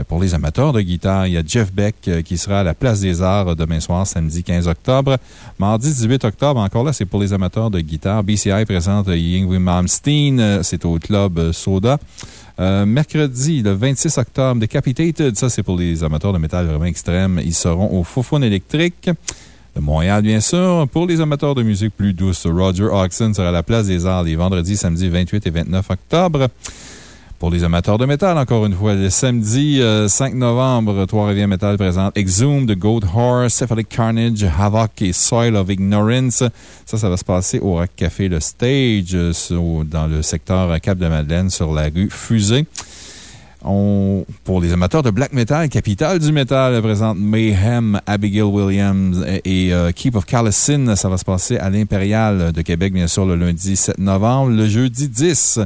pour les amateurs de guitare, il y a Jeff Beck euh, qui sera à la Place des Arts euh, demain soir, samedi 15 octobre. Mardi 18 octobre, encore là, c'est pour les amateurs de guitare. BCI présente Yingwi Malmsteen. C'est au Club Soda. mercredi, le 26 octobre, Decapitated. Ça, c'est pour les amateurs de métal vraiment extrême. Ils seront au Foufoune électrique de Montréal, bien sûr. Pour les amateurs de musique plus douce, Roger Oxen sera à la Place des Arts les vendredis, samedi 28 et 29 octobre. Pour les amateurs de métal, encore une fois, le samedi euh, 5 novembre, Trois-Rivières Metal présente Exhumed, The Goat Horse, Cephalic Carnage, Havoc et Soil of Ignorance. Ça, ça va se passer au Rock Café Le Stage, euh, dans le secteur Cap-de-Madeleine, sur la rue Fusée. On, pour les amateurs de black metal, capitale du metal présente Mayhem, Abigail Williams et, euh, Keep of Callison. Ça va se passer à l'Impérial de Québec, bien sûr, le lundi 7 novembre. Le jeudi 10,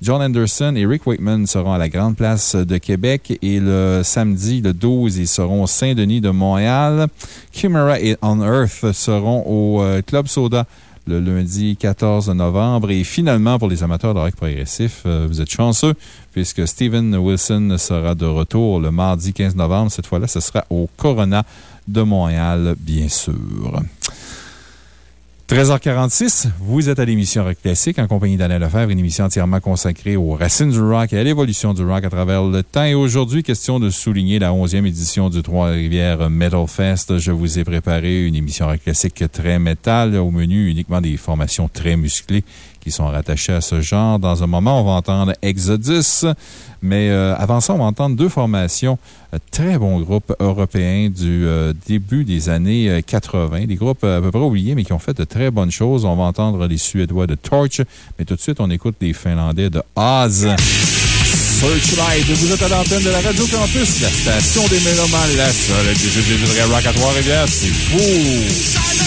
John Anderson et Rick Wakeman seront à la Grande Place de Québec. Et le samedi, le 12, ils seront au Saint-Denis de Montréal. Chimera et On Earth seront au euh, Club Soda le lundi 14 novembre. Et finalement, pour les amateurs de rock progressif, euh, vous êtes chanceux puisque Steven Wilson sera de retour le mardi 15 novembre. Cette fois-là, ce sera au Corona de Montréal, bien sûr. 13h46, vous êtes à l'émission Rock Classique en compagnie d'Alain Lefebvre, une émission entièrement consacrée aux racines du rock et à l'évolution du rock à travers le temps. Et aujourd'hui, question de souligner la 11e édition du Trois-Rivières Metal Fest. Je vous ai préparé une émission Rock Classique très métal, au menu uniquement des formations très musclées qui sont rattachées à ce genre. Dans un moment, on va entendre Exodus. Mais euh, avant ça, on va entendre deux formations, euh, très bons groupes européens du euh, début des années 80. Des groupes à peu près oubliés, mais qui ont fait de très bonnes choses. On va entendre les Suédois de Torch, mais tout de suite, on écoute les Finlandais de Oz. Searchlight, vous êtes à l'antenne de la Radio Campus, la station des Mélomanes, la seule du vrai rock à Trois-Rivières. C'est vous!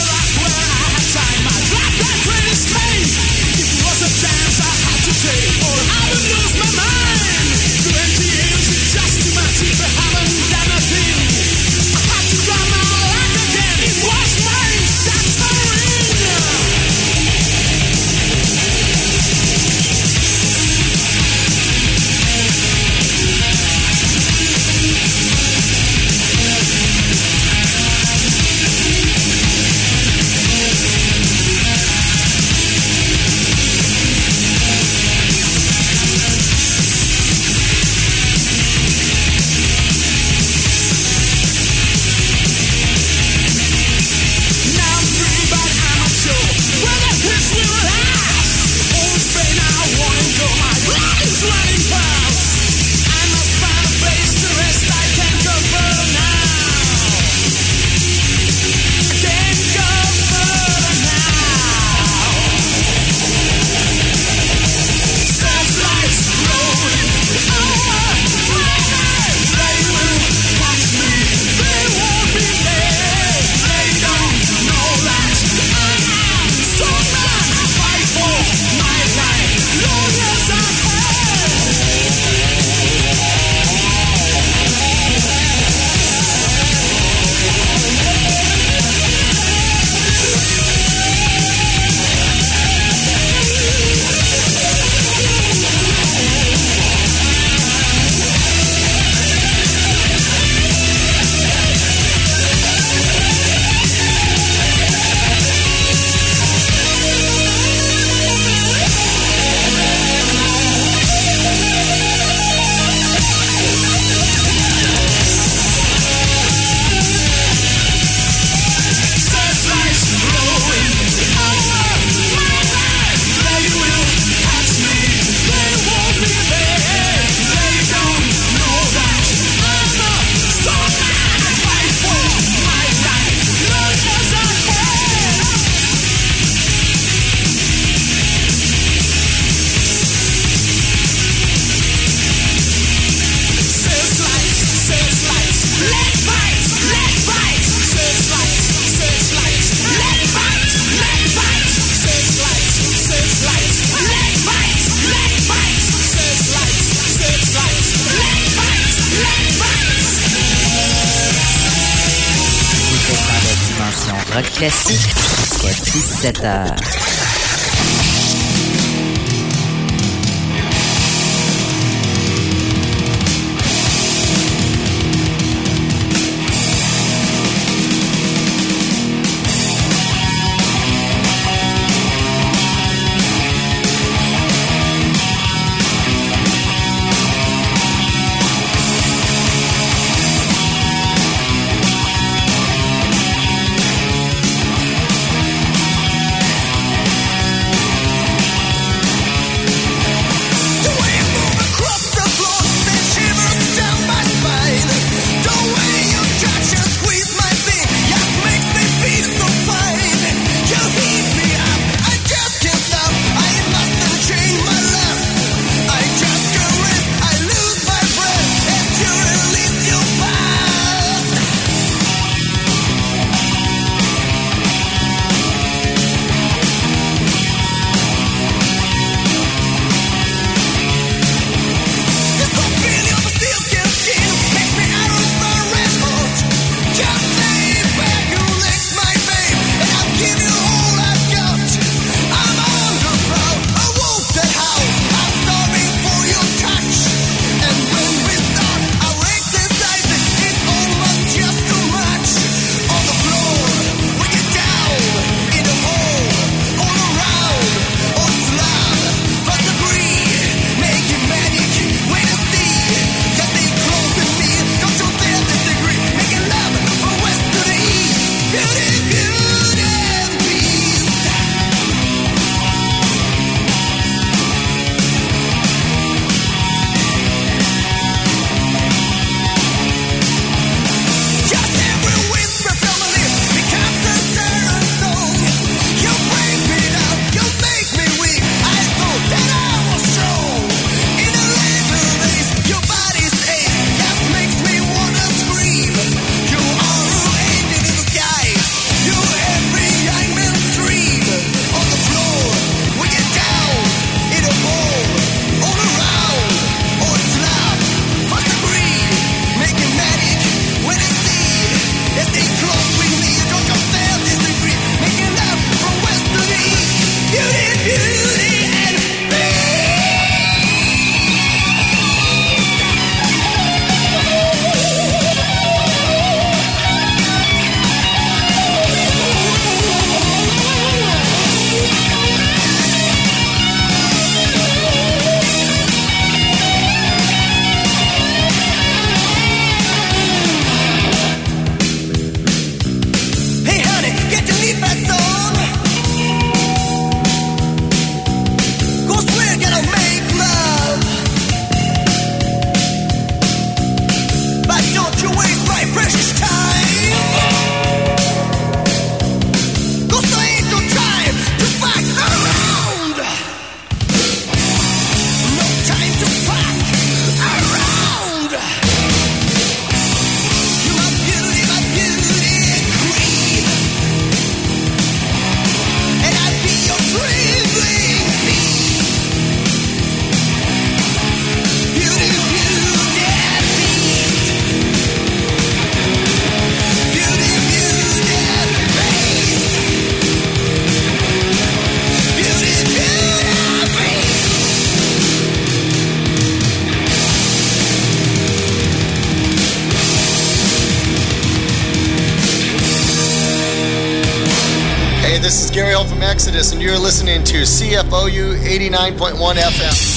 CFOU 89.1 FM.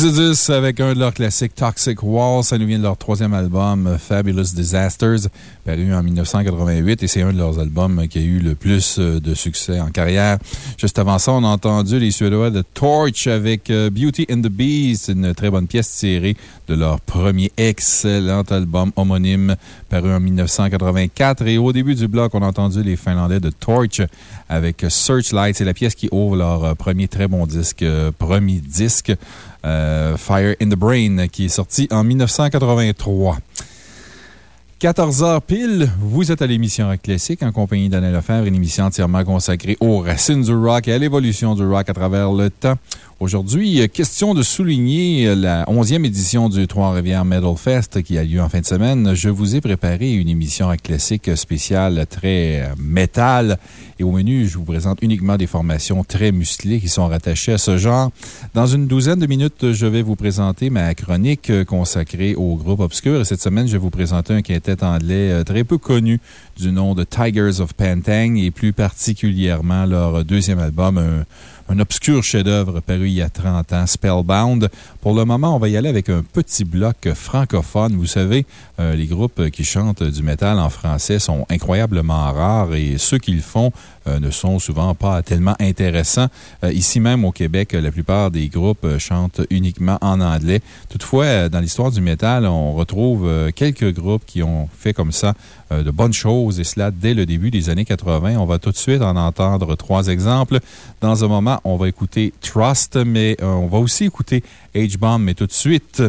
Exodus avec un de leurs classiques Toxic Wall. Ça nous vient de leur troisième album Fabulous Disasters, paru en 1988 et c'est un de leurs albums qui a eu le plus euh, de succès en carrière. Juste avant ça, on a entendu les Suédois de Torch avec euh, Beauty and the Beast, une très bonne pièce tirée de leur premier excellent album homonyme paru en 1984. Et au début du bloc, on a entendu les Finlandais de Torch avec Searchlight. C'est la pièce qui ouvre leur euh, premier très bon disque, premier disque. Euh, Fire in the Brain, qui est sorti en 1983. 14 h pile, vous êtes à l'émission Rock Classique en compagnie d'Alain Lefebvre, une émission entièrement consacrée aux racines du rock et à l'évolution du rock à travers le temps. Aujourd'hui, euh, question de souligner euh, la 11e édition du Trois-Rivières Metal Fest qui a lieu en fin de semaine. Je vous ai préparé une émission classique spéciale très euh, métal. Et au menu, je vous présente uniquement des formations très musclées qui sont rattachées à ce genre. Dans une douzaine de minutes, je vais vous présenter ma chronique consacrée au groupe Obscur. Et cette semaine, je vais vous présenter un quintet anglais très peu connu du nom de Tigers of Pantang et plus particulièrement leur deuxième album, un un obscur chef-d'œuvre paru il y a 30 ans, Spellbound. Pour le moment, on va y aller avec un petit bloc francophone. Vous savez, euh, les groupes qui chantent du métal en français sont incroyablement rares et ceux qui le font ne sont souvent pas tellement intéressants. Euh, ici même au Québec, la plupart des groupes chantent uniquement en anglais. Toutefois, dans l'histoire du métal, on retrouve quelques groupes qui ont fait comme ça de bonnes choses et cela dès le début des années 80. On va tout de suite en entendre trois exemples. Dans un moment, on va écouter Trust, mais on va aussi écouter H-Bomb, mais tout de suite.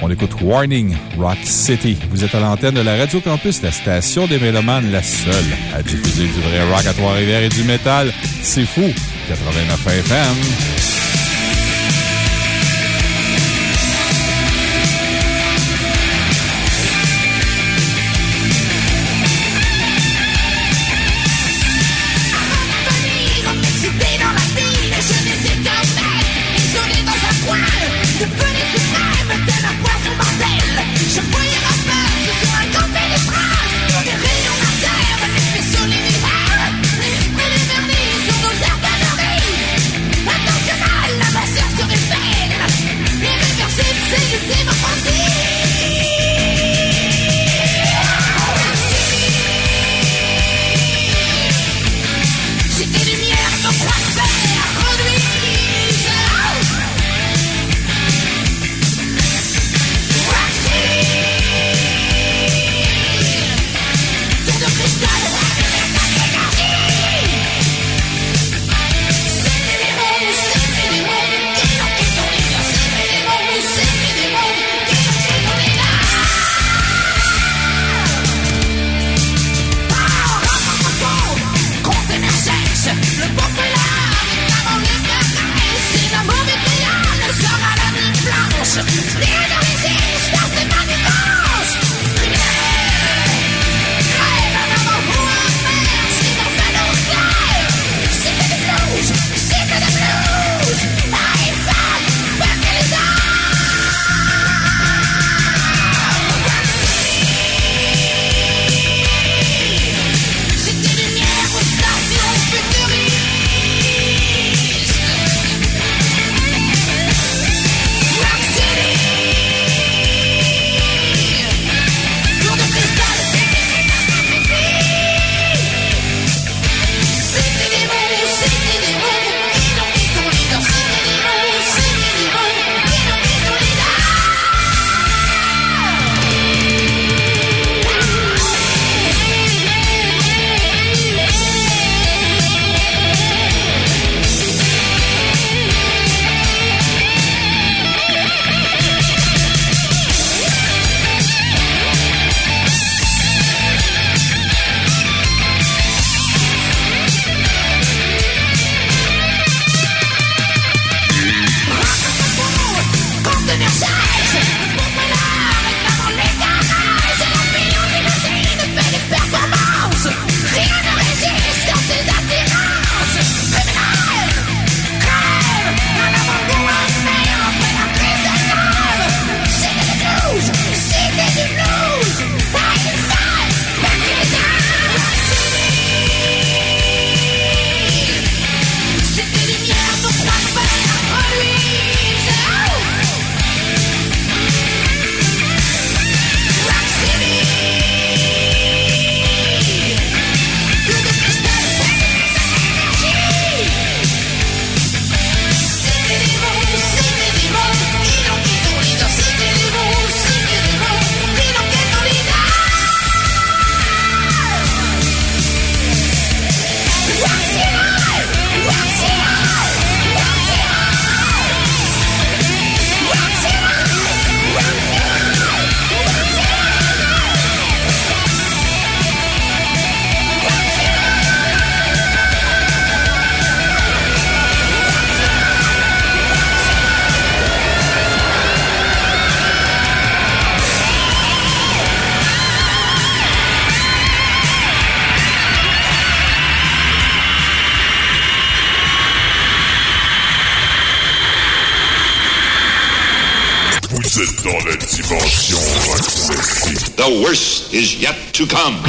On écoute Warning, Rock City. Vous êtes à l'antenne de la Radio Campus, la station des Mélomanes, la seule à diffuser du vrai rock à Trois-Rivières et du métal. C'est fou! 89 FM. To come.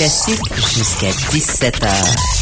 Jusqu'à 17h.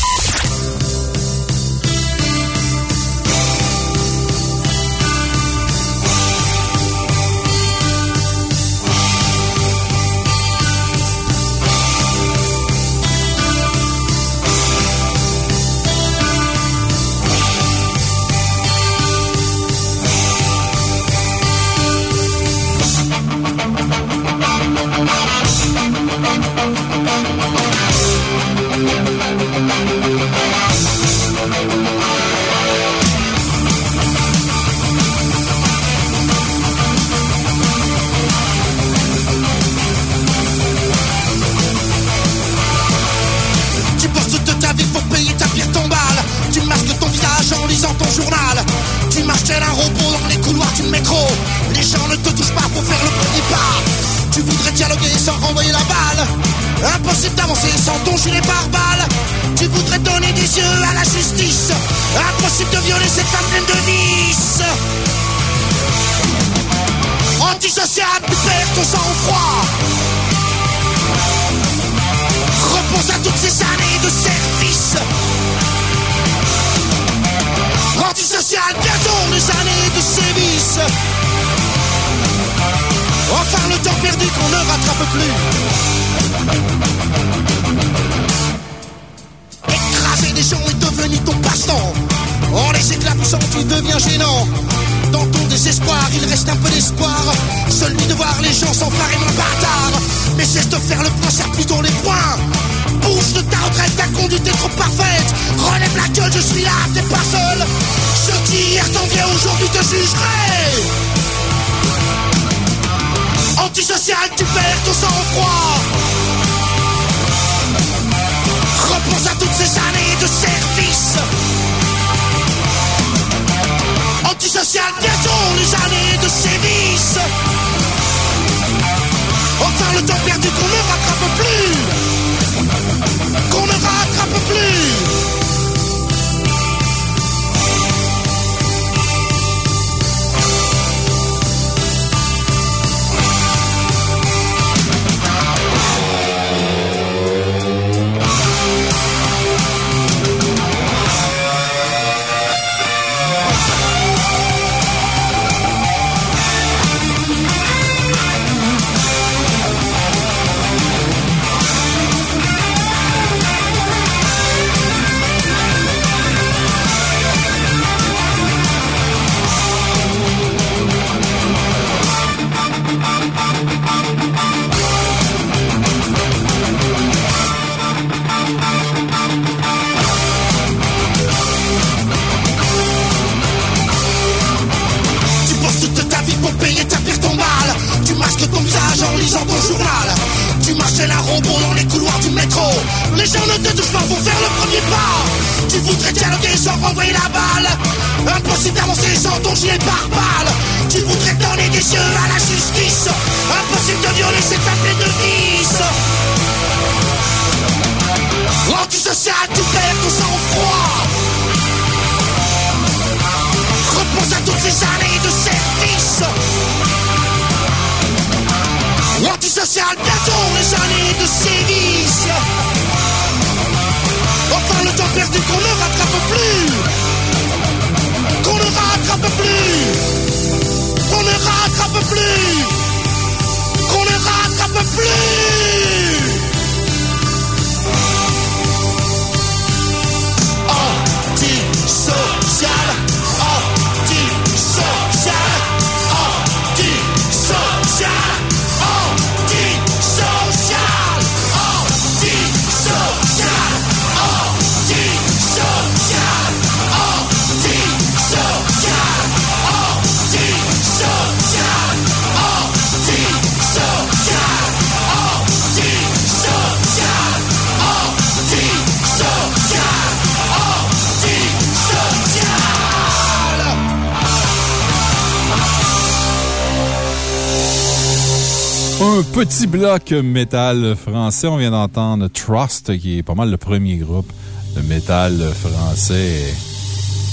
Bloc métal français. On vient d'entendre Trust, qui est pas mal le premier groupe de métal français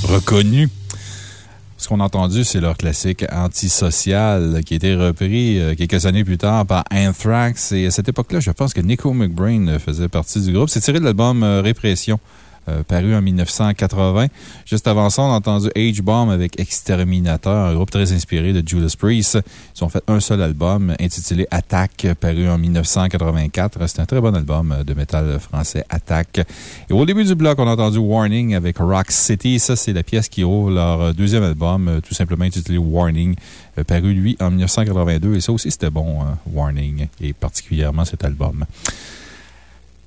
reconnu. Ce qu'on a entendu, c'est leur classique antisocial qui a été repris euh, quelques années plus tard par Anthrax. Et à cette époque-là, je pense que Nico McBrain faisait partie du groupe. C'est tiré de l'album euh, Répression. Euh, paru en 1980. Juste avant ça, on a entendu H-Bomb avec Exterminator, un groupe très inspiré de Judas Priest. Ils ont fait un seul album intitulé Attack, paru en 1984. C'est un très bon album de métal français, Attack. Et au début du bloc, on a entendu Warning avec Rock City. Ça, c'est la pièce qui ouvre leur deuxième album, euh, tout simplement intitulé Warning, euh, paru, lui, en 1982. Et ça aussi, c'était bon, Warning, et particulièrement cet album.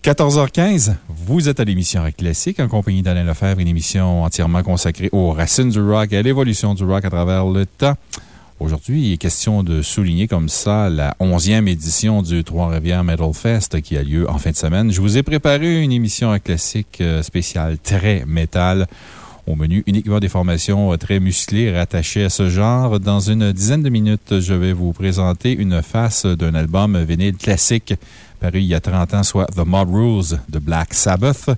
14h15, vous êtes à l'émission Rock Classique en compagnie d'Alain Lefebvre, une émission entièrement consacrée aux racines du rock et à l'évolution du rock à travers le temps. Aujourd'hui, il est question de souligner comme ça la 11e édition du Trois-Rivières Metal Fest qui a lieu en fin de semaine. Je vous ai préparé une émission Rock Classique euh, spéciale très métal. Au menu, uniquement des formations très musclées rattachées à ce genre. Dans une dizaine de minutes, je vais vous présenter une face d'un album vinyle classique paru il y a 30 ans, soit The Mob Rules de Black Sabbath.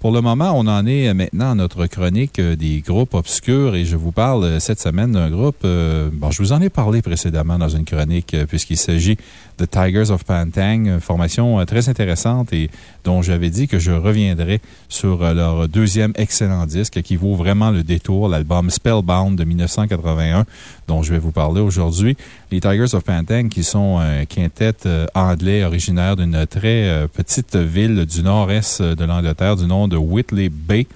Pour le moment, on en est maintenant à notre chronique euh, des groupes obscurs et je vous parle euh, cette semaine d'un groupe. euh, bon, je vous en ai parlé précédemment dans une chronique puisqu'il s'agit de Tigers of Pantang, une formation très intéressante et dont j'avais dit que je reviendrai sur euh, leur deuxième excellent disque qui vaut vraiment le détour, l'album Spellbound de 1981 dont je vais vous parler aujourd'hui. Les Tigers of Pantang qui sont un quintet euh, anglais originaire d'une très euh, petite ville du nord-est de l'Angleterre du nom de Whitley Bay.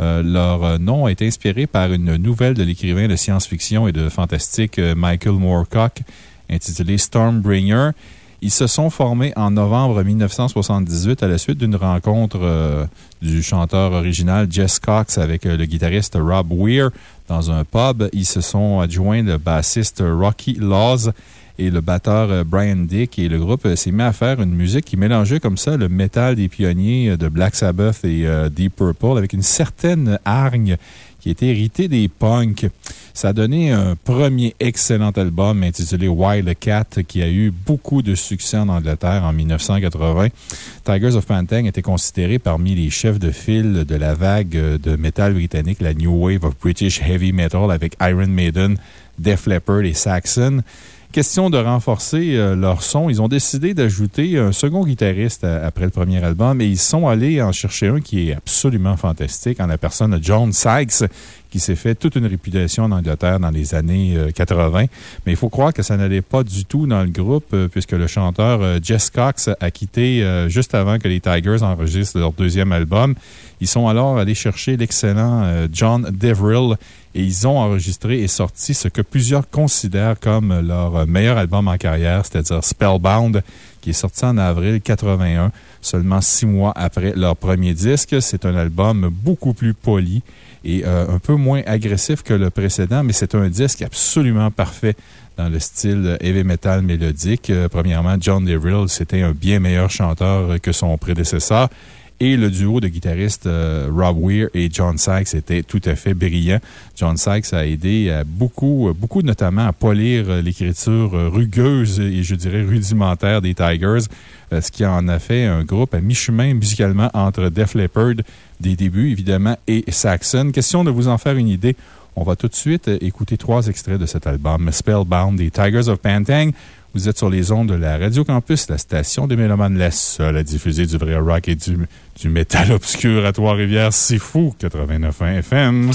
Leur nom est inspiré par une nouvelle de l'écrivain de science-fiction et de fantastique Michael Moorcock intitulée Stormbringer. Ils se sont formés en novembre 1978 à la suite d'une rencontre euh, du chanteur original Jess Cox avec euh, le guitariste Rob Weir dans un pub. Ils se sont adjoints le bassiste Rocky Laws et le batteur euh, Brian Dick. Et le groupe s'est mis à faire une musique qui mélangeait comme ça le métal des pionniers de Black Sabbath et Deep Purple avec une certaine hargne qui était héritée des punks. Ça a donné un premier excellent album intitulé Wild Cat qui a eu beaucoup de succès en Angleterre en 1980. Tigers of Pantang était considéré parmi les chefs de file de la vague de métal britannique, la New Wave of British Heavy Metal avec Iron Maiden, Def Leppard et Saxon. Question de renforcer euh, leur son, ils ont décidé d'ajouter un second guitariste à- après le premier album et ils sont allés en chercher un qui est absolument fantastique en la personne de John Sykes, qui s'est fait toute une réputation en Angleterre dans les années euh, 80. Mais il faut croire que ça n'allait pas du tout dans le groupe, euh, puisque le chanteur euh, Jess Cox a quitté euh, juste avant que les Tigers enregistrent leur deuxième album. Ils sont alors allés chercher l'excellent euh, John Deverill et ils ont enregistré et sorti ce que plusieurs considèrent comme leur euh, meilleur album en carrière, c'est-à-dire Spellbound, qui est sorti en avril 81, seulement six mois après leur premier disque. C'est un album beaucoup plus poli et euh, un peu moins agressif que le précédent, mais c'est un disque absolument parfait dans le style heavy metal mélodique. Premièrement, John Deverill, c'était un bien meilleur chanteur que son prédécesseur. Et le duo de guitaristes euh, Rob Weir et John Sykes était tout à fait brillant. John Sykes a aidé beaucoup, euh, beaucoup notamment à polir euh, l'écriture rugueuse et je dirais rudimentaire des Tigers, ce qui en a fait un groupe à mi-chemin musicalement entre Def Leppard des débuts, évidemment, et Saxon. Question de vous en faire une idée. On va tout de suite écouter trois extraits de cet album, Spellbound des Tigers of Pantang. Vous êtes sur les ondes de la Radio Campus, la station des Mélomanes, la seule à diffuser du vrai rock et du, du métal obscur à Trois-Rivières. C'est fou, 89.1 FM.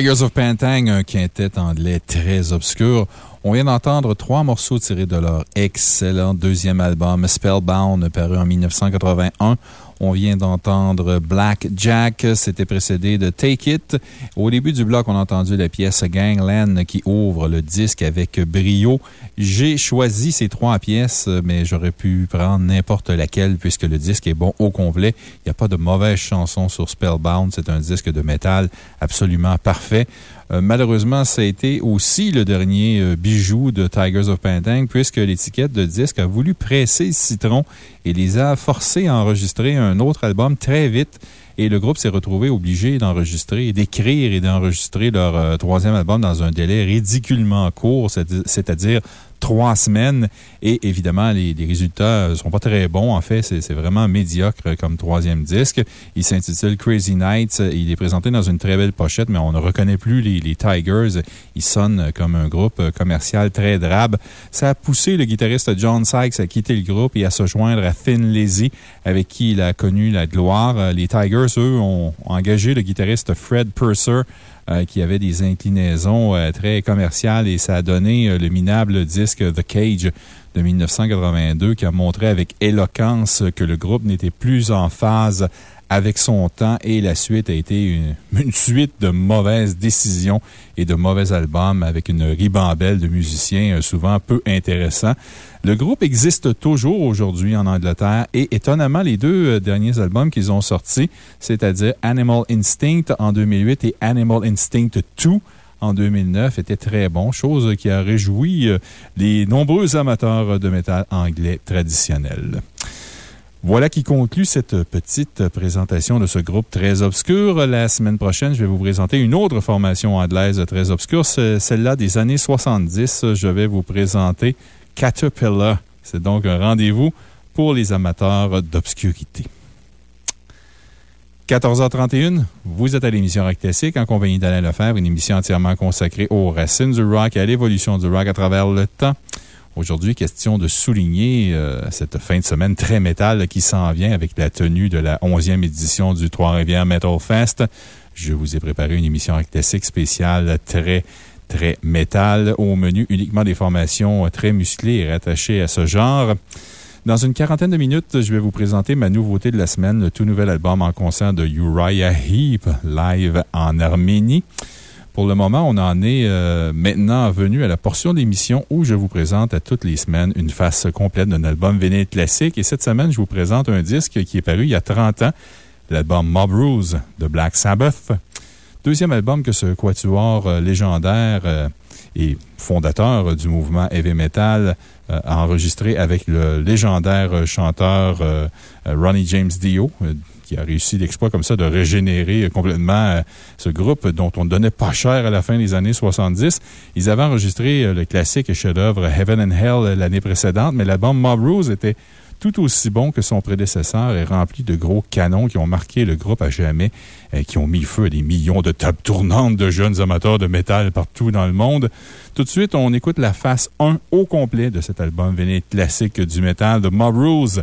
Tigers of Pantang, un quintet anglais très obscur. On vient d'entendre trois morceaux tirés de leur excellent deuxième album Spellbound, paru en 1981. On vient d'entendre Black Jack. C'était précédé de Take It. Au début du bloc, on a entendu la pièce Gangland qui ouvre le disque avec brio. J'ai choisi ces trois pièces, mais j'aurais pu prendre n'importe laquelle puisque le disque est bon au complet. Pas de mauvaise chanson sur Spellbound. C'est un disque de métal absolument parfait. Euh, malheureusement, ça a été aussi le dernier euh, bijou de Tigers of Pantang, puisque l'étiquette de disque a voulu presser citron et les a forcés à enregistrer un autre album très vite. Et le groupe s'est retrouvé obligé d'enregistrer, d'écrire et d'enregistrer leur euh, troisième album dans un délai ridiculement court, c'est-à-dire trois semaines. Et évidemment, les, résultats ne sont pas très bons. En fait, c'est vraiment médiocre comme troisième disque. Il s'intitule Crazy Nights. Il est présenté dans une très belle pochette, mais on ne reconnaît plus les, Tigers. Ils sonnent comme un groupe commercial très drabe. Ça a poussé le guitariste John Sykes à quitter le groupe et à se joindre à Thin Lizzy, avec qui il a connu la gloire. Les Tigers, eux, ont engagé le guitariste Fred Purser euh, qui avait des inclinaisons euh, très commerciales et ça a donné euh, le minable disque The Cage de 1982 qui a montré avec éloquence que le groupe n'était plus en phase avec son temps et la suite a été une, suite de mauvaises décisions et de mauvais albums avec une ribambelle de musiciens euh, souvent peu intéressants. Le groupe existe toujours aujourd'hui en Angleterre et étonnamment, les deux euh, derniers albums qu'ils ont sortis, c'est-à-dire Animal Instinct en 2008 et Animal Instinct 2 en 2009 étaient très bons, chose qui a réjoui euh, les nombreux amateurs de métal anglais traditionnel. Voilà qui conclut cette petite présentation de ce groupe très obscur. La semaine prochaine, je vais vous présenter une autre formation anglaise très obscure, celle-là des années 70. Je vais vous présenter Caterpillar. C'est donc un rendez-vous pour les amateurs d'obscurité. 14h31, vous êtes à l'émission Rock Classique en compagnie d'Alain Lefebvre, une émission entièrement consacrée aux racines du rock et à l'évolution du rock à travers le temps. Aujourd'hui, question de souligner euh, cette fin de semaine très métal qui s'en vient avec la tenue de la 11e édition du Trois-Rivières Metal Fest. Je vous ai préparé une émission classique spéciale très, très métal. Au menu, uniquement des formations très musclées et rattachées à ce genre. Dans une quarantaine de minutes, je vais vous présenter ma nouveauté de la semaine, le tout nouvel album en concert de Uriah Heep, live en Arménie. Pour le moment, on en est euh, maintenant venu à la portion d'émission où je vous présente à toutes les semaines une face complète d'un album véné classique. Et cette semaine, je vous présente un disque qui est paru il y a 30 ans, l'album Mob Rules de Black Sabbath. Deuxième album que ce quatuor euh, légendaire euh, et fondateur du mouvement heavy metal a enregistré avec le légendaire chanteur Ronnie James Dio, qui a réussi l'exploit comme ça de régénérer complètement euh, ce groupe dont on ne donnait pas cher à la fin des années 70. Ils avaient enregistré euh, le classique chef-d'œuvre Heaven and Hell l'année précédente, mais l'album Mob Rules était tout aussi bon que son prédécesseur et rempli de gros canons qui ont marqué le groupe à jamais, et qui ont mis feu à des millions de tables tournantes de jeunes amateurs de métal partout dans le monde. Tout de suite, on écoute la face 1 au complet de cet album véné classique du métal de Mob Rules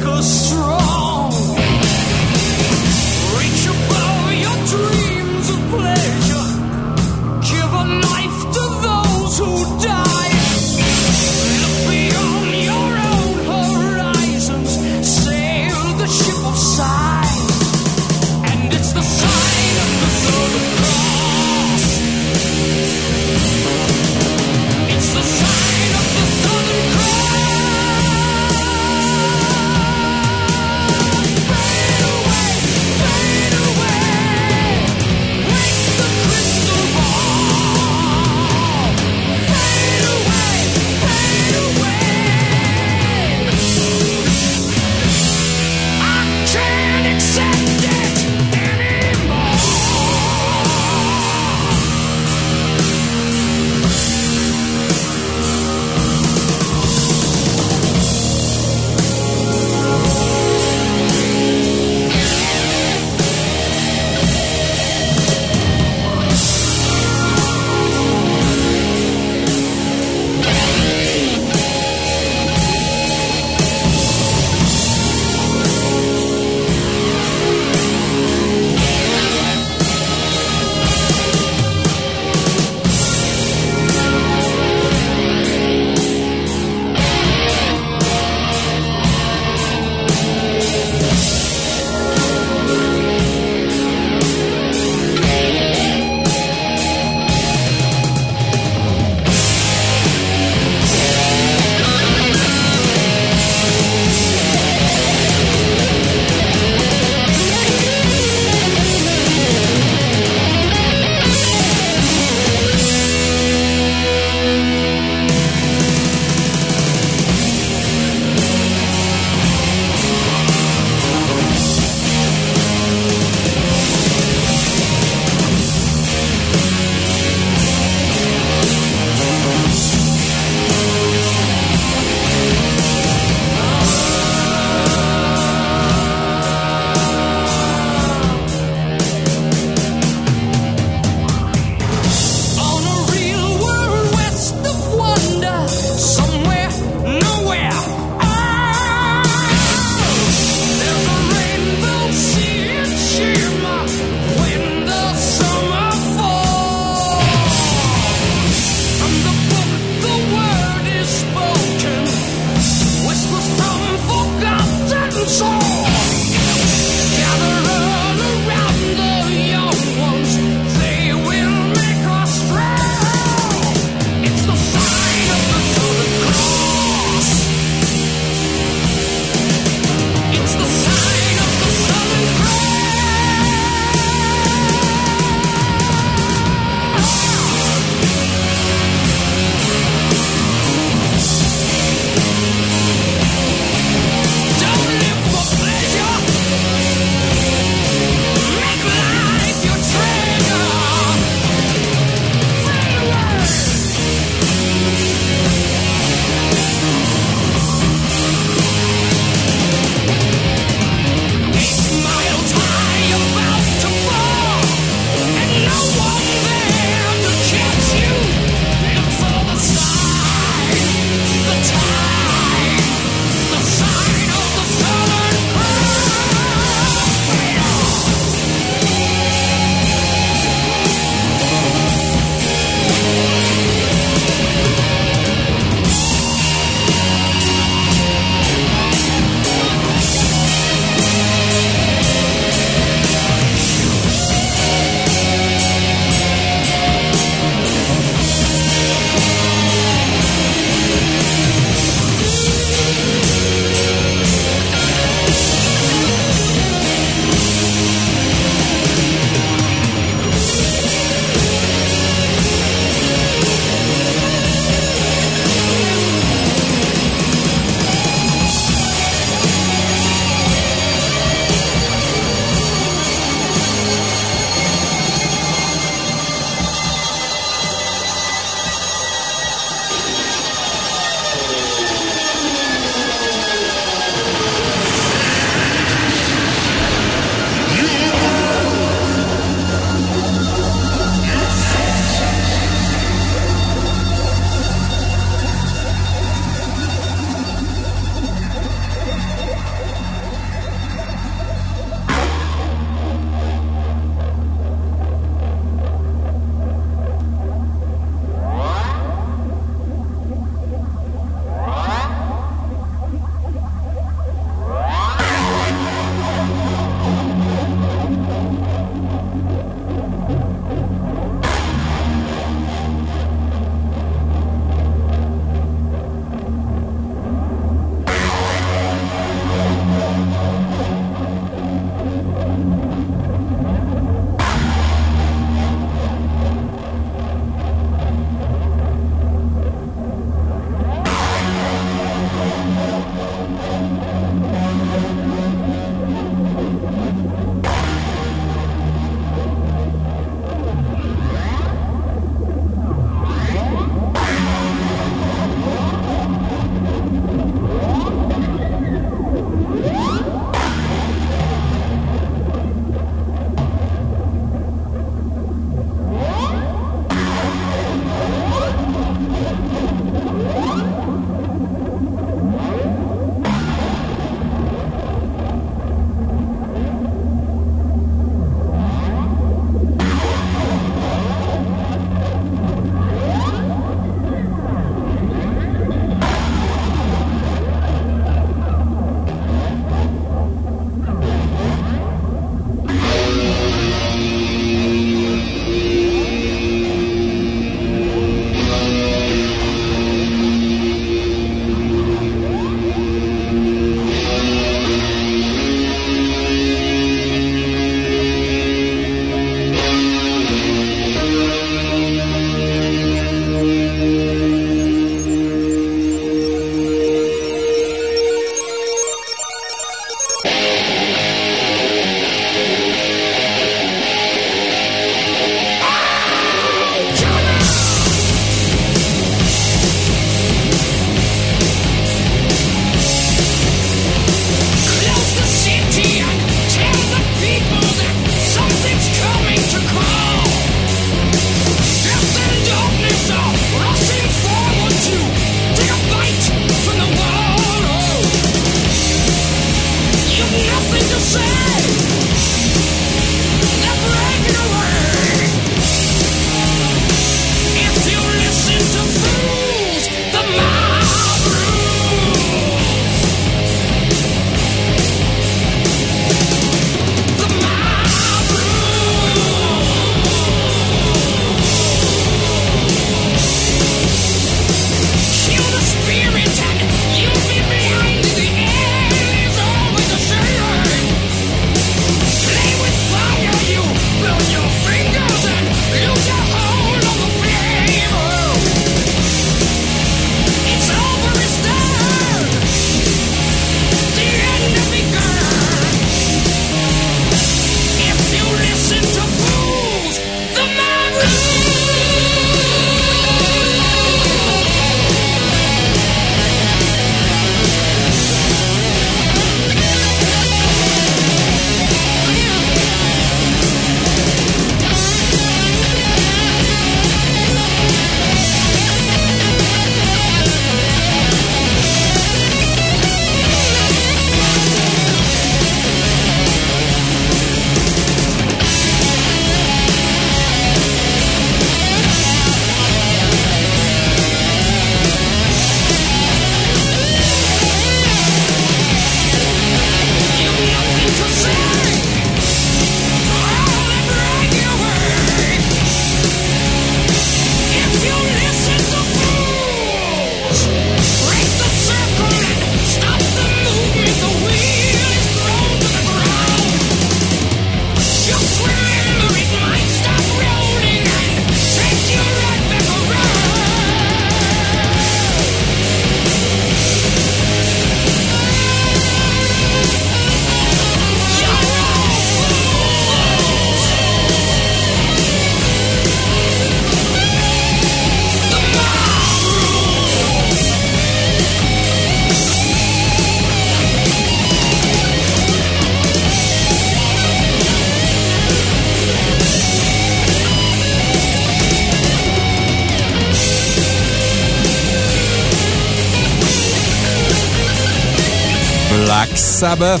Sabbath.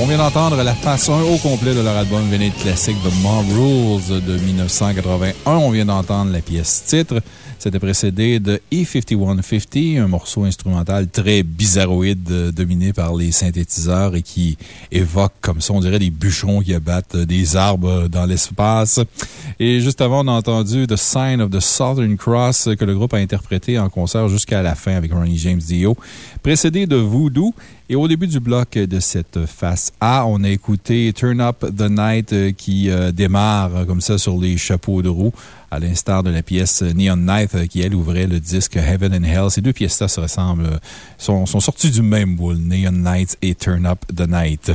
On vient d'entendre la face 1 au complet de leur album Vinyl classique The Mob Rules de 1981. On vient d'entendre la pièce titre. C'était précédé de E5150, un morceau instrumental très bizarroïde euh, dominé par les synthétiseurs et qui évoque, comme ça, on dirait des bûcherons qui abattent des arbres dans l'espace. Et juste avant, on a entendu The Sign of the Southern Cross que le groupe a interprété en concert jusqu'à la fin avec Ronnie James Dio, précédé de Voodoo. Et au début du bloc de cette face A, on a écouté Turn Up the Night euh, qui euh, démarre euh, comme ça sur les chapeaux de roue, à l'instar de la pièce Neon Night qui, elle, ouvrait le disque Heaven and Hell. Ces deux pièces-là se ressemblent, sont, sont sorties du même boule, Neon Night et Turn Up the Night.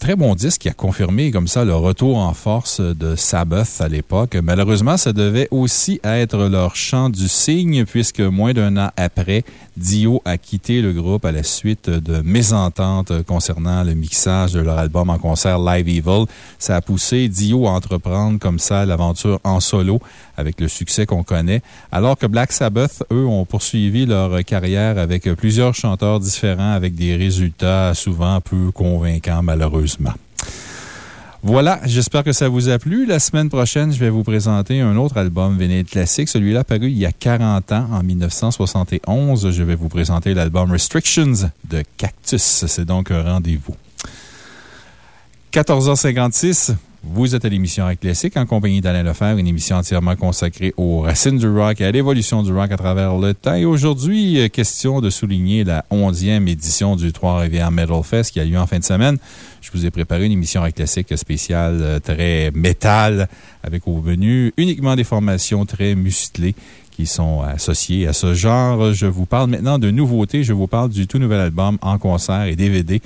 Très bon disque qui a confirmé comme ça le retour en force de Sabbath à l'époque. Malheureusement, ça devait aussi être leur chant du cygne puisque moins d'un an après, Dio a quitté le groupe à la suite de mésententes concernant le mixage de leur album en concert Live Evil. Ça a poussé Dio à entreprendre comme ça l'aventure en solo avec le succès qu'on connaît, alors que Black Sabbath, eux, ont poursuivi leur carrière avec plusieurs chanteurs différents avec des résultats souvent peu convaincants, malheureusement. Voilà, j'espère que ça vous a plu. La semaine prochaine, je vais vous présenter un autre album vinyle classique. Celui-là paru il y a 40 ans, en 1971. Je vais vous présenter l'album Restrictions de Cactus. C'est donc un rendez-vous. 14h56. Vous êtes à l'émission Rock en compagnie d'Alain Lefebvre, une émission entièrement consacrée aux racines du rock et à l'évolution du rock à travers le temps. Et aujourd'hui, euh, question de souligner la 11e édition du Trois-Rivières Metal Fest qui a lieu en fin de semaine. Je vous ai préparé une émission Rock spéciale euh, très métal avec au menu uniquement des formations très musclées qui sont associées à ce genre. Je vous parle maintenant de nouveautés. Je vous parle du tout nouvel album en concert et DVD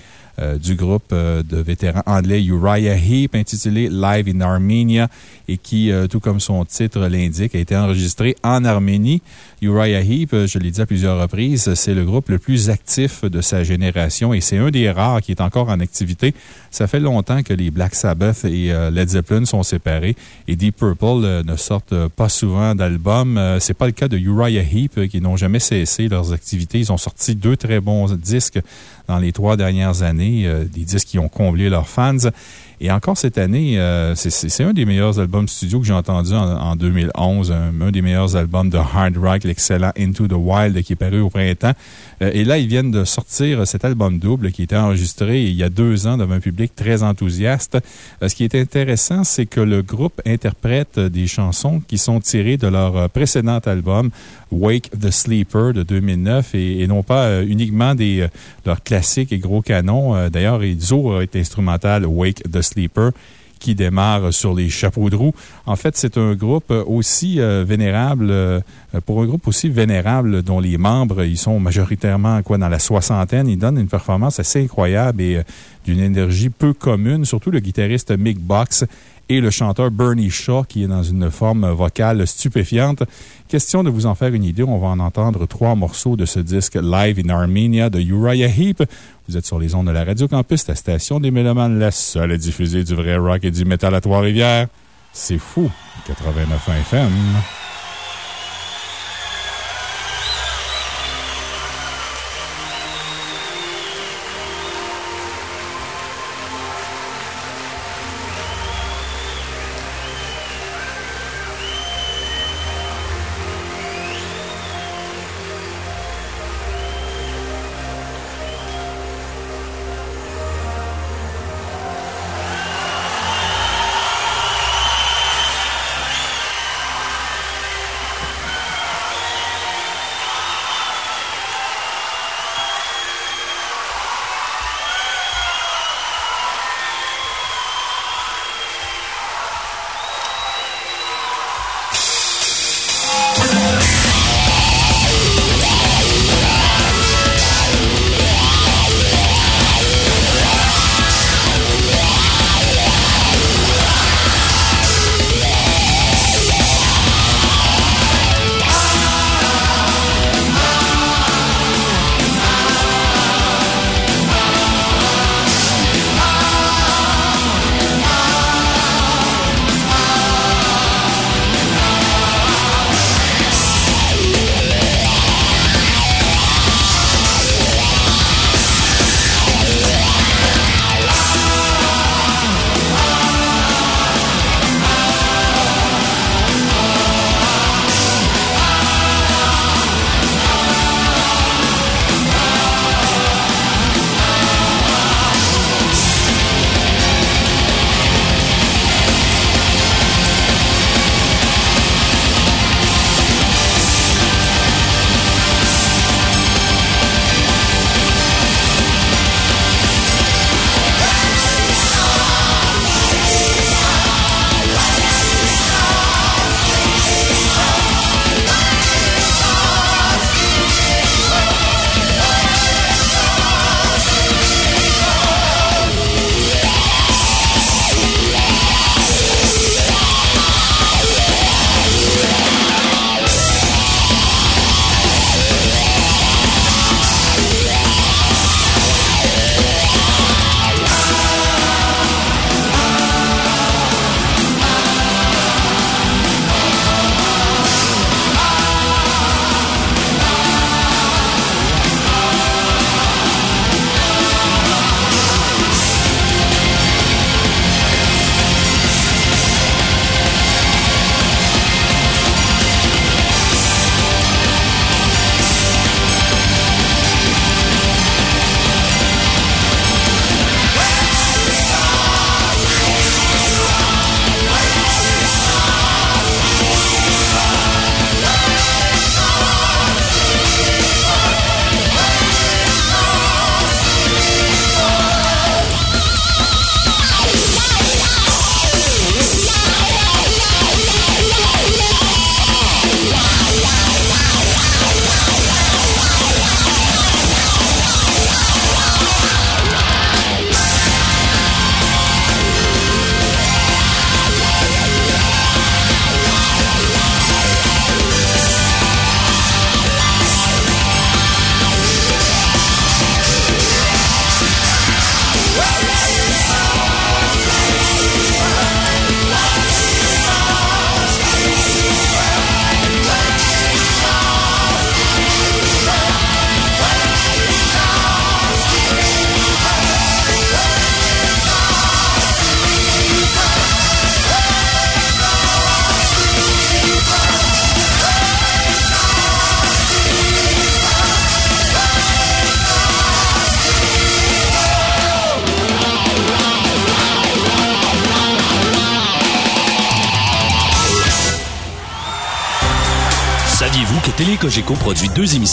du groupe euh, de vétérans anglais Uriah Heep, intitulé Live in Armenia, et qui, euh, tout comme son titre l'indique, a été enregistré en Arménie. Uriah Heep, euh, je l'ai dit à plusieurs reprises, c'est le groupe le plus actif de sa génération et c'est un des rares qui est encore en activité. Ça fait longtemps que les Black Sabbath et euh, Led Zeppelin sont séparés et Deep Purple euh, ne sortent pas souvent d'albums. Euh, C'est pas le cas de Uriah Heep euh, qui n'ont jamais cessé leurs activités. Ils ont sorti deux très bons disques dans les trois dernières années, euh, des disques qui ont comblé leurs fans. Et encore cette année, euh, c'est- un des meilleurs albums studio que j'ai entendu en, en 2011, un, des meilleurs albums de hard rock, l'excellent Into the Wild qui est paru au printemps. Euh, et là, ils viennent de sortir cet album double qui était enregistré il y a deux ans devant un public très enthousiaste. Euh, ce qui est intéressant, c'est que le groupe interprète des chansons qui sont tirées de leur précédent album, Wake the Sleeper de 2009, et, non pas uniquement des, leurs classiques et gros canons. D'ailleurs, Izzo est instrumental Wake the Sleeper qui démarre sur les chapeaux de roue. En fait, c'est un groupe aussi euh, vénérable, euh, pour un groupe aussi vénérable dont les membres, ils sont majoritairement quoi, dans la soixantaine. Ils donnent une performance assez incroyable et euh, d'une énergie peu commune, surtout le guitariste Mick Box et le chanteur Bernie Shaw, qui est dans une forme vocale stupéfiante. Question de vous en faire une idée, on va en entendre trois morceaux de ce disque Live in Armenia de Uriah Heep. Vous êtes sur les ondes de la Radio Campus, la station des Mélomanes, la seule à diffuser du vrai rock et du métal à Trois-Rivières. C'est fou, 89 FM.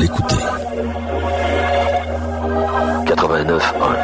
L'écouter. 89.1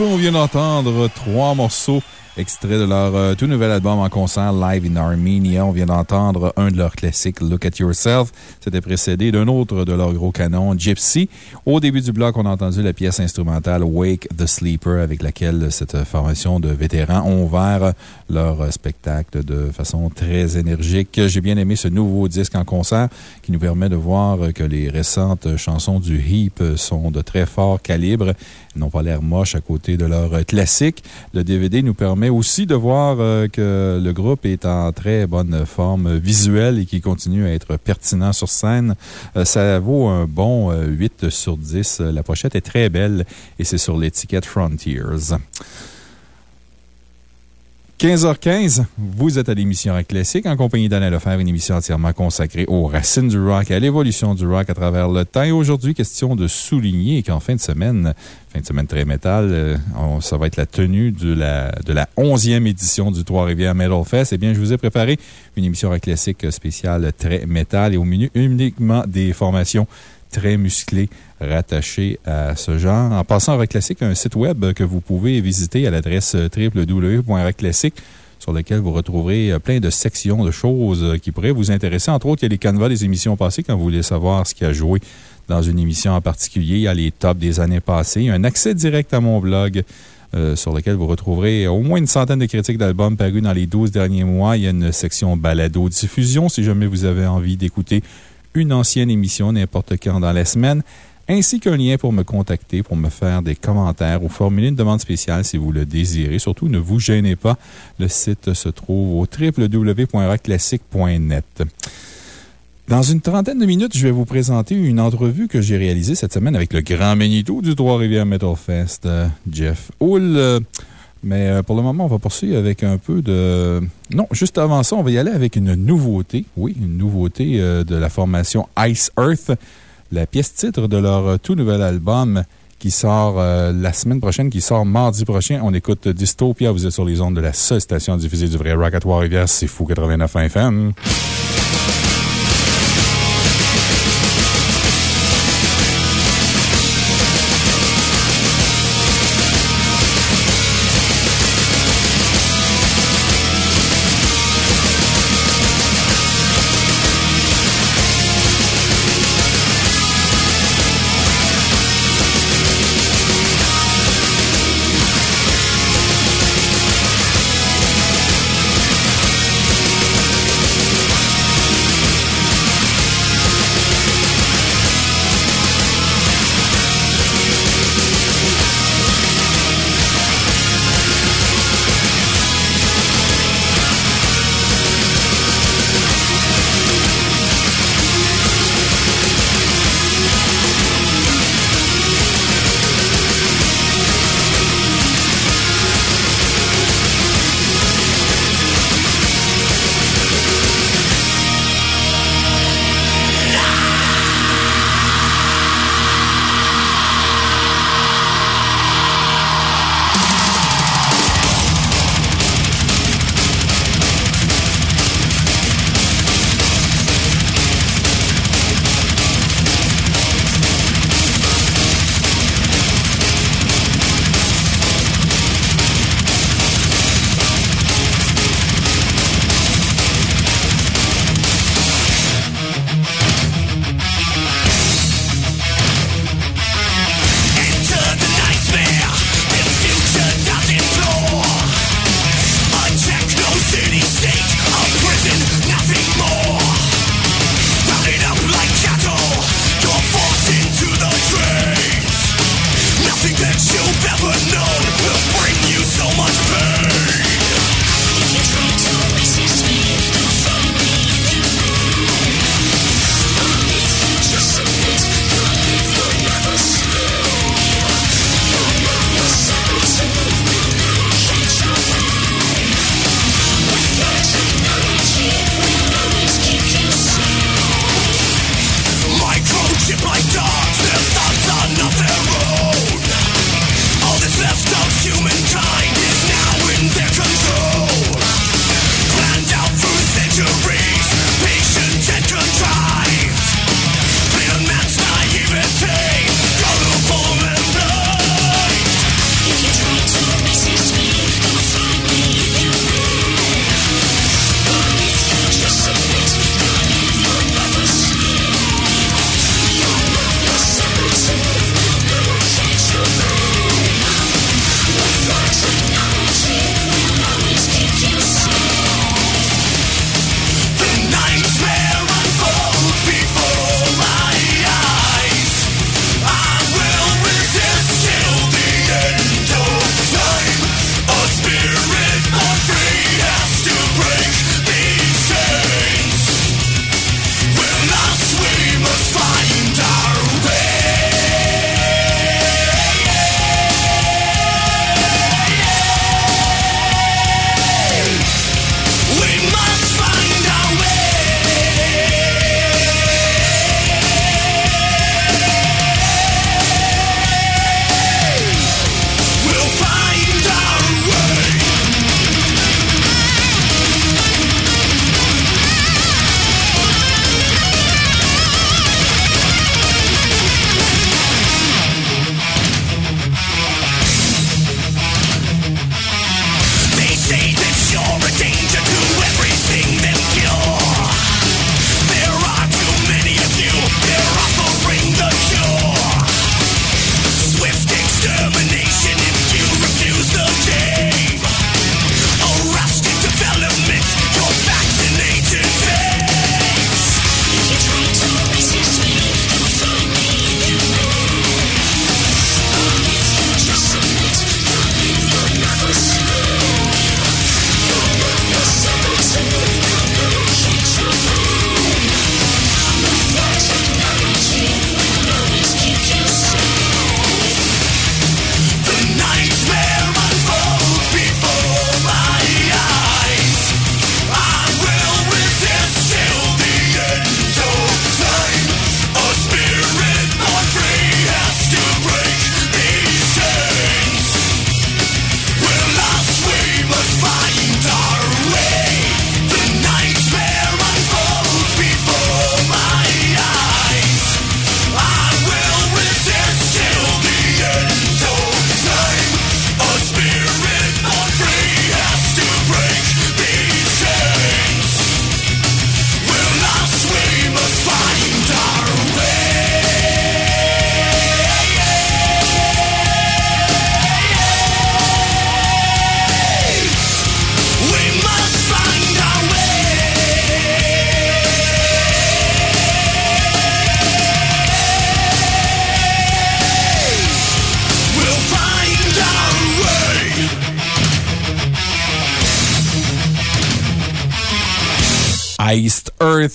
On vient d'entendre trois morceaux extraits de leur euh, tout nouvel album en concert Live in Armenia. On vient d'entendre un de leurs classiques, Look at Yourself. C'était précédé d'un autre de leur gros canon, Gypsy. Au début du bloc, on a entendu la pièce instrumentale Wake the Sleeper avec laquelle cette formation de vétérans ont ouvert leur spectacle de façon très énergique. J'ai bien aimé ce nouveau disque en concert qui nous permet de voir que les récentes chansons du Heap sont de très fort calibre n'ont pas l'air moches à côté de leur classique. Le DVD nous permet aussi de voir euh, que le groupe est en très bonne forme visuelle et qu'il continue à être pertinent sur scène. Euh, ça vaut un bon 8 sur 10. La pochette est très belle et c'est sur l'étiquette Frontiers. 15h15, vous êtes à l'émission Rock Classique en compagnie d'Alain Lefebvre, une émission entièrement consacrée aux racines du rock à l'évolution du rock à travers le temps. Et aujourd'hui, question de souligner qu'en fin de semaine, fin de semaine très métal, euh, ça va être la tenue de la, de la 11e édition du Trois-Rivières Metal Fest. Eh bien, je vous ai préparé une émission Rock Classique spéciale très métal et au menu uniquement des formations très musclées rattaché à ce genre. En passant à Classique, un site web que vous pouvez visiter à l'adresse www.classique sur lequel vous retrouverez plein de sections de choses qui pourraient vous intéresser. Entre autres, il y a les canevas des émissions passées quand vous voulez savoir ce qui a joué dans une émission en particulier. Il y a les tops des années passées. Il y a un accès direct à mon blog. Euh, sur lequel vous retrouverez au moins une centaine de critiques d'albums parus dans les 12 derniers mois. Il y a une section balado-diffusion si jamais vous avez envie d'écouter une ancienne émission n'importe quand dans la semaine ainsi qu'un lien pour me contacter, pour me faire des commentaires ou formuler une demande spéciale si vous le désirez. Surtout, ne vous gênez pas. Le site se trouve au www.rockclassique.net. Dans une trentaine de minutes, je vais vous présenter une entrevue que j'ai réalisée cette semaine avec le grand Benito du Trois-Rivières Metal Fest, euh, Jeff Hull. Mais euh, pour le moment, on va poursuivre avec un peu de... Non, juste avant ça, on va y aller avec une nouveauté. Oui, une nouveauté euh, de la formation Ice Earth la pièce titre de leur euh, tout nouvel album qui sort euh, la semaine prochaine, qui sort mardi prochain. On écoute Dystopia. Vous êtes sur les ondes de la seule station diffusée du vrai rock à Trois-Rivières. C'est fou 89 FM.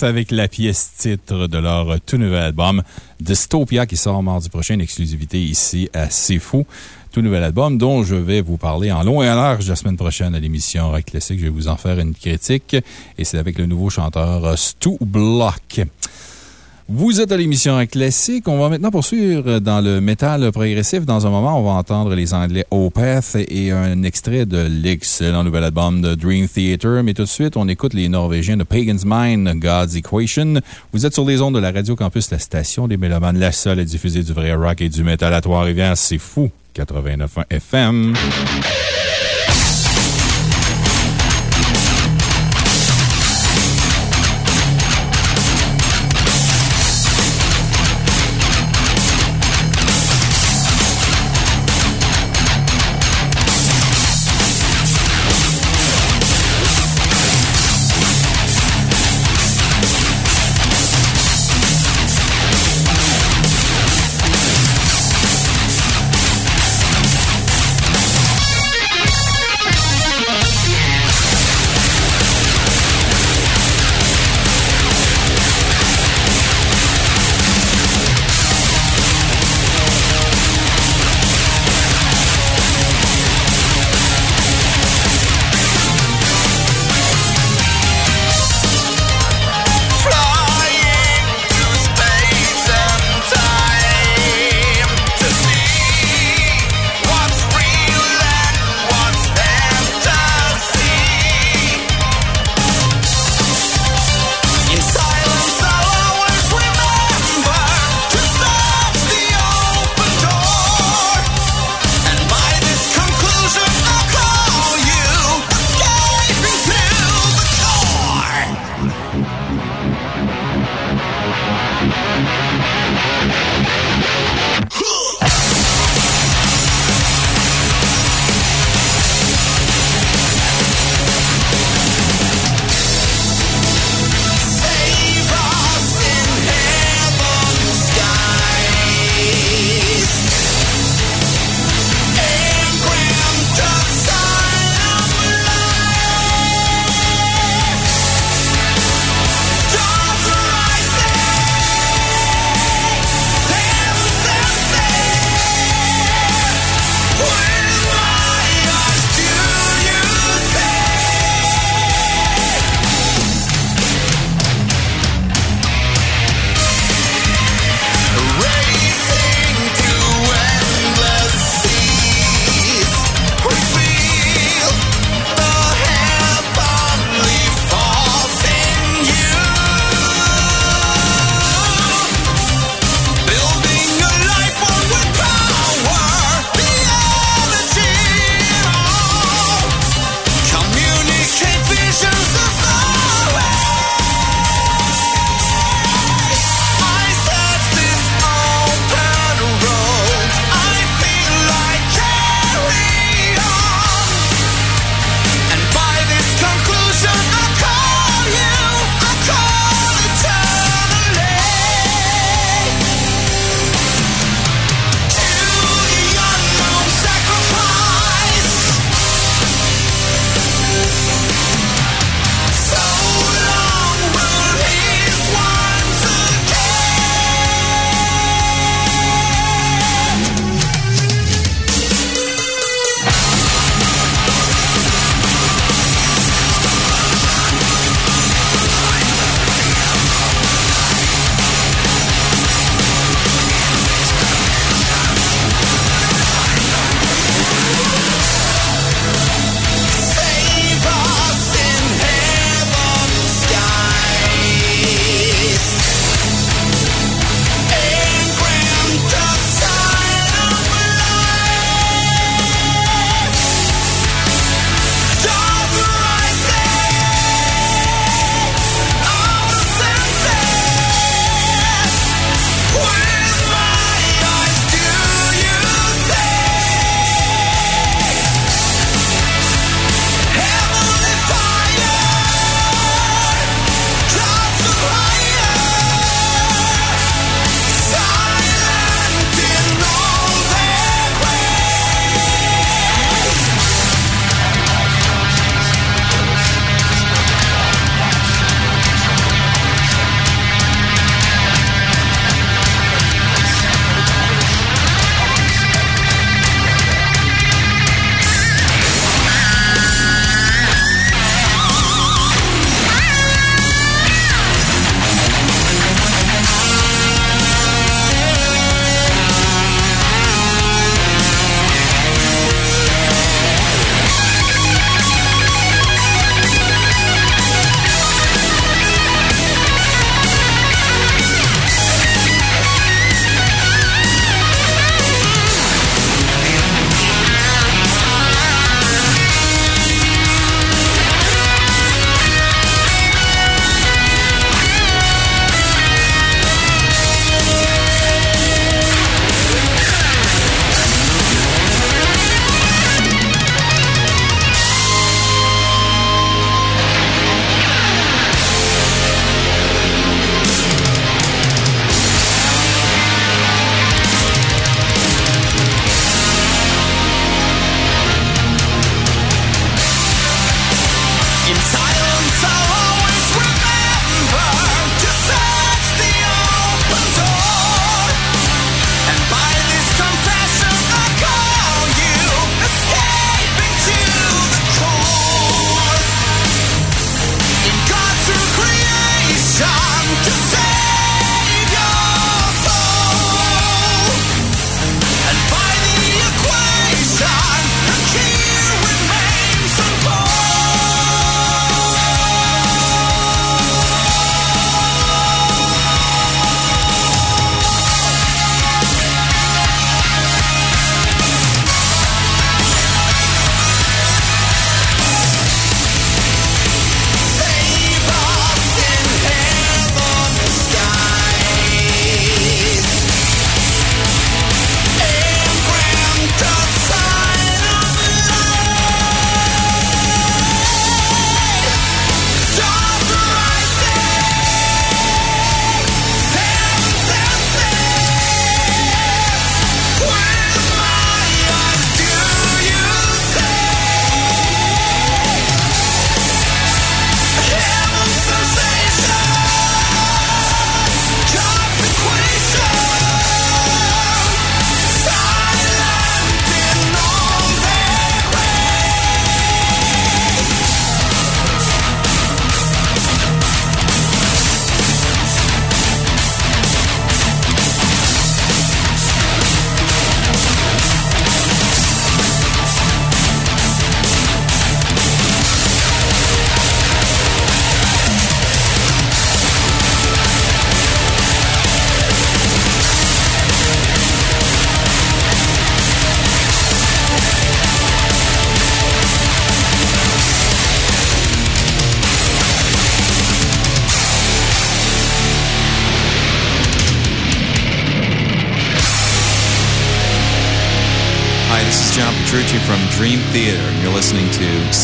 Avec la pièce titre de leur tout nouvel album Dystopia qui sort mardi prochain, une exclusivité ici à C'est Fou. Tout nouvel album dont je vais vous parler en long et en large la semaine prochaine à l'émission Rock Classique. Je vais vous en faire une critique et c'est avec le nouveau chanteur Stu Block. Vous êtes à l'émission Classique. On va maintenant poursuivre dans le métal progressif. Dans un moment, on va entendre les Anglais Opeth et un extrait de l'excellent nouvel album de Dream Theater. Mais tout de suite, on écoute les Norvégiens de Pagan's Mind, God's Equation. Vous êtes sur les ondes de la Radio Campus, la station des Mélomanes, la seule à diffuser du vrai rock et du métal à Trois-Rivières. C'est fou. 89.1 FM.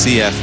To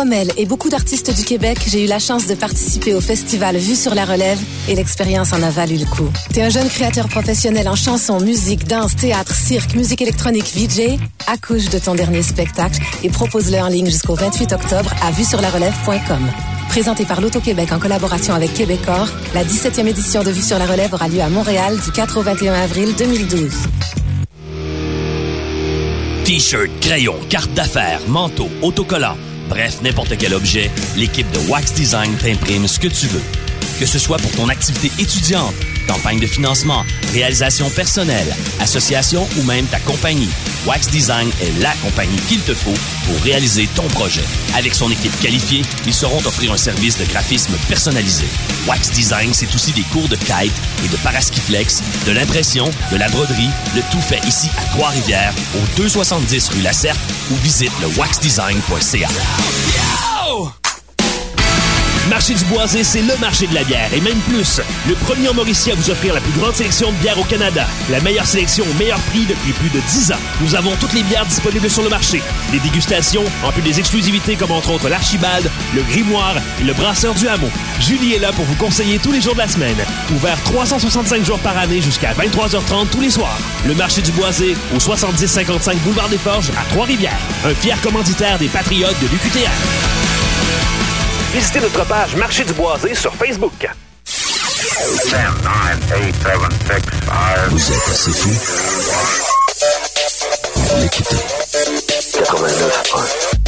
Comme elle et beaucoup d'artistes du Québec, j'ai eu la chance de participer au festival Vue sur la relève et l'expérience en a valu le coup. T'es un jeune créateur professionnel en chanson, musique, danse, théâtre, cirque, musique électronique, VJ? Accouche de ton dernier spectacle et propose-le en ligne jusqu'au 28 octobre à vuesurlarelève.com. Présenté par l'Auto-Québec en collaboration avec Québecor, la 17e édition de Vue sur la relève aura lieu à Montréal du 4 au 21 avril 2012. T-shirt, crayon, carte d'affaires, manteau, autocollant, bref, n'importe quel objet, l'équipe de Wax Design t'imprime ce que tu veux. Que ce soit pour ton activité étudiante, campagne de financement, réalisation personnelle, association ou même ta compagnie, Wax Design est la compagnie qu'il te faut pour réaliser ton projet. Avec son équipe qualifiée, ils sauront t'offrir un service de graphisme personnalisé. Wax Design, c'est aussi des cours de kite et de paraskiflex, de l'impression, de la broderie, le tout fait ici à Trois-Rivières, au 270 rue Lacerte ou visite le waxdesign.ca. Marché du Boisé, c'est le marché de la bière, et même plus. Le premier en Mauricie à vous offrir la plus grande sélection de bières au Canada. La meilleure sélection au meilleur prix depuis plus de 10 ans. Nous avons toutes les bières disponibles sur le marché. Des dégustations, en plus des exclusivités comme entre autres l'Archibald, le Grimoire et le Brasseur du Hameau. Julie est là pour vous conseiller tous les jours de la semaine. Ouvert 365 jours par année jusqu'à 23h30 tous les soirs. Le marché du Boisé, au 7055 Boulevard des Forges, à Trois-Rivières. Un fier commanditaire des Patriotes de l'UQTR. Visitez notre page Marché du Boisé sur Facebook. Vous êtes assez fou L'écoutez. 89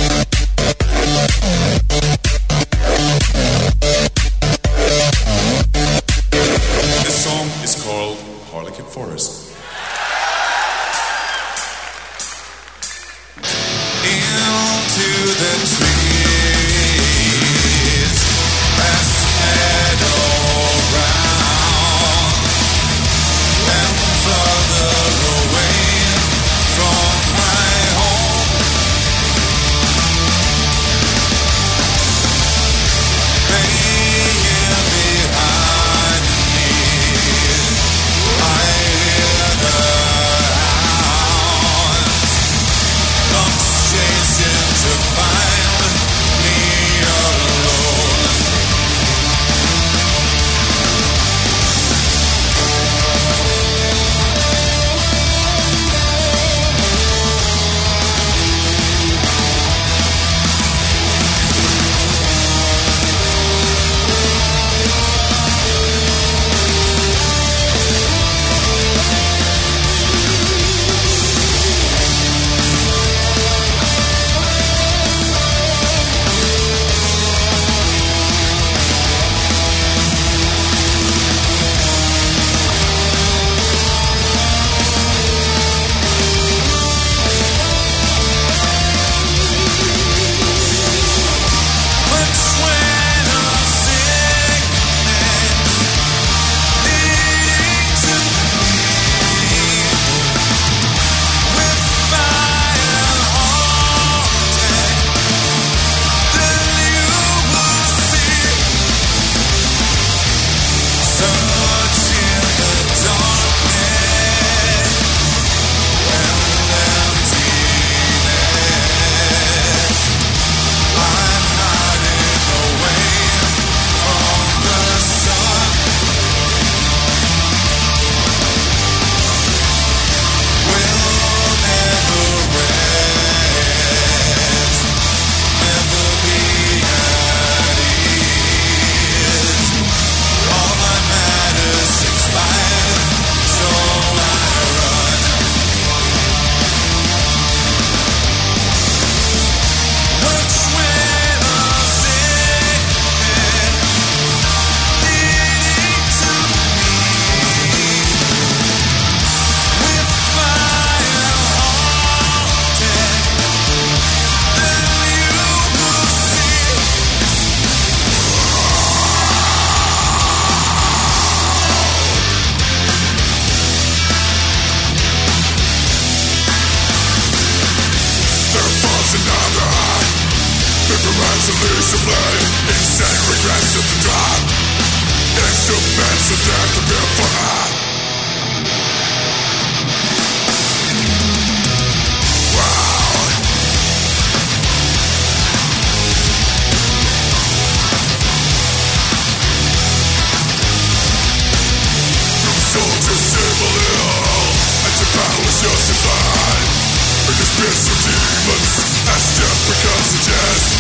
moments as death becomes a jest.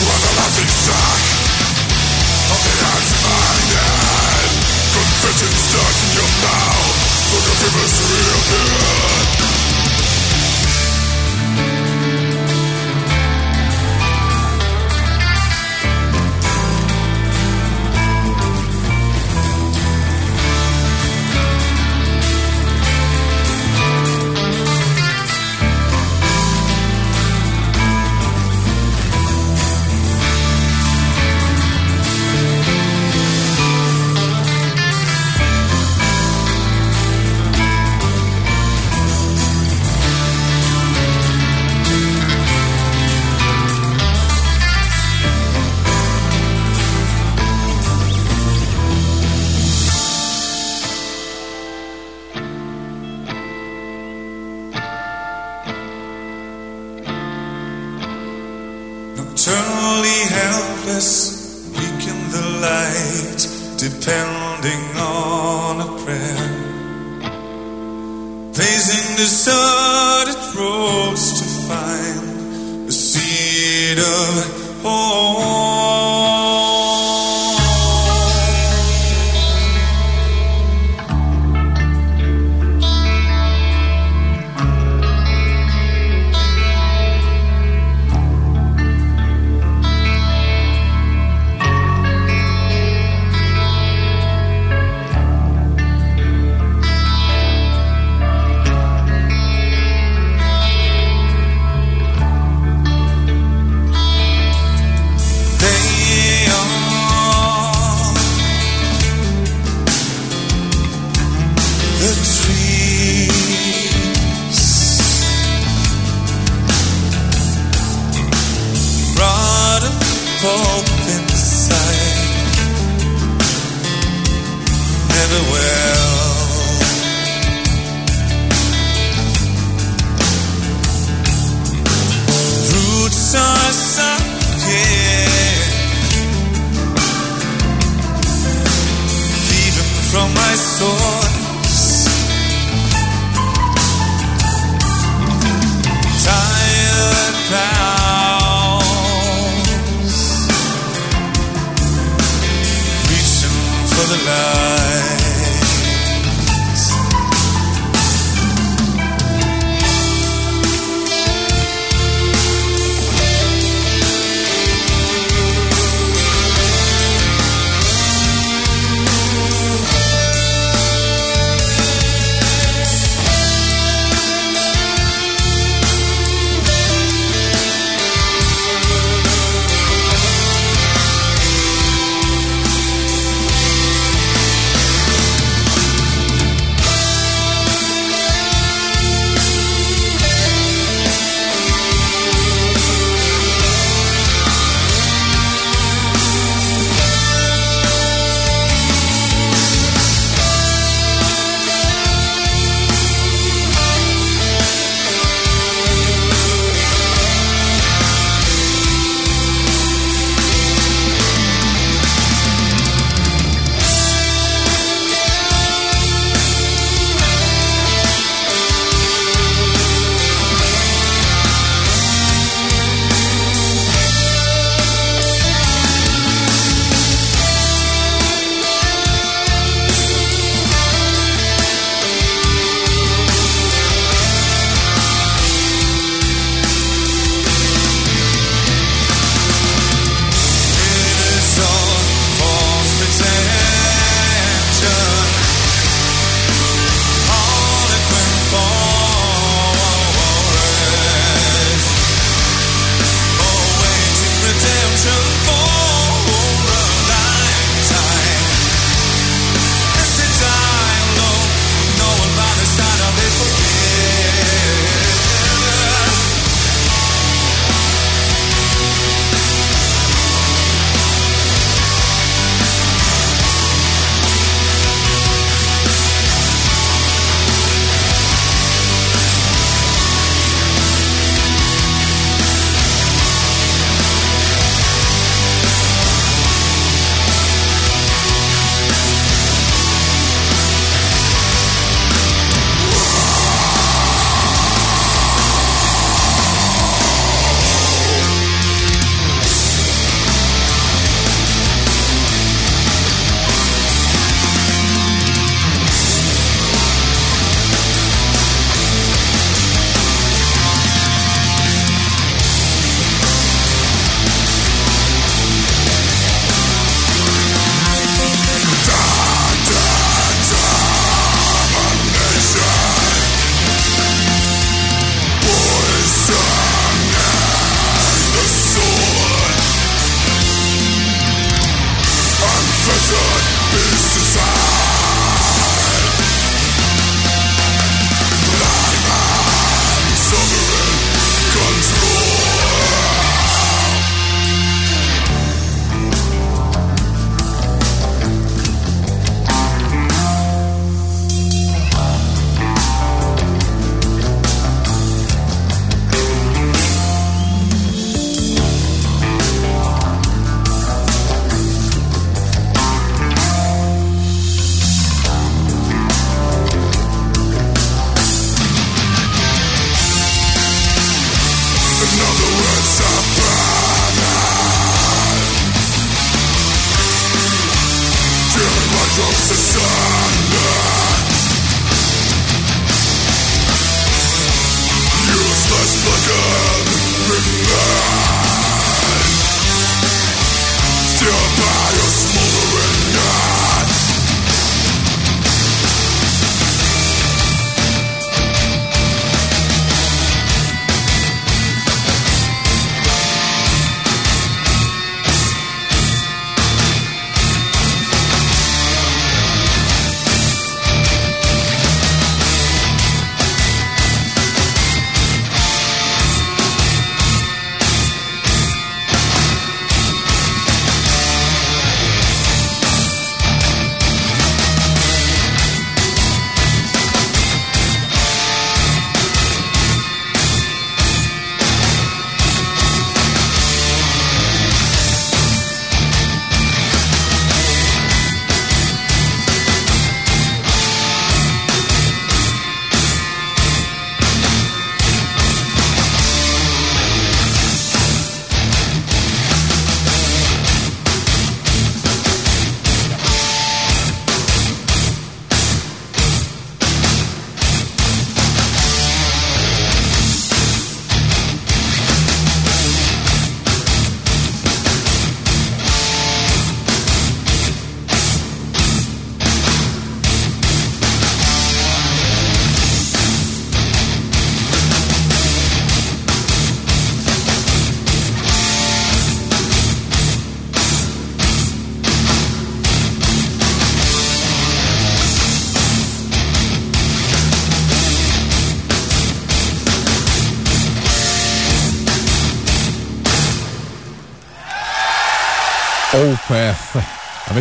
When the laughing stock of the hands of mine end, confession stuck in your mouth, look of rivers.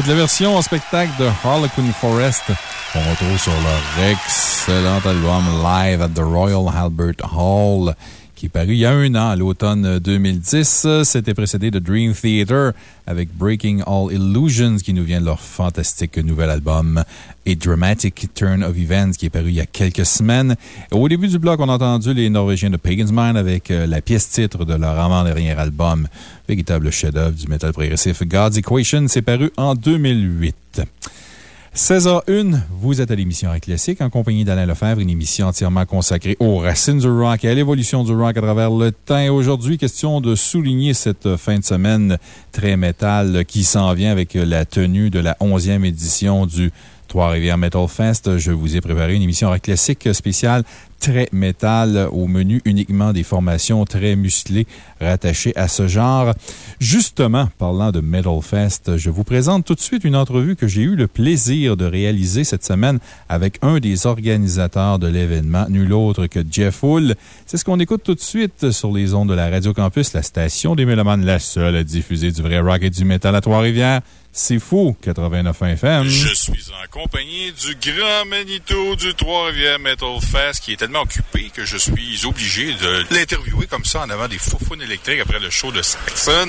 La version en spectacle de Harlequin Forest, qu'on retrouve sur leur excellent album Live at the Royal Albert Hall, qui est paru il y a un an, à l'automne 2010. C'était précédé de Dream Theater avec Breaking All Illusions, qui nous vient de leur fantastique nouvel album, et Dramatic Turn of Events, qui est paru il y a quelques semaines. Au début du bloc, on a entendu les Norvégiens de Pagan's Mind avec euh, la pièce titre de leur avant-dernier album, véritable chef-d'œuvre du metal progressif God's Equation. C'est paru en 2008. 16h01, vous êtes à l'émission Rock Classique en compagnie d'Alain Lefebvre, une émission entièrement consacrée aux racines du rock et à l'évolution du rock à travers le temps. Aujourd'hui, question de souligner cette fin de semaine très métal qui s'en vient avec la tenue de la 11e édition du Trois-Rivières Metal Fest. Je vous ai préparé une émission rock classique spéciale très métal au menu uniquement des formations très musclées rattachées à ce genre. Justement, parlant de Metal Fest, je vous présente tout de suite une entrevue que j'ai eu le plaisir de réaliser cette semaine avec un des organisateurs de l'événement, nul autre que Jeff Hull. C'est ce qu'on écoute tout de suite sur les ondes de la Radio Campus, la station des Mélomanes, la seule à diffuser du vrai rock et du métal à Trois-Rivières. C'est fou, 89 FM. Je suis en du grand Manito du Trois-Rivières Metal Fest qui est tellement occupé que je suis obligé de l'interviewer comme ça en avant des faux électriques après le show de Saxon.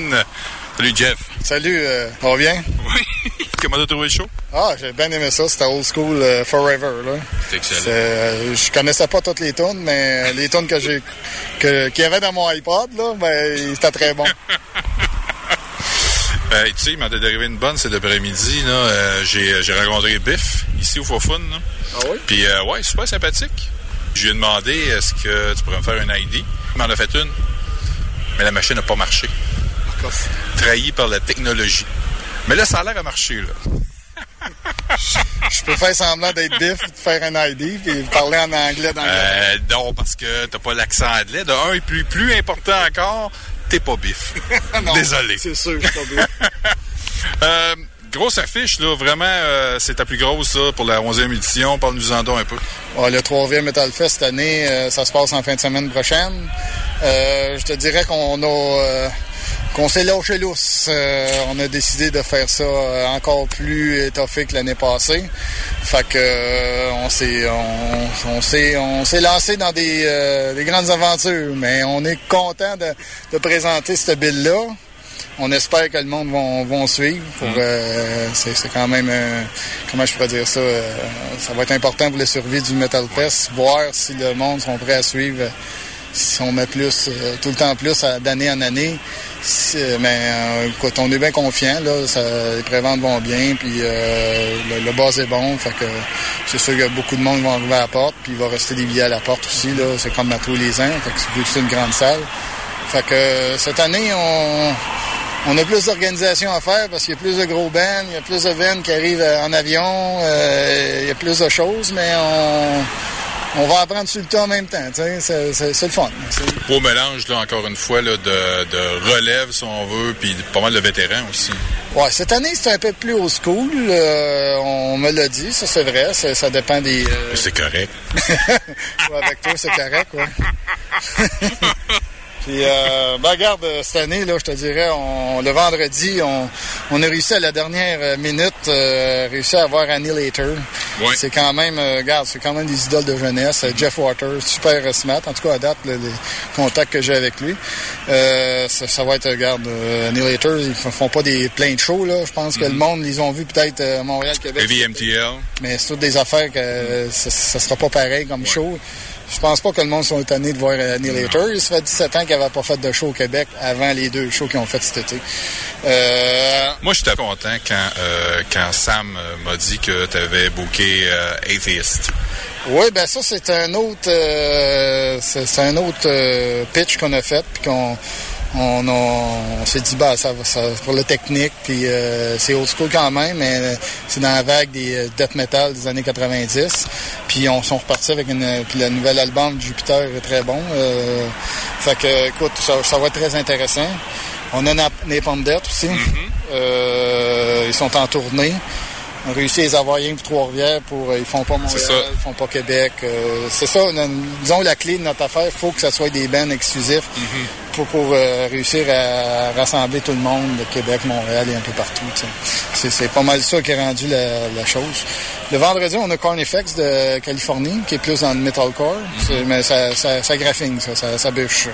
Salut Jeff. Salut, euh, va bien? Oui. Comment t'as trouvé le show? Ah, j'ai bien aimé ça. C'était old school euh, forever. Là. C'est excellent. Euh, je connaissais pas toutes les tunes, mais les tunes que j'ai que, qu'il y avait dans mon iPod, là, ben, c'était très bon. Euh, tu sais, il m'en est arrivé une bonne cet après-midi. là. Euh, j'ai j'ai rencontré Biff, ici au Fofun. Ah oui? Puis, euh, ouais, super sympathique. Je lui ai demandé est-ce que tu pourrais me faire une ID. Il m'en a fait une. Mais la machine n'a pas marché. Trahi par la technologie. Mais là, ça a l'air à marcher, là. Je peux faire semblant d'être biff, de faire un ID, puis parler en anglais dans le. Euh, non, parce que t'as pas l'accent anglais. De un, et plus, plus important encore, t'es pas bif. Non, Désolé. C'est sûr, je suis pas biff. Euh, grosse affiche, là. Vraiment, euh, c'est ta plus grosse, ça, pour la 11e édition. Parle-nous-en donc un peu. Ouais, le 3e Metal Fest cette année, euh, ça se passe en fin de semaine prochaine. Euh, je te dirais qu'on a qu'on s'est lâché lousse. On a décidé de faire ça encore plus étoffé que l'année passée. Fait que on s'est on, s'est on s'est lancé dans des, des grandes aventures, mais on est content de, de présenter cette bill là. On espère que le monde vont, vont suivre. Pour, euh, c'est, c'est quand même, euh, comment je pourrais dire ça, euh, ça va être important pour le survie du Metal Fest, voir si le monde sont prêts à suivre si on met plus, euh, tout le temps plus d'année en année, c'est- mais euh, écoute, on est bien confiant. Là, ça, les préventes vont bien, puis euh, le, le base est bon. Fait que c'est sûr que beaucoup de monde vont arriver à la porte, puis il va rester des billets à la porte aussi. Là, c'est comme à tous les ans. Fait que c'est- une grande salle. Fait que euh, cette année, on, on a plus d'organisation à faire parce qu'il y a plus de gros bands, il y a plus de vannes qui arrivent euh, en avion, euh, il y a plus de choses, mais on, on va apprendre sur le tas en même temps. C'est le fun. Beau mélange, là, encore une fois, là, de, de relève, si on veut, puis pas mal de vétérans aussi. Ouais, cette année, c'est un peu plus old school. euh, on me l'a dit, ça c'est vrai. Ça, ça dépend des. euh, C'est correct. Ouais, avec toi, c'est correct, ouais. Puis, euh, ben, regarde, euh, cette année, là, je te dirais, on, le vendredi, on, on a réussi à la dernière euh, minute, euh, réussi à avoir Annihilator. C'est quand même, euh, regarde, c'est quand même des idoles de jeunesse. Euh, Jeff Waters, super smart. En tout cas, à date, le- les contacts que j'ai avec lui. Euh, ça, ça va être, regarde, euh, Annihilator, ils font pas des plein de shows, là. Je pense que le monde, ils ont vu peut-être Montréal, Québec. Heavy MTL. Mais c'est toutes des affaires que euh, ça, ça sera pas pareil comme show. Je pense pas que le monde soit étonné de voir euh, Annihilator. Il se fait 17 ans qu'il n'avait pas fait de show au Québec avant les deux shows qu'ils ont fait cet été. Euh, Moi, j'étais content quand, euh, quand Sam euh, m'a dit que tu avais booké euh, Atheist. oui, ben ça c'est un autre c'est un autre pitch qu'on a fait puis qu'on on, a- on s'est dit bah ça va ça pour le technique puis euh, c'est old school quand même mais euh, c'est dans la vague des euh, death metal des années 90 puis on sont repartis avec une puis le nouvel album de Jupiter est très bon euh, fait que écoute ça, ça va être très intéressant. On a Nap- Napalm Death aussi. Euh, ils sont en tournée on a réussi à les avoir rien que Trois-Rivières pour. euh, ils font pas Montréal, ils font pas Québec. euh, c'est ça, on a- disons la clé de notre affaire, il faut que ça soit des bands exclusifs pour, pour euh, réussir à rassembler tout le monde de Québec, Montréal et un peu partout. C'est, pas mal ça qui a rendu la, la chose. Le vendredi, on a Cornifex de Californie, qui est plus dans le metalcore, C'est- mais ça, ça, ça graphine, ça, ça, ça bûche.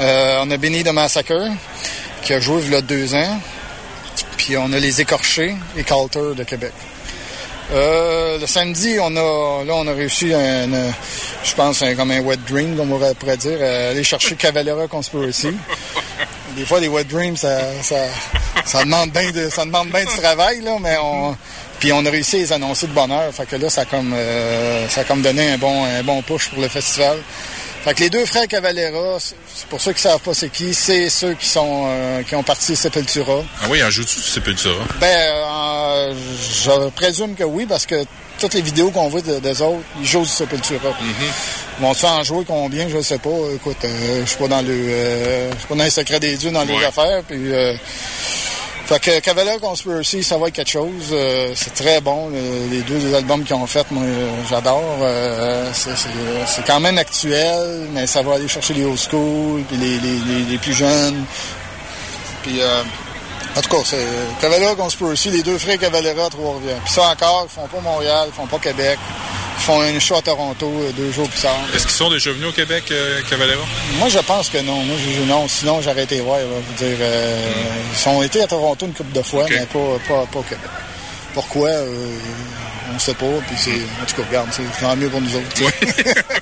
Euh, on a Benny de Massacre, qui a joué il y a deux ans. Puis on a les écorchés et Calter de Québec. Euh, le samedi, on a là on a réussi je pense un, comme un wet dream, comme on pourrait- dire, euh, aller chercher Cavalera Conspiracy. Des fois, les wet dreams, ça, ça, demande bien de, ça demande bien du travail là, mais on on a réussi à les annoncer de bonne heure. Fait que là, ça a comme euh, ça comme donné un bon un bon push pour le festival. Fait que les deux frères Cavalera, c'est pour ceux qui savent pas c'est qui, c'est ceux qui sont euh, qui ont parti Sepultura. Ah oui, en joue-tu du Sepultura? Ben, euh, je présume que oui, parce que toutes les vidéos qu'on voit de- des autres, ils jouent du Sepultura. Vont-tu en jouer combien, je ne sais pas. Écoute, euh, je suis pas dans le euh, je suis pas dans les secrets des dieux, dans les affaires. Puis, euh, fait que Cavalier Conspiracy, ça va être quelque chose. Euh, c'est très bon. le- les deux albums qu'ils ont fait, moi, j'adore. Euh, c'est- quand même actuel, mais ça va aller chercher les old school, puis les, les, les, plus jeunes. Puis, euh, en tout cas, c'est Cavalera Conspiracy, les deux frères Cavalera à Trois-Rivières. Puis ça encore, ils font pas Montréal, ils font pas Québec. Ils font un show à Toronto euh, deux jours plus tard. Est-ce qu'ils sont déjà venus au Québec, euh, Cavalera? Moi, je pense que non. Moi, je, non. Sinon, j'aurais été voir. là. Je veux dire, euh, ils ont été à Toronto une couple de fois, mais pas, pas, pas au Québec. Pourquoi? Euh, on sait pas. Puis c'est, en tout cas, regarde, c'est tant mieux pour nous autres.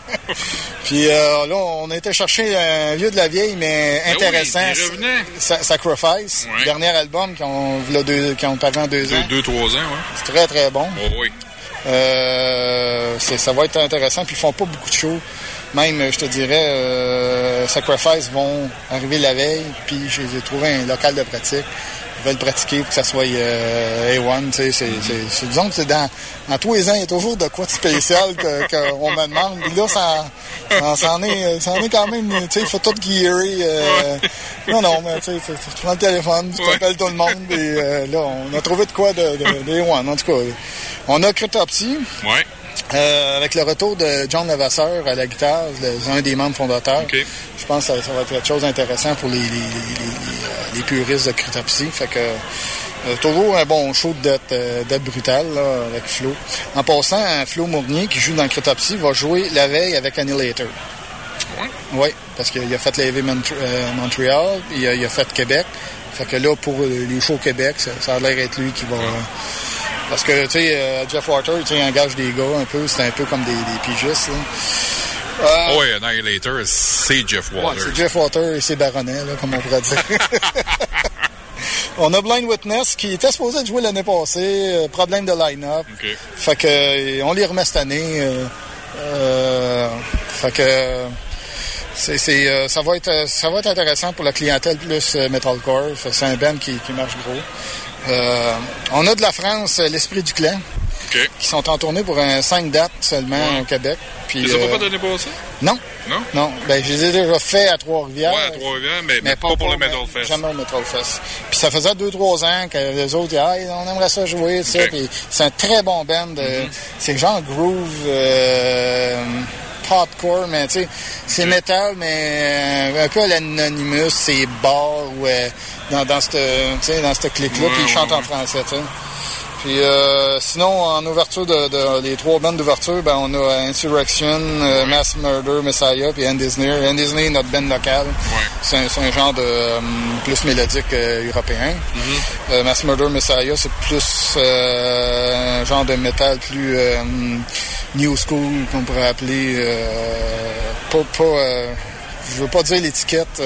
puis là, on a été chercher un vieux de la vieille, mais Ben oui, intéressant. Sa- Sacrifice, dernier album qui ont, v'là deux, en deux, ans. deux, trois ans, ouais. C'est très, très bon. Oh, oui. Euh, ça va être intéressant. Puis ils font pas beaucoup de shows. Même, je te dirais, euh, Sacrifice vont arriver la veille, puis je trouvé un local de pratique. Veulent pratiquer pour que ça soit euh, A1. Tu sais, c'est, c'est, c'est- disons que c'est dans, dans tous les ans, il y a toujours de quoi de spécial qu'on me demande. Puis là, ça, ça, ça en est, ça en est quand même, tu sais, il faut tout gearer. euh, non, non, mais tu prends le téléphone, tu t'appelles tout le monde, et euh, là, on a trouvé de quoi de, de, de A1. En tout cas, on a Cryptopsy. Ouais. Euh, avec le retour de John Levasseur à la guitare, le- un des membres fondateurs, je pense que ça, ça va être quelque chose d'intéressant pour les, les, les- les- les- les puristes de Cryptopsy. Fait que euh, toujours un bon show de dette, euh, dette brutale là, avec Flo. En passant, Flo Mournier, qui joue dans Cryptopsy, va jouer la veille avec Annihilator. Oui, parce qu'il a fait la AV Mont- euh, Montréal, puis il a, fait Québec. Fait que là, pour euh, les shows Québec, ça, ça a l'air être lui qui va... Parce que, tu sais, euh, Jeff Water, tu sais, il engage des gars un peu, c'est un peu comme des, des pigistes, là. Oh, oui, Annihilator, c'est Jeff Ouais, Waters. c'est Jeff Water et ses baronnets, là, comme on pourrait dire. On a Blind Witness qui était supposé de jouer l'année passée, euh, problème de line-up. Fait que euh, on les remet cette année. euh, euh, fait que euh, c'est, c'est, euh, ça va être euh, ça va être intéressant pour la clientèle plus euh, metalcore. C'est un band qui, qui marche gros. Euh, on a de la France euh, l'esprit du clan OK. qui sont en tournée pour un 5 dates seulement au Québec. Puis, les euh, pas fait l'année passée? non. Non? Non. Ben, je les ai déjà fait à Trois-Rivières. Ouais, à Trois-Rivières, mais, mais pas, pour le Metal Fest. Jamais au Metal Fest. Puis ça faisait 2-3 ans que les autres disaient, Hey, on aimerait ça jouer, ça. Puis c'est un très bon band. euh, C'est genre groove, euh, hardcore, mais tu sais, c'est métal, mais euh, un peu à l'Anonymous, c'est bar ou dans, dans clique-là, Ouais, puis ils chantent en français, tu sais. Puis euh, sinon, en ouverture de, de- les trois bandes d'ouverture, ben on a Insurrection, euh, Mass Murder, Messiah, puis End Disney. End Disney, notre band locale. C'est un, c'est un genre de euh, plus mélodique euh, européen. Euh, Mass Murder, Messiah, c'est plus euh, un genre de métal plus euh, new school qu'on pourrait appeler. euh, pas, pas euh, je veux pas dire l'étiquette.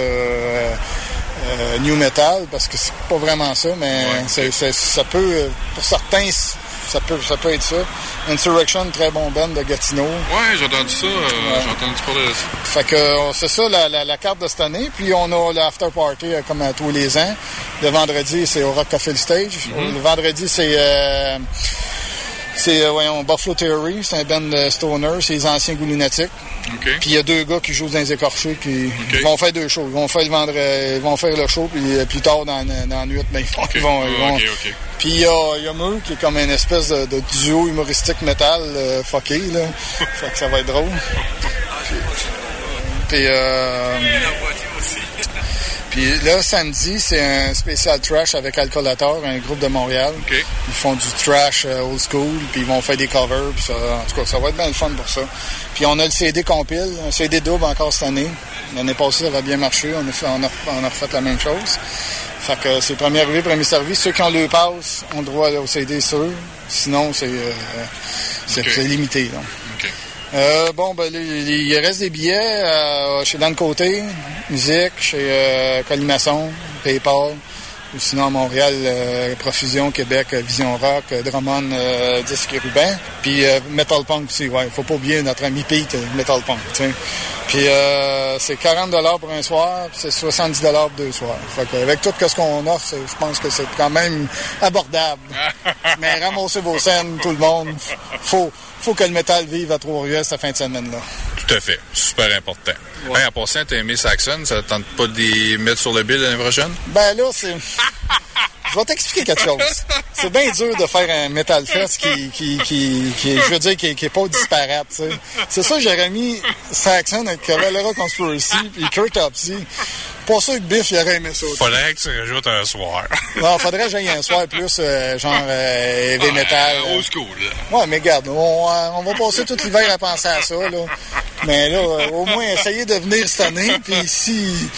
Euh, new metal parce que c'est pas vraiment ça, mais c'est- c'est- ça peut, euh, pour certains, ça peut, ça peut être ça. Insurrection, très bon band de Gatineau. Ouais, j'ai entendu ça. euh, J'ai entendu parler de ça. Fait que c'est ça la, la- la carte de cette année. Puis on a l'after party euh, comme à tous les ans. Le vendredi, c'est au Rock Coffee Stage. Mhm. Le vendredi, c'est euh, c'est euh, voyons, Buffalo Theory, c'est un band de stoner, c'est les anciens goûts lunatiques. OK. Puis il y a deux gars qui jouent dans les écorchés, puis ils vont faire deux shows. Ils vont faire le vendredi, ils vont faire le show, puis euh, plus tard dans, dans la nuit, ben, vont, ils vont- ils vont-. Puis il y a, y a Meux, qui est comme une espèce de, de duo humoristique métal euh, fucké, là. fait que ça va être drôle. Puis, euh, puis là, samedi, c'est un spécial trash avec Alcolator, un groupe de Montréal. Ils font du trash euh, old school, puis ils vont faire des covers. Puis ça, en tout cas, ça va être bien le fun pour ça. Puis on a le CD compile, un CD double encore cette année. L'année passée, ça va bien marché. On a, fait, on, a, on a refait la même chose. Fait que c'est premier arrivé, premier servi. Ceux qui ont le pass ont le droit au CD sûr. Sinon, c'est euh, limité. Euh, bon, ben, il reste des billets euh, chez Dan Côté, Musique, chez euh, Colimaçon, PayPal. Ou sinon à Montréal, euh, Profusion, Québec, euh, Vision Rock, euh, Drummond, euh, Disque et Ruban. Puis euh, Metal Punk aussi, ouais. Faut pas oublier notre ami Pete, Metal Punk. Puis euh, c'est 40 pour un soir, c'est 70 pour deux soirs. Fait que, avec tout ce qu'on offre, je pense que c'est quand même abordable. Mais ramassez vos scènes, tout le monde. Faut, faut que le métal vive à Trois-Rivières cette fin de semaine-là. Tout à fait. Super important. Hey, en passant, t'as aimé Saxon, ça te tente pas de les mettre sur le bill l'année prochaine? Ben là, c'est. Je vais t'expliquer quelque chose. C'est bien dur de faire un Metal Fest qui, qui, qui, qui- je veux dire, qui, qui est pas disparate. C'est ça, j'aurais mis Saxon avec Cavalera Conspiracy puis Kurt Topsy. Pas sûr que Biff, il aurait aimé ça. Faudrait que tu rajoutes un soir. Non, faudrait que j'aille un soir plus, euh, genre, euh, heavy metal. Old school, là. Ouais, mais regarde, on, euh, on va passer tout l'hiver à penser à ça, là. Mais là, euh, au moins, essayer de venir cette année, puis si,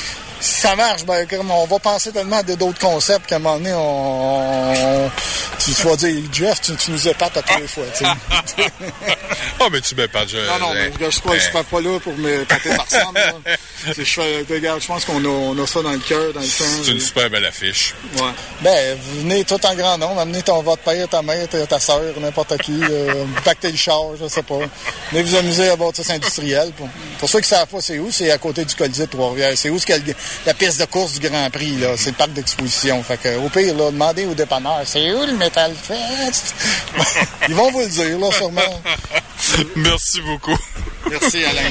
si ça marche, ben, comme on va penser tellement à d'autres concepts qu'à un moment donné, on, on- tu, tu vas dire, Jeff, tu, tu nous épates à tous les fois, tu sais. Ah, mais tu m'as pas de Non, non, mais je ne suis pas, je suis pas là pour me taper par ça. Je, fais- regarde, je pense qu'on a, on a ça dans le cœur, dans le sang. C'est une super belle affiche. Ouais. Ben, venez tout en grand nombre, amenez ton votre père, ta mère, ta, ta soeur, n'importe qui, euh, pactez le char, je sais pas. Venez vous amuser à bâtisse industrielle. Pour, pour ceux qui savent pas c'est où, c'est à côté du Colisée de Trois-Rivières. C'est où ce qu'il y a le- la piste de course du Grand Prix, là. C'est le parc d'exposition. Fait que, au pire, là, demandez aux dépanneurs, c'est où le Metal Fest? Ils vont vous le dire, là, sûrement. Merci beaucoup. Merci, Alain.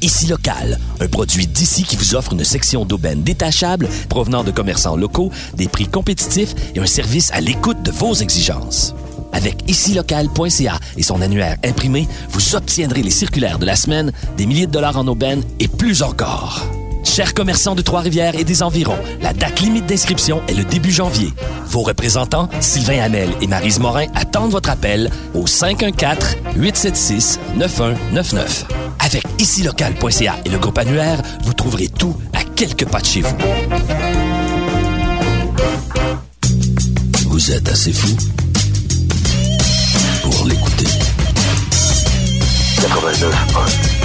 Ici Local, un produit d'ici qui vous offre une section d'aubaine détachable provenant de commerçants locaux, des prix compétitifs et un service à l'écoute de vos exigences. Avec icilocal.ca et son annuaire imprimé, vous obtiendrez les circulaires de la semaine, des milliers de dollars en aubaine et plus encore. Chers commerçants de Trois-Rivières et des environs, la date limite d'inscription est le début janvier. Vos représentants, Sylvain Hamel et Marise Morin, attendent votre appel au 514-876-9199. Avec icilocal.ca et le groupe annuaire, vous trouverez tout à quelques pas de chez vous. Vous êtes assez fou pour l'écouter. 89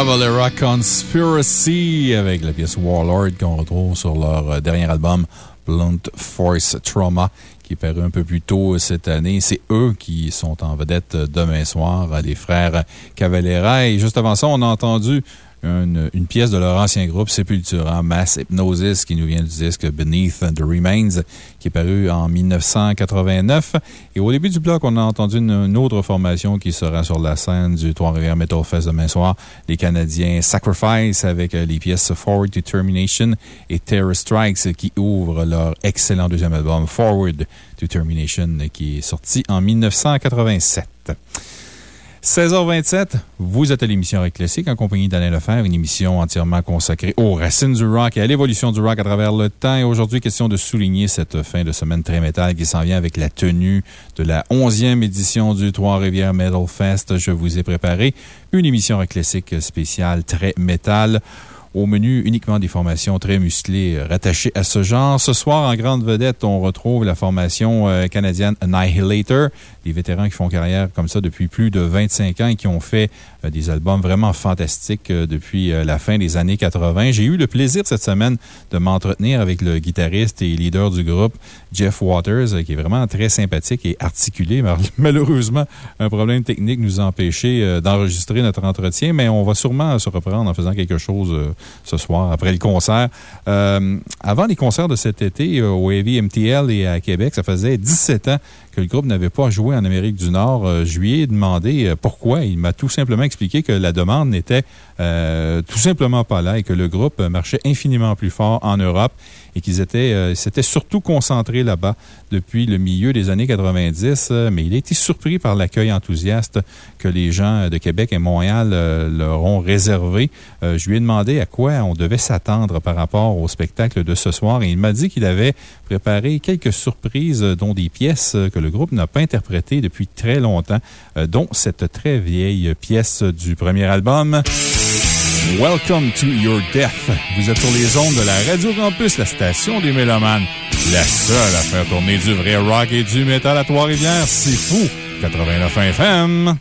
Cavalera Conspiracy avec la pièce Warlord qu'on retrouve sur leur euh, dernier album Blunt Force Trauma qui est paru un peu plus tôt cette année. C'est eux qui sont en vedette demain soir, les frères Cavalera. Et juste avant ça, on a entendu une, une, pièce de leur ancien groupe Sepultura, Mass Hypnosis, qui nous vient du disque Beneath the Remains, qui est paru en 1989. Et au début du bloc, on a entendu une, autre formation qui sera sur la scène du Trois-Rivières Metal Fest demain soir, les Canadiens Sacrifice, avec les pièces Forward to Termination et Terror Strikes, qui ouvrent leur excellent deuxième album Forward to Termination, qui est sorti en 1987. 16h27, vous êtes à l'émission Rock Classique en compagnie d'Alain Lefebvre, une émission entièrement consacrée aux racines du rock et à l'évolution du rock à travers le temps. Et aujourd'hui, question de souligner cette fin de semaine très métal qui s'en vient avec la tenue de la 11e édition du Trois-Rivières Metal Fest. Je vous ai préparé une émission Rock Classique spéciale très métal. Au menu, uniquement des formations très musclées euh, rattachées à ce genre. Ce soir, en grande vedette, on retrouve la formation euh, canadienne Annihilator, des vétérans qui font carrière comme ça depuis plus de 25 ans et qui ont fait des albums vraiment fantastiques depuis la fin des années 80. J'ai eu le plaisir cette semaine de m'entretenir avec le guitariste et leader du groupe, Jeff Waters, qui est vraiment très sympathique et articulé. Malheureusement, un problème technique nous a empêché d'enregistrer notre entretien, mais on va sûrement se reprendre en faisant quelque chose ce soir, après le concert. Euh, avant les concerts de cet été euh, au Heavy MTL et à Québec, ça faisait 17 ans que le groupe n'avait pas joué en Amérique du Nord. Euh, je lui ai demandé pourquoi. Il m'a tout simplement expliqué que la demande n'était tout simplement pas là et que le groupe marchait infiniment plus fort en Europe et qu'ils étaient, euh, s'étaient surtout concentrés là-bas depuis le milieu des années 90. Euh, mais il a été surpris par l'accueil enthousiaste que les gens de Québec et Montréal euh, leur ont réservé. je lui ai demandé à quoi on devait s'attendre par rapport au spectacle de ce soir et il m'a dit qu'il avait préparé quelques surprises, dont des pièces que le groupe n'a pas interprétées depuis très longtemps, dont cette très vieille pièce du premier album. Welcome to Your Death. Vous êtes sur les ondes de la Radio Campus, la station des Mélomanes. La seule à faire tourner du vrai rock et du métal à Trois-Rivières. C'est fou! 89 FM.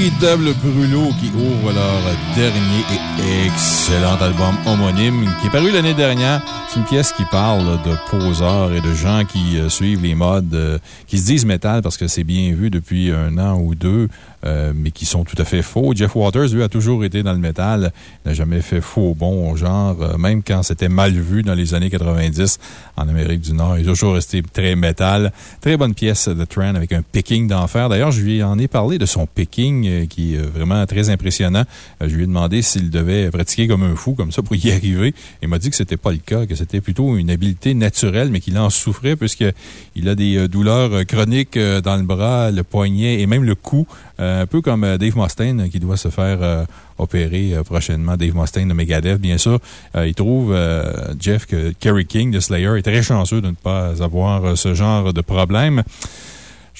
Véritable brûlot qui ouvre leur dernier et excellent album homonyme qui est paru l'année dernière. C'est une pièce qui parle de poseurs et de gens qui euh, suivent les modes, euh, qui se disent métal parce que c'est bien vu depuis un an ou deux. Euh, mais qui sont tout à fait faux. Jeff Waters, lui, a toujours été dans le métal. Il n'a jamais fait faux bon, genre, euh, même quand c'était mal vu dans les années 90 en Amérique du Nord. Il a toujours resté très métal. Très bonne pièce de Trend avec un picking d'enfer. D'ailleurs, je lui en ai parlé de son picking euh, qui est vraiment très impressionnant. je lui ai demandé s'il devait pratiquer comme un fou, comme ça, pour y arriver. Il m'a dit que c'était pas le cas, que c'était plutôt une habileté naturelle, mais qu'il en souffrait puisqu'il a des douleurs chroniques dans le bras, le poignet et même le cou. Euh, un peu comme euh, Dave Mustaine qui doit se faire euh, opérer prochainement. Dave Mustaine de Megadeth, bien sûr. il trouve, Jeff, que Kerry King de Slayer est très chanceux de ne pas avoir ce genre de problème.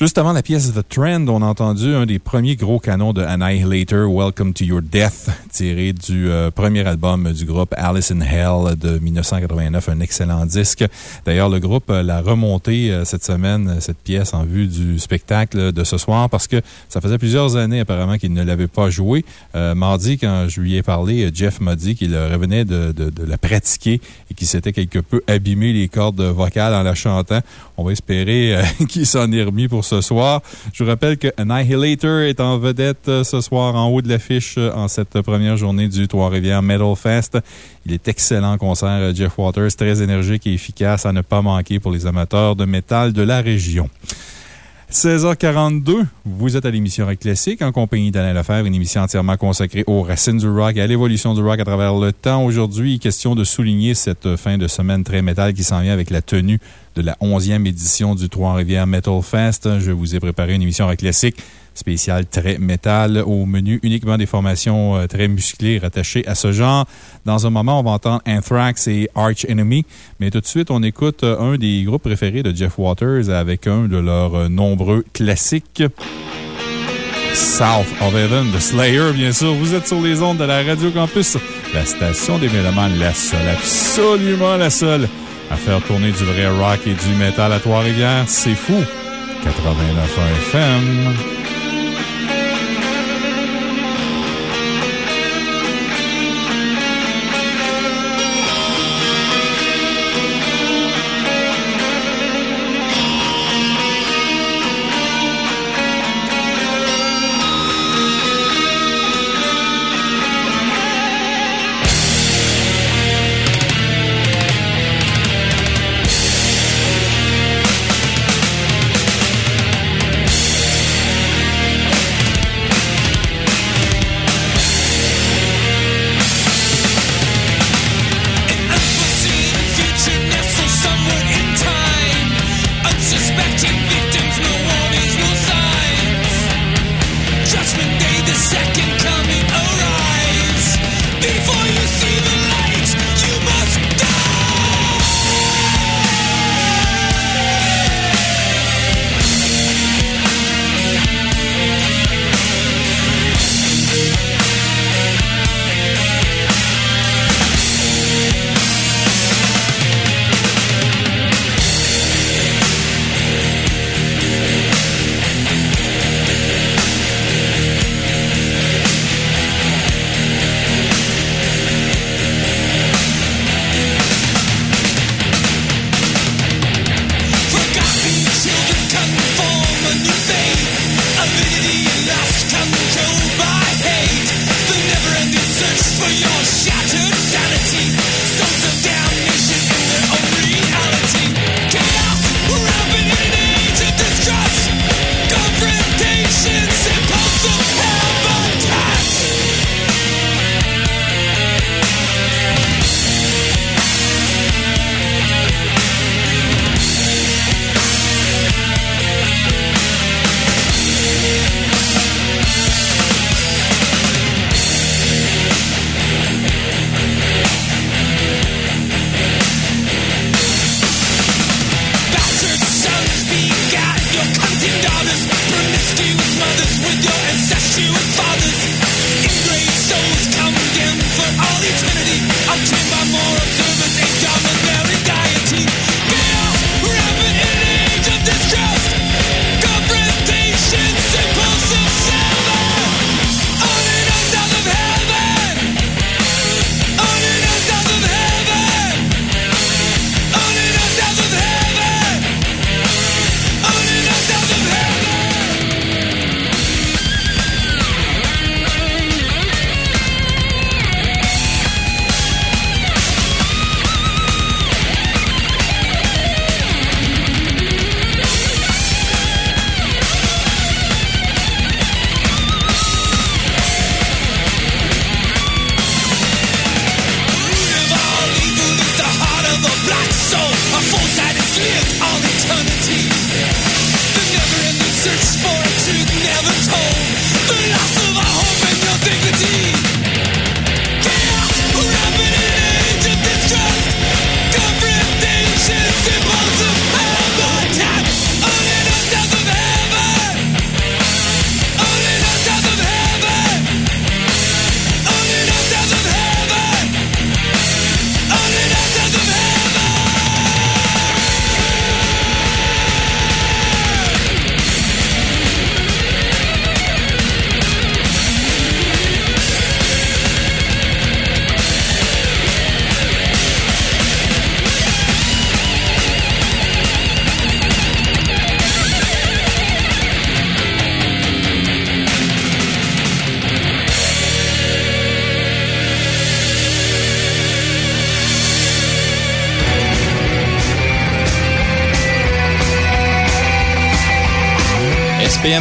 Juste avant la pièce The Trend, on a entendu un des premiers gros canons de Annihilator, Welcome to Your Death, tiré du euh, premier album du groupe Alice in Hell de 1989, un excellent disque. D'ailleurs, le groupe l'a remonté euh, cette semaine, cette pièce, en vue du spectacle de ce soir, parce que ça faisait plusieurs années apparemment qu'il ne l'avait pas joué. Euh, mardi, quand je lui ai parlé, Jeff m'a dit qu'il revenait de, la pratiquer et qu'il s'était quelque peu abîmé les cordes vocales en la chantant. On va espérer qu'il s'en est remis pour ce soir. Je vous rappelle que Annihilator est en vedette euh, ce soir en haut de l'affiche euh, en cette première journée du Trois-Rivières Metal Fest. Il est excellent concert, euh, Jeff Waters, très énergique et efficace à ne pas manquer pour les amateurs de métal de la région. 16h42, vous êtes à l'émission Rock Classique en compagnie d'Alain Lefebvre, une émission entièrement consacrée aux racines du rock et à l'évolution du rock à travers le temps. Aujourd'hui, question de souligner cette fin de semaine très métal qui s'en vient avec la tenue de la 11e édition du Trois-Rivières Metal Fest. Je vous ai préparé une émission Classique spécial très métal au menu uniquement des formations euh, très musclées rattachées à ce genre. Dans un moment, on va entendre Anthrax et Arch Enemy, mais tout de suite, on écoute euh, un des groupes préférés de Jeff Waters avec un de leurs euh, nombreux classiques. South of Heaven de Slayer, bien sûr. Vous êtes sur les ondes de la Radio Campus, la station des Mélomanes, la seule, absolument la seule à faire tourner du vrai rock et du métal à Trois-Rivières. C'est fou! 89 FM.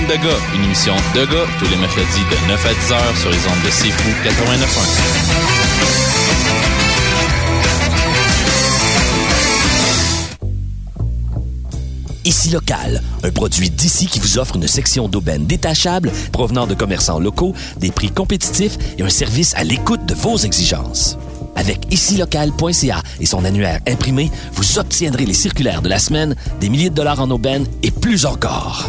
De une émission de gars tous les mercredis de 9 à 10 heures sur les ondes de C'est Fou 89.1. Ici Local, un produit d'ici qui vous offre une section d'aubaine détachable provenant de commerçants locaux, des prix compétitifs et un service à l'écoute de vos exigences. Avec icilocal.ca et son annuaire imprimé, vous obtiendrez les circulaires de la semaine, des milliers de dollars en aubaine et plus encore.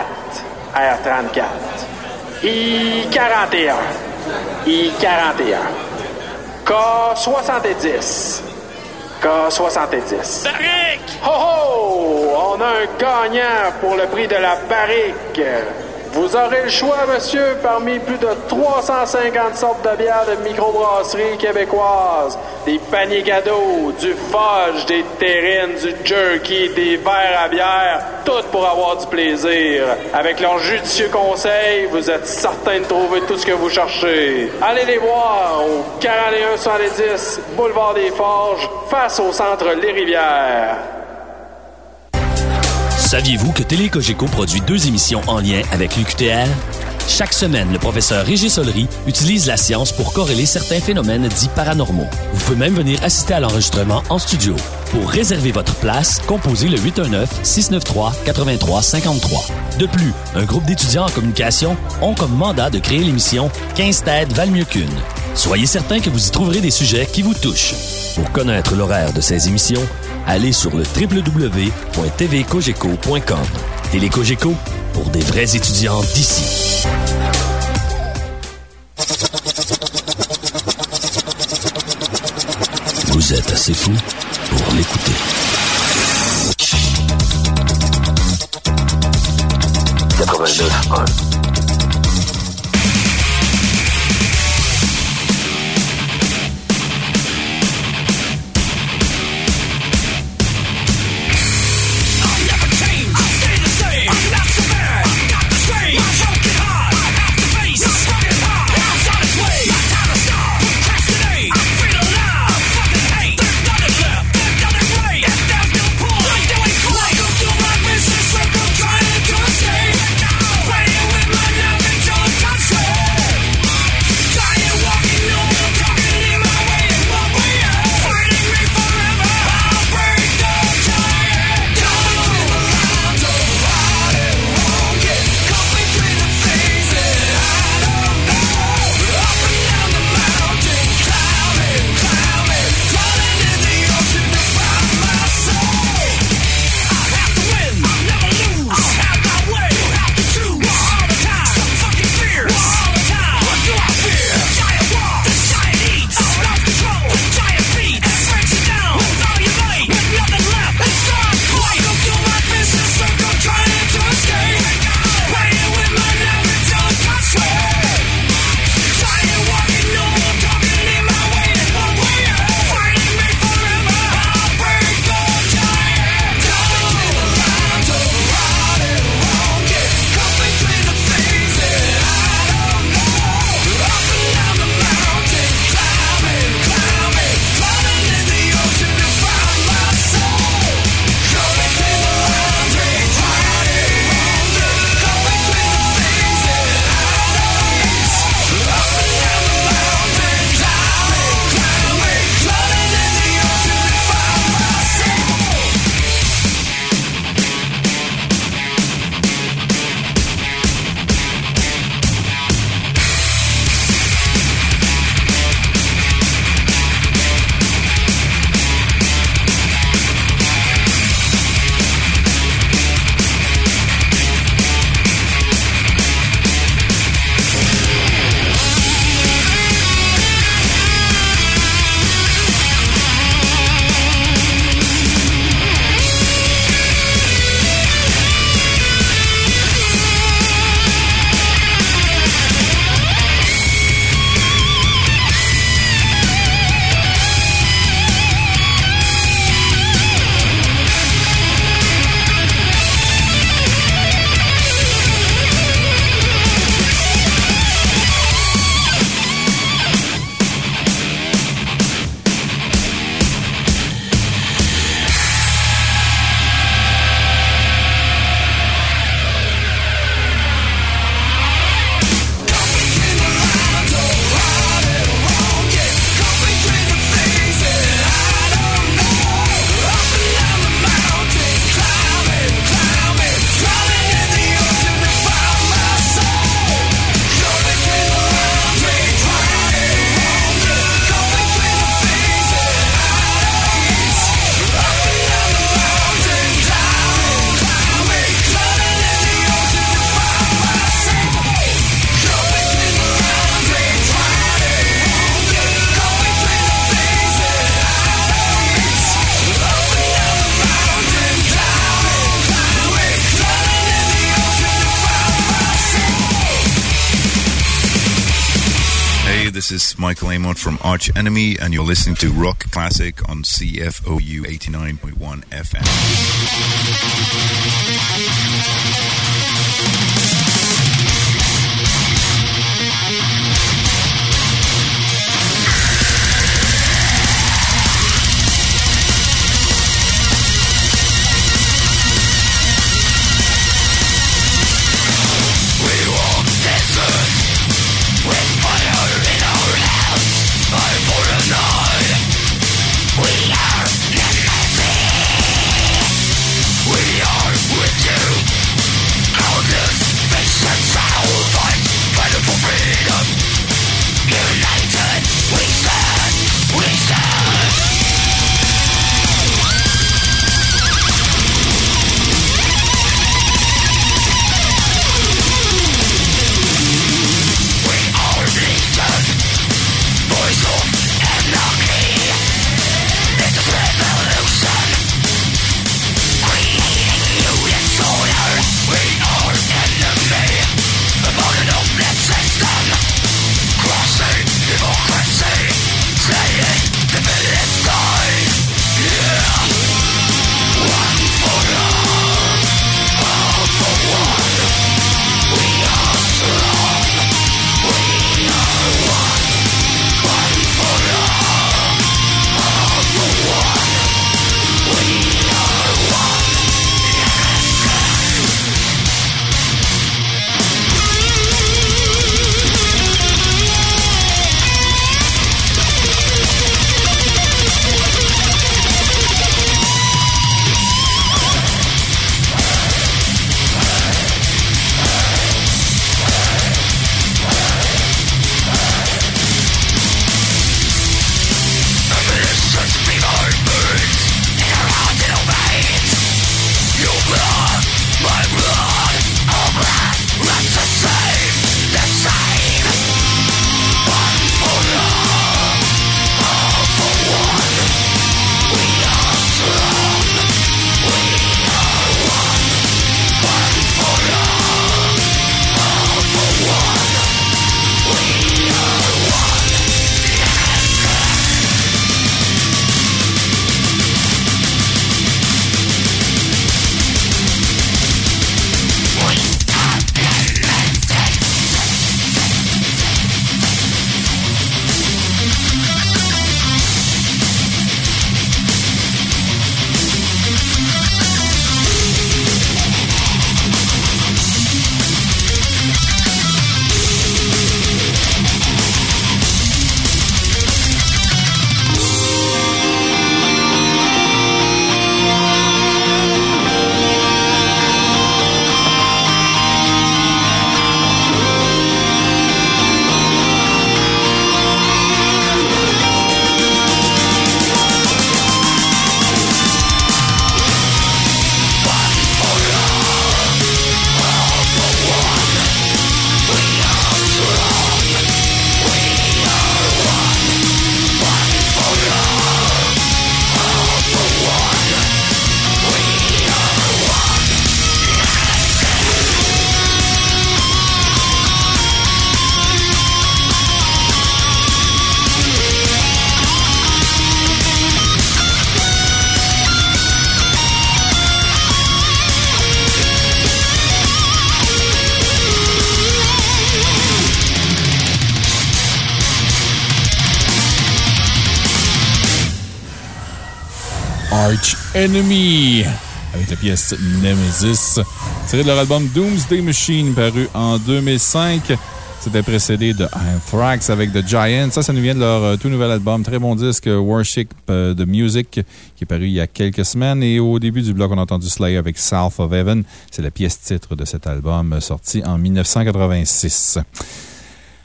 R34. I41. I41. K70. K70. Barrique! Ho ho! On a un gagnant pour le prix de la barrique. Vous aurez le choix, monsieur, parmi plus de 350 sortes de bières de microbrasserie québécoises. Des paniers cadeaux, du fudge, des terrines, du jerky, des verres à bière, tout pour avoir du plaisir. Avec leurs judicieux conseils, vous êtes certain de trouver tout ce que vous cherchez. Allez les voir au 4170 Boulevard des Forges, face au centre Les Rivières. Saviez-vous que Télé Cogeco produit deux émissions en lien avec l'UQTR? Chaque semaine, le professeur Régis Solery utilise la science pour corréler certains phénomènes dits paranormaux. Vous pouvez même venir assister à l'enregistrement en studio. Pour réserver votre place, composez le 819-693-8353. De plus, un groupe d'étudiants en communication ont comme mandat de créer l'émission 15 têtes valent mieux qu'une. Soyez certain que vous y trouverez des sujets qui vous touchent. Pour connaître l'horaire de ces émissions, allez sur le www.tvcogeco.com. Télécogeco, pour des vrais étudiants d'ici. Vous êtes assez fou pour l'écouter. Trying Michael Amon from Arch Enemy, and you're listening to Rock Classic on CFOU 89.1 FM. Enemy avec la pièce Nemesis, tirée de leur album Doomsday Machine paru en 2005. C'était précédé de Anthrax avec The Giant. Ça, ça nous vient de leur euh, tout nouvel album. Très bon disque, Worship euh, the Music, qui est paru il y a quelques semaines. Et au début du bloc, on a entendu Slayer avec South of Heaven. C'est la pièce titre de cet album, euh, sorti en 1986.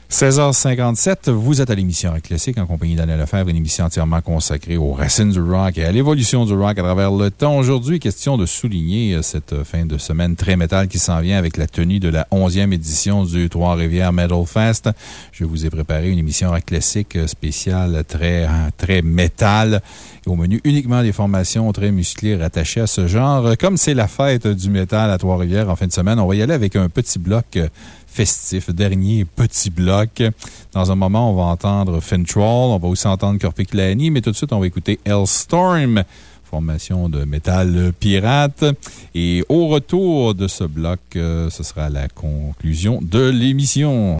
16h57, vous êtes à l'émission Rock Classique en compagnie d'Anna Lefebvre, une émission entièrement consacrée aux racines du rock et à l'évolution du rock à travers le temps. Aujourd'hui, question de souligner euh, cette fin de semaine très métal qui s'en vient avec la tenue de la 11e édition du Trois-Rivières Metal Fest. Je vous ai préparé une émission Rock Classique spéciale très, très métal. Au menu, uniquement des formations très musclées rattachées à ce genre. Comme c'est la fête du métal à Trois-Rivières en fin de semaine, on va y aller avec un petit bloc festif. Dernier petit bloc. Dans un moment, on va entendre Fintroll, on va aussi entendre Corpiclani, mais tout de suite, on va écouter Hellstorm formation de métal pirate. Et au retour de ce bloc, euh, ce sera la conclusion de l'émission.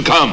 You come.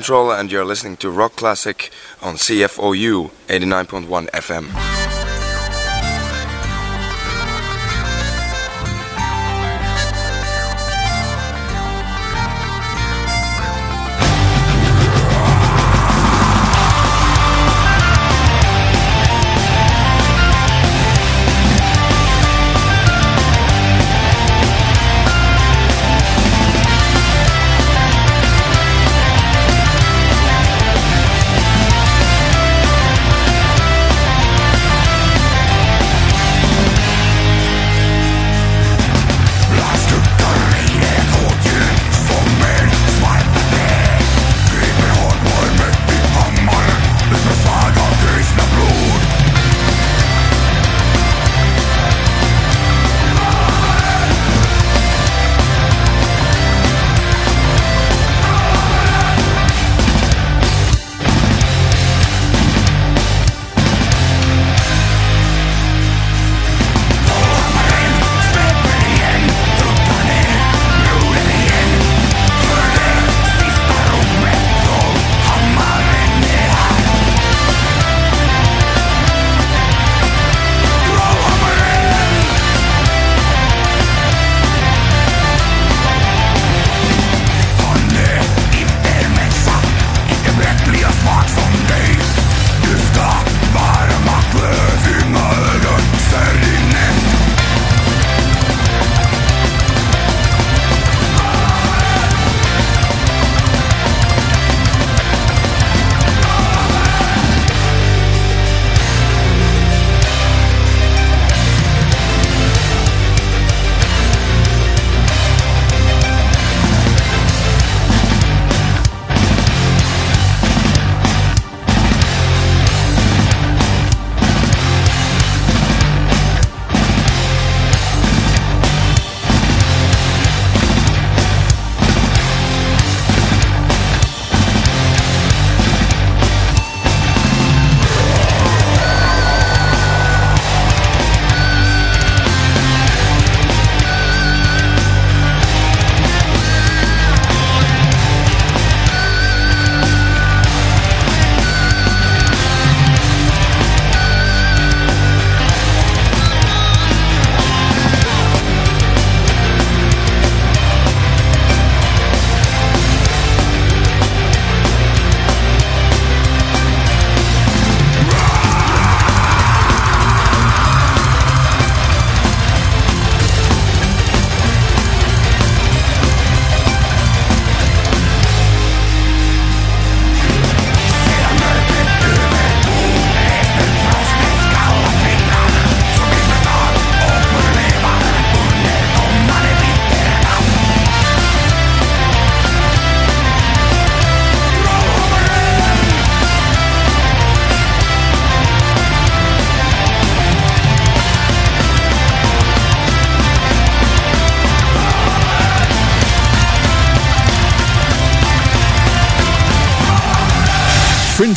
Vret and you're listening to Rock Classic on CFOU 89.1 FM.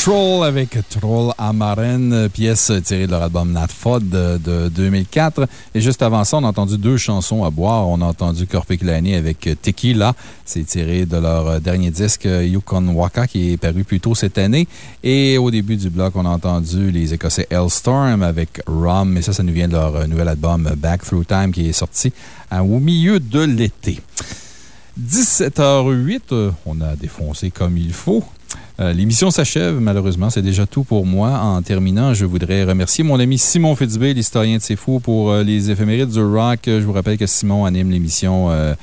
Troll avec Troll Amaren, pièce tirée de leur album Nat Fod de 2004. Et juste avant ça, on a entendu deux chansons à boire. On a entendu Corpiclani avec Tequila. C'est tiré de leur dernier disque Yukon Waka qui est paru plus tôt cette année. Et au début du bloc, on a entendu les Écossais Hellstorm avec Rum. Mais ça, ça nous vient de leur nouvel album Back Through Time qui est sorti au milieu de l'été. 17h08, on a défoncé comme il faut. Euh, l'émission s'achève, malheureusement. C'est déjà tout pour moi. En terminant, je voudrais remercier mon ami Simon Fitzbé, l'historien de C'est Fou, pour euh, les éphémérides du rock. Je vous rappelle que Simon anime l'émission euh,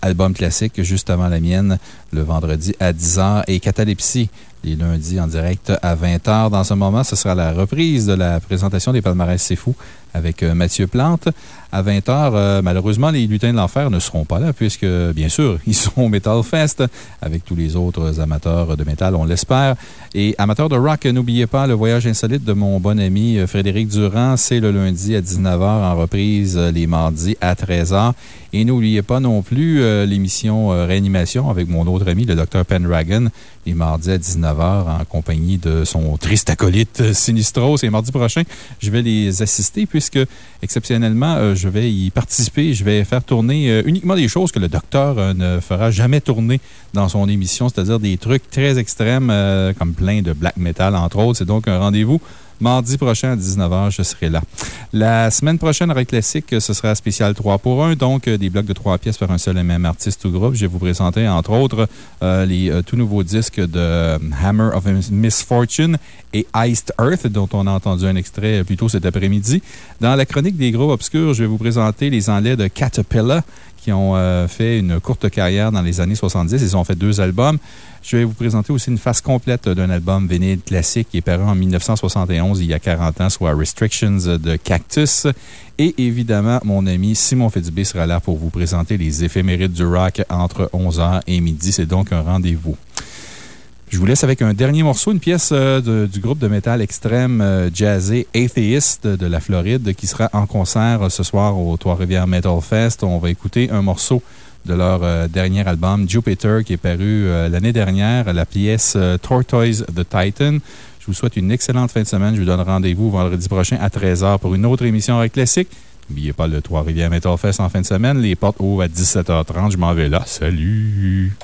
Album Classique juste avant la mienne, le vendredi à 10h, et Catalepsie les lundis en direct à 20h. Dans ce moment, ce sera la reprise de la présentation des palmarès C'est Fou avec Mathieu Plante. À 20h, malheureusement, les lutins de l'enfer ne seront pas là, puisque, bien sûr, ils sont au Metal Fest avec tous les autres amateurs de métal, on l'espère. Et amateurs de rock, n'oubliez pas le voyage insolite de mon bon ami Frédéric Durand. C'est le lundi à 19h en reprise les mardis à 13h. Et n'oubliez pas non plus l'émission Réanimation avec mon autre ami, le Dr. Pendragon, les mardis à 19h en compagnie de son triste acolyte Sinistros. Et mardi prochain, je vais les assister puisque, exceptionnellement, euh, je vais y participer. Je vais faire tourner euh, uniquement des choses que le docteur euh, ne fera jamais tourner dans son émission, c'est-à-dire des trucs très extrêmes comme plein de black metal, entre autres. C'est donc un rendez-vous Mardi prochain à 19h, je serai là. La semaine prochaine, Rock Classique, ce sera spécial 3 pour 1, donc des blocs de 3 pièces par un seul et même artiste ou groupe. Je vais vous présenter, entre autres, les tout nouveaux disques de Hammer of Misfortune et Iced Earth, dont on a entendu un extrait plus tôt cet après-midi. Dans la chronique des groupes obscurs, je vais vous présenter les enlais de Caterpillar, qui ont fait une courte carrière dans les années 70. Ils ont fait deux albums. Je vais vous présenter aussi une face complète d'un album vinyle classique qui est paru en 1971, il y a 40 ans, soit Restrictions de Cactus. Et évidemment, mon ami Simon Fitzbé sera là pour vous présenter les éphémérides du rock entre 11h et midi. C'est donc un rendez-vous. Je vous laisse avec un dernier morceau, une pièce euh, du groupe de métal extrême euh, jazzé Atheist de la Floride qui sera en concert euh, ce soir au Trois-Rivières Metal Fest. On va écouter un morceau de leur dernier album, Jupiter, qui est paru l'année dernière, la pièce Tortoise the Titan. Je vous souhaite une excellente fin de semaine. Je vous donne rendez-vous vendredi prochain à 13h pour une autre émission avec Classique. N'oubliez pas le Trois-Rivières Metal Fest en fin de semaine. Les portes ouvrent à 17h30. Je m'en vais là. Salut!